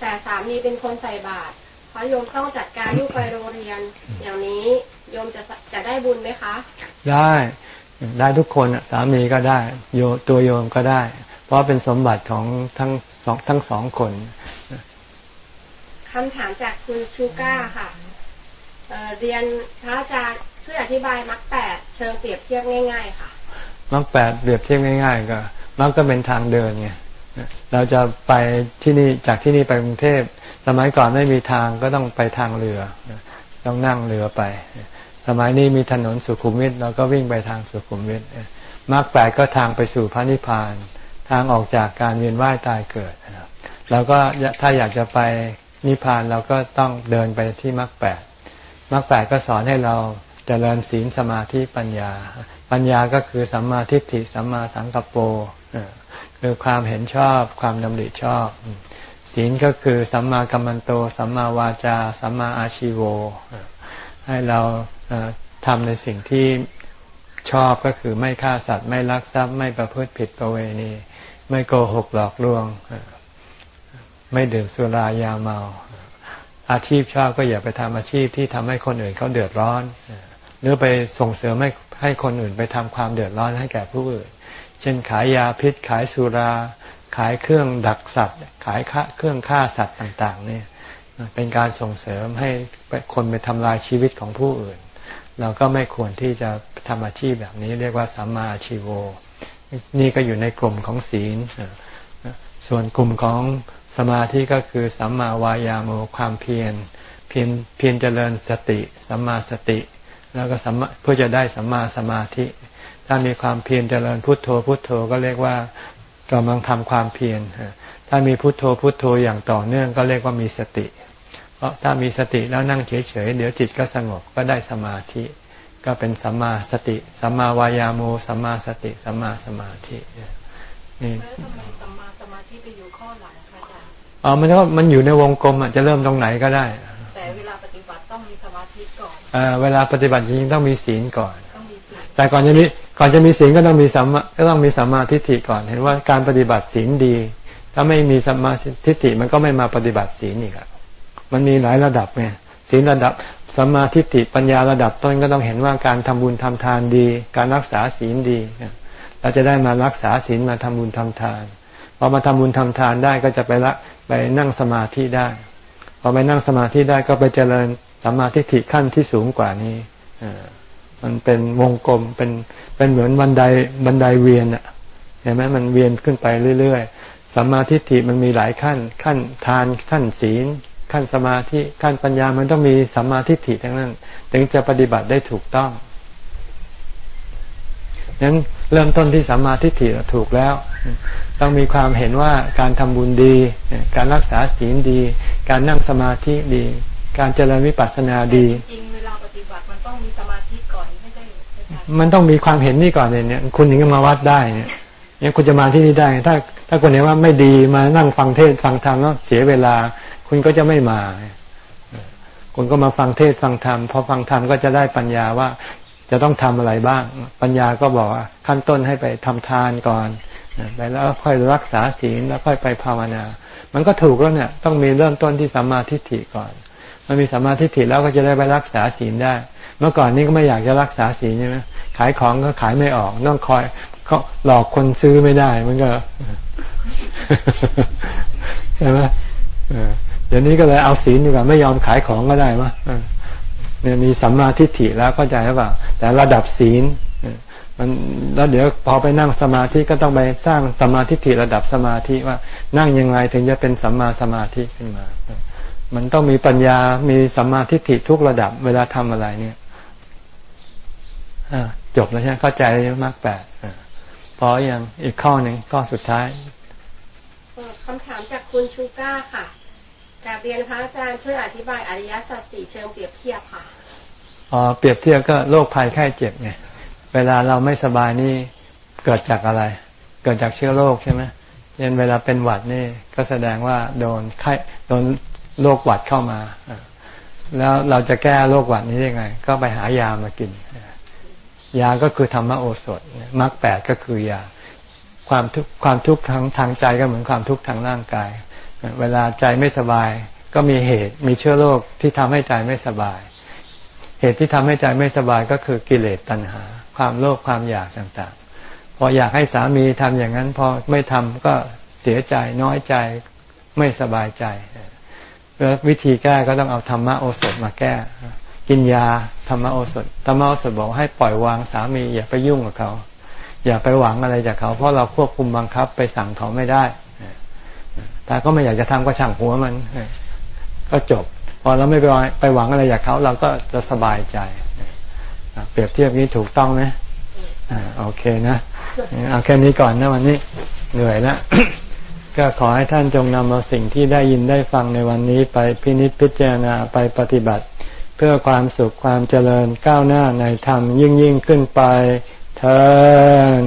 แต่สามีเป็นคนใส่บาตรเพราะโยมต้องจัดการลูกไปโรงเรียน อย่างนี้โยมจะจะได้บุญไหมคะ ได้ได้ทุกคนสามีก็ได้โยตัวโยมก็ได้ เพราะเป็นสมบัติของทั้งสองทั้งสองคน คำถามจากคุณชูก้าค่ะเเรียนพระอาจารย์ช่วยอธิบายมรรคแปดเชิงเปรียบเทียบง่าย ๆ ค่ะมรรคแปดเปรียบเทียบง่าย ๆ ก็มรรคก็เป็นทางเดินไงเราจะไปที่นี่จากที่นี่ไปกรุงเทพสมัยก่อนไม่มีทางก็ต้องไปทางเรือ ต้องนั่งเรือไป สมัยนี้มีถนนสุขุมวิทเราก็วิ่งไปทางสุขุมวิทมรรคแปดก็ทางไปสู่พระนิพพาน ทางออกจากการเวียนว่ายตายเกิดเราก็ถ้าอยากจะไป นิพพานเราก็ต้องเดินไปที่มรรคแปดมรรคแปดก็สอนให้เราจเจริญศีลสมาธิปัญญา ปัญญาก็คือสัมมาทิฏฐิสัมมาสังกัปโปคือความเห็นชอบความดำริชอบ ศีลก็คือสัมมากัมมันโต สัมมาวาจา สัมมาอาชิโว ให้เราทำในสิ่งที่ชอบก็คือไม่ฆ่าสัตว์ไม่ลักทรัพย์ไม่ประพฤติผิดประเวณี ไม่โกหกหลอกลวง ไม่ดื่มสุรายาเมา อาชีพชอบก็อย่าไปทำอาชีพที่ทำให้คนอื่นเขาเดือดร้อน หรือไปส่งเสริมให้ให้คนอื่นไปทำความเดือดร้อนให้แก่ผู้อื่น เช่นขายยาพิษขายสุรา ขายเครื่องดักสัตว์ ขายเครื่องฆ่าสัตว์ต่าง ๆ เนี่ย เป็นการส่งเสริมให้คนไปทำลายชีวิตของผู้อื่น เราก็ไม่ควรที่จะทำอาชีพแบบนี้เรียกว่าสัมมาอาชีโวนี่ก็อยู่ในกลุ่มของศีล ส่วนกลุ่มของ สมาธิก็คือสัมมาวายาโมความเพียรเพียรเพียรเจริญสติ สัมมาสติ แล้วก็สมเพื่อจะได้สัมมาสมาธิ ถ้ามีความเพียรเจริญพุทโธพุทโธก็เรียกว่ากำลังทำความเพียรถ้ามีพุทโธพุทโธอย่างต่อเนื่องก็เรียกว่ามีสติ เพราะถ้ามีสติแล้วนั่งเฉยๆเดี๋ยวจิตก็สงบก็ได้สมาธิ ก็เป็นสัมมาสติสัมมาวายาโมสัมมาสติสัมมาสมาธินี่ ค่ะอ๋อมันก็มันอยู่ในวงกลมอะจะเริ่มตรงไหนก็ได้ แต่เวลาปฏิบัติต้องมีสมาธิก่อนเออเวลาปฏิบัติจริงต้องมีศีลก่อน แต่ก่อนจะมีก่อนจะมีศีลก็ต้องมีสัมมาก็ต้องมีสัมมาทิฏฐิก่อน เห็นว่าการปฏิบัติศีลดี ถ้าไม่มีสัมมาทิฏฐิมันก็ไม่มาปฏิบัติศีลอีกอะมันมีหลายระดับไงศีลระดับสัมมาทิฏฐิปัญญาระดับต้นก็ต้องเห็นว่าการทำบุญทำทานดี การรักษาศีลดีเราจะได้มารักษาศีลมาทำบุญทำทานพอมาทำบุญทำทานได้ก็จะไปละ ไปนั่งสมาธิได้พอไปนั่งสมาธิได้ก็ไปเจริญสัมมาทิฏฐิขั้นที่สูงกว่านี้มันเป็นวงกลมเป็นเป็นเหมือนบันไดบันไดเวียนอะเห็นไหมมันเวียนขึ้นไปเรื่อยๆสัมมาทิฏฐิมันมีหลายขั้น ขั้นทานขั้นศีล ขั้นสมาธิขั้นปัญญามันต้องมีสัมมาทิฏฐิทั้งนั้น ถึงจะปฏิบัติได้ถูกต้องนั้น เริ่มต้นที่สัมมาทิฏฐิถูกแล้ว ต้องมีความเห็นว่าการทำบุญดี การรักษาศีลดี การนั่งสมาธิดี การเจริญวิปัสสนาดีจริงเวลาปฏิบัติมันต้องมีสมาธิก่อนไม่ใช่มันต้องมีความเห็นนี่ก่อนเนี่ย คุณถึงจะมาวัดได้เนี่ยเนี่ยคุณจะมาที่นี่ได้ ถ้า ถ้าคุณเห็นว่าไม่ดีมานั่งฟังเทศฟังธรรมแล้วเสียเวลา คุณก็จะไม่มาคุณก็มาฟังเทศฟังธรรมพอฟังธรรมก็จะได้ปัญญาว่า จะต้องทำอะไรบ้าง ปัญญาก็บอกว่าขั้นต้นให้ไปทำทานก่อนไปแล้วค่อยรักษาศีลแล้วค่อยไปภาวนา มันก็ถูกแล้วเนี่ย ต้องมีเริ่มต้นที่สัมมาทิฏฐิก่อน มันมีสัมมาทิฏฐิแล้วก็จะได้ไปรักษาศีลได้ เมื่อก่อนนี้ก็ไม่อยากจะรักษาศีลใช่ไหมขายของก็ขายไม่ออกต้องคอยเขาหลอกคนซื้อไม่ได้ มันก็ใช่ไหมเดี๋ยวนี้ก็เลยเอาศีลดีกว่าไม่ยอมขายของก็ได้มะ เนี่ยมีสัมมาทิฏฐิแล้วเข้าใจหรือเปล่าแต่ระดับศีลมันแล้วเดี๋ยวพอไปนั่งสมาธิก็ต้องไปสร้างสมาธิฐิระดับสมาธิว่านั่งยังไงถึงจะเป็นสัมมาสมาธิขึ้นมา มันต้องมีปัญญา มีสัมมาทิฏฐิทุกระดับเวลาทำอะไรเนี่ยจบแล้วใช่ไหมเข้าใจมากแปดพออย่างอีกข้อหนึ่งข้อสุดท้ายคำถามจากคุณชูก้าค่ะ กาเรียนพระอาจารย์ช่วยอธิบายอริยสัจสี่เชิงเปรียบเทียบค่ะอ๋อเปรียบเทียบก็โรคภัยไข้เจ็บไงเวลาเราไม่สบายนี่เกิดจากอะไร เกิดจากเชื้อโรคใช่ไหมเช่นเวลาเป็นหวัดนี่ก็แสดงว่าโดนไข้โดนโรคหวัดเข้ามา แล้วเราจะแก้โรคหวัดนี้ได้ไง ก็ไปหายามากิน ยาก็คือธรรมโอสถมรรคแปดก็คือยา ความทุกข์ความทุกข์ทางทางใจก็เหมือนความทุกข์ทางร่างกาย เวลาใจไม่สบาย ก็มีเหตุมีเชื้อโรคที่ทำให้ใจไม่สบาย เหตุที่ทำให้ใจไม่สบายก็คือกิเลสตัณหา ความโลภความอยากต่างๆ พออยากให้สามีทำอย่างนั้น พอไม่ทำก็เสียใจน้อยใจไม่สบายใจแล้ววิธีแก้ก็ต้องเอาธรรมโอสถมาแก้ กินยาธรรมโอสถธรรมโอสถบอกให้ปล่อยวางสามีอย่าไปยุ่งกับเขา อย่าไปหวังอะไรจากเขา เพราะเราควบคุมบังคับไปสั่งเขาไม่ได้ แต่ก็ไม่อยากจะทำก็ช่างหัวมัน ก็จบ พอเราไม่ไปไปหวังอะไรจากเขาเราก็จะสบายใจ เปรียบเทียบนี้ถูกต้องไหมโอเคนะเอาแค่นี้ก่อนนะวันนี้เหนื่อยแล้วก็ขอให้ท่านจงนำเอาสิ่งที่ได้ยินได้ฟังในวันนี้ไปพินิจพิจารณาไปปฏิบัติ เพื่อความสุขความเจริญก้าวหน้าในธรรมยิ่งยิ่งขึ้นไปเธอ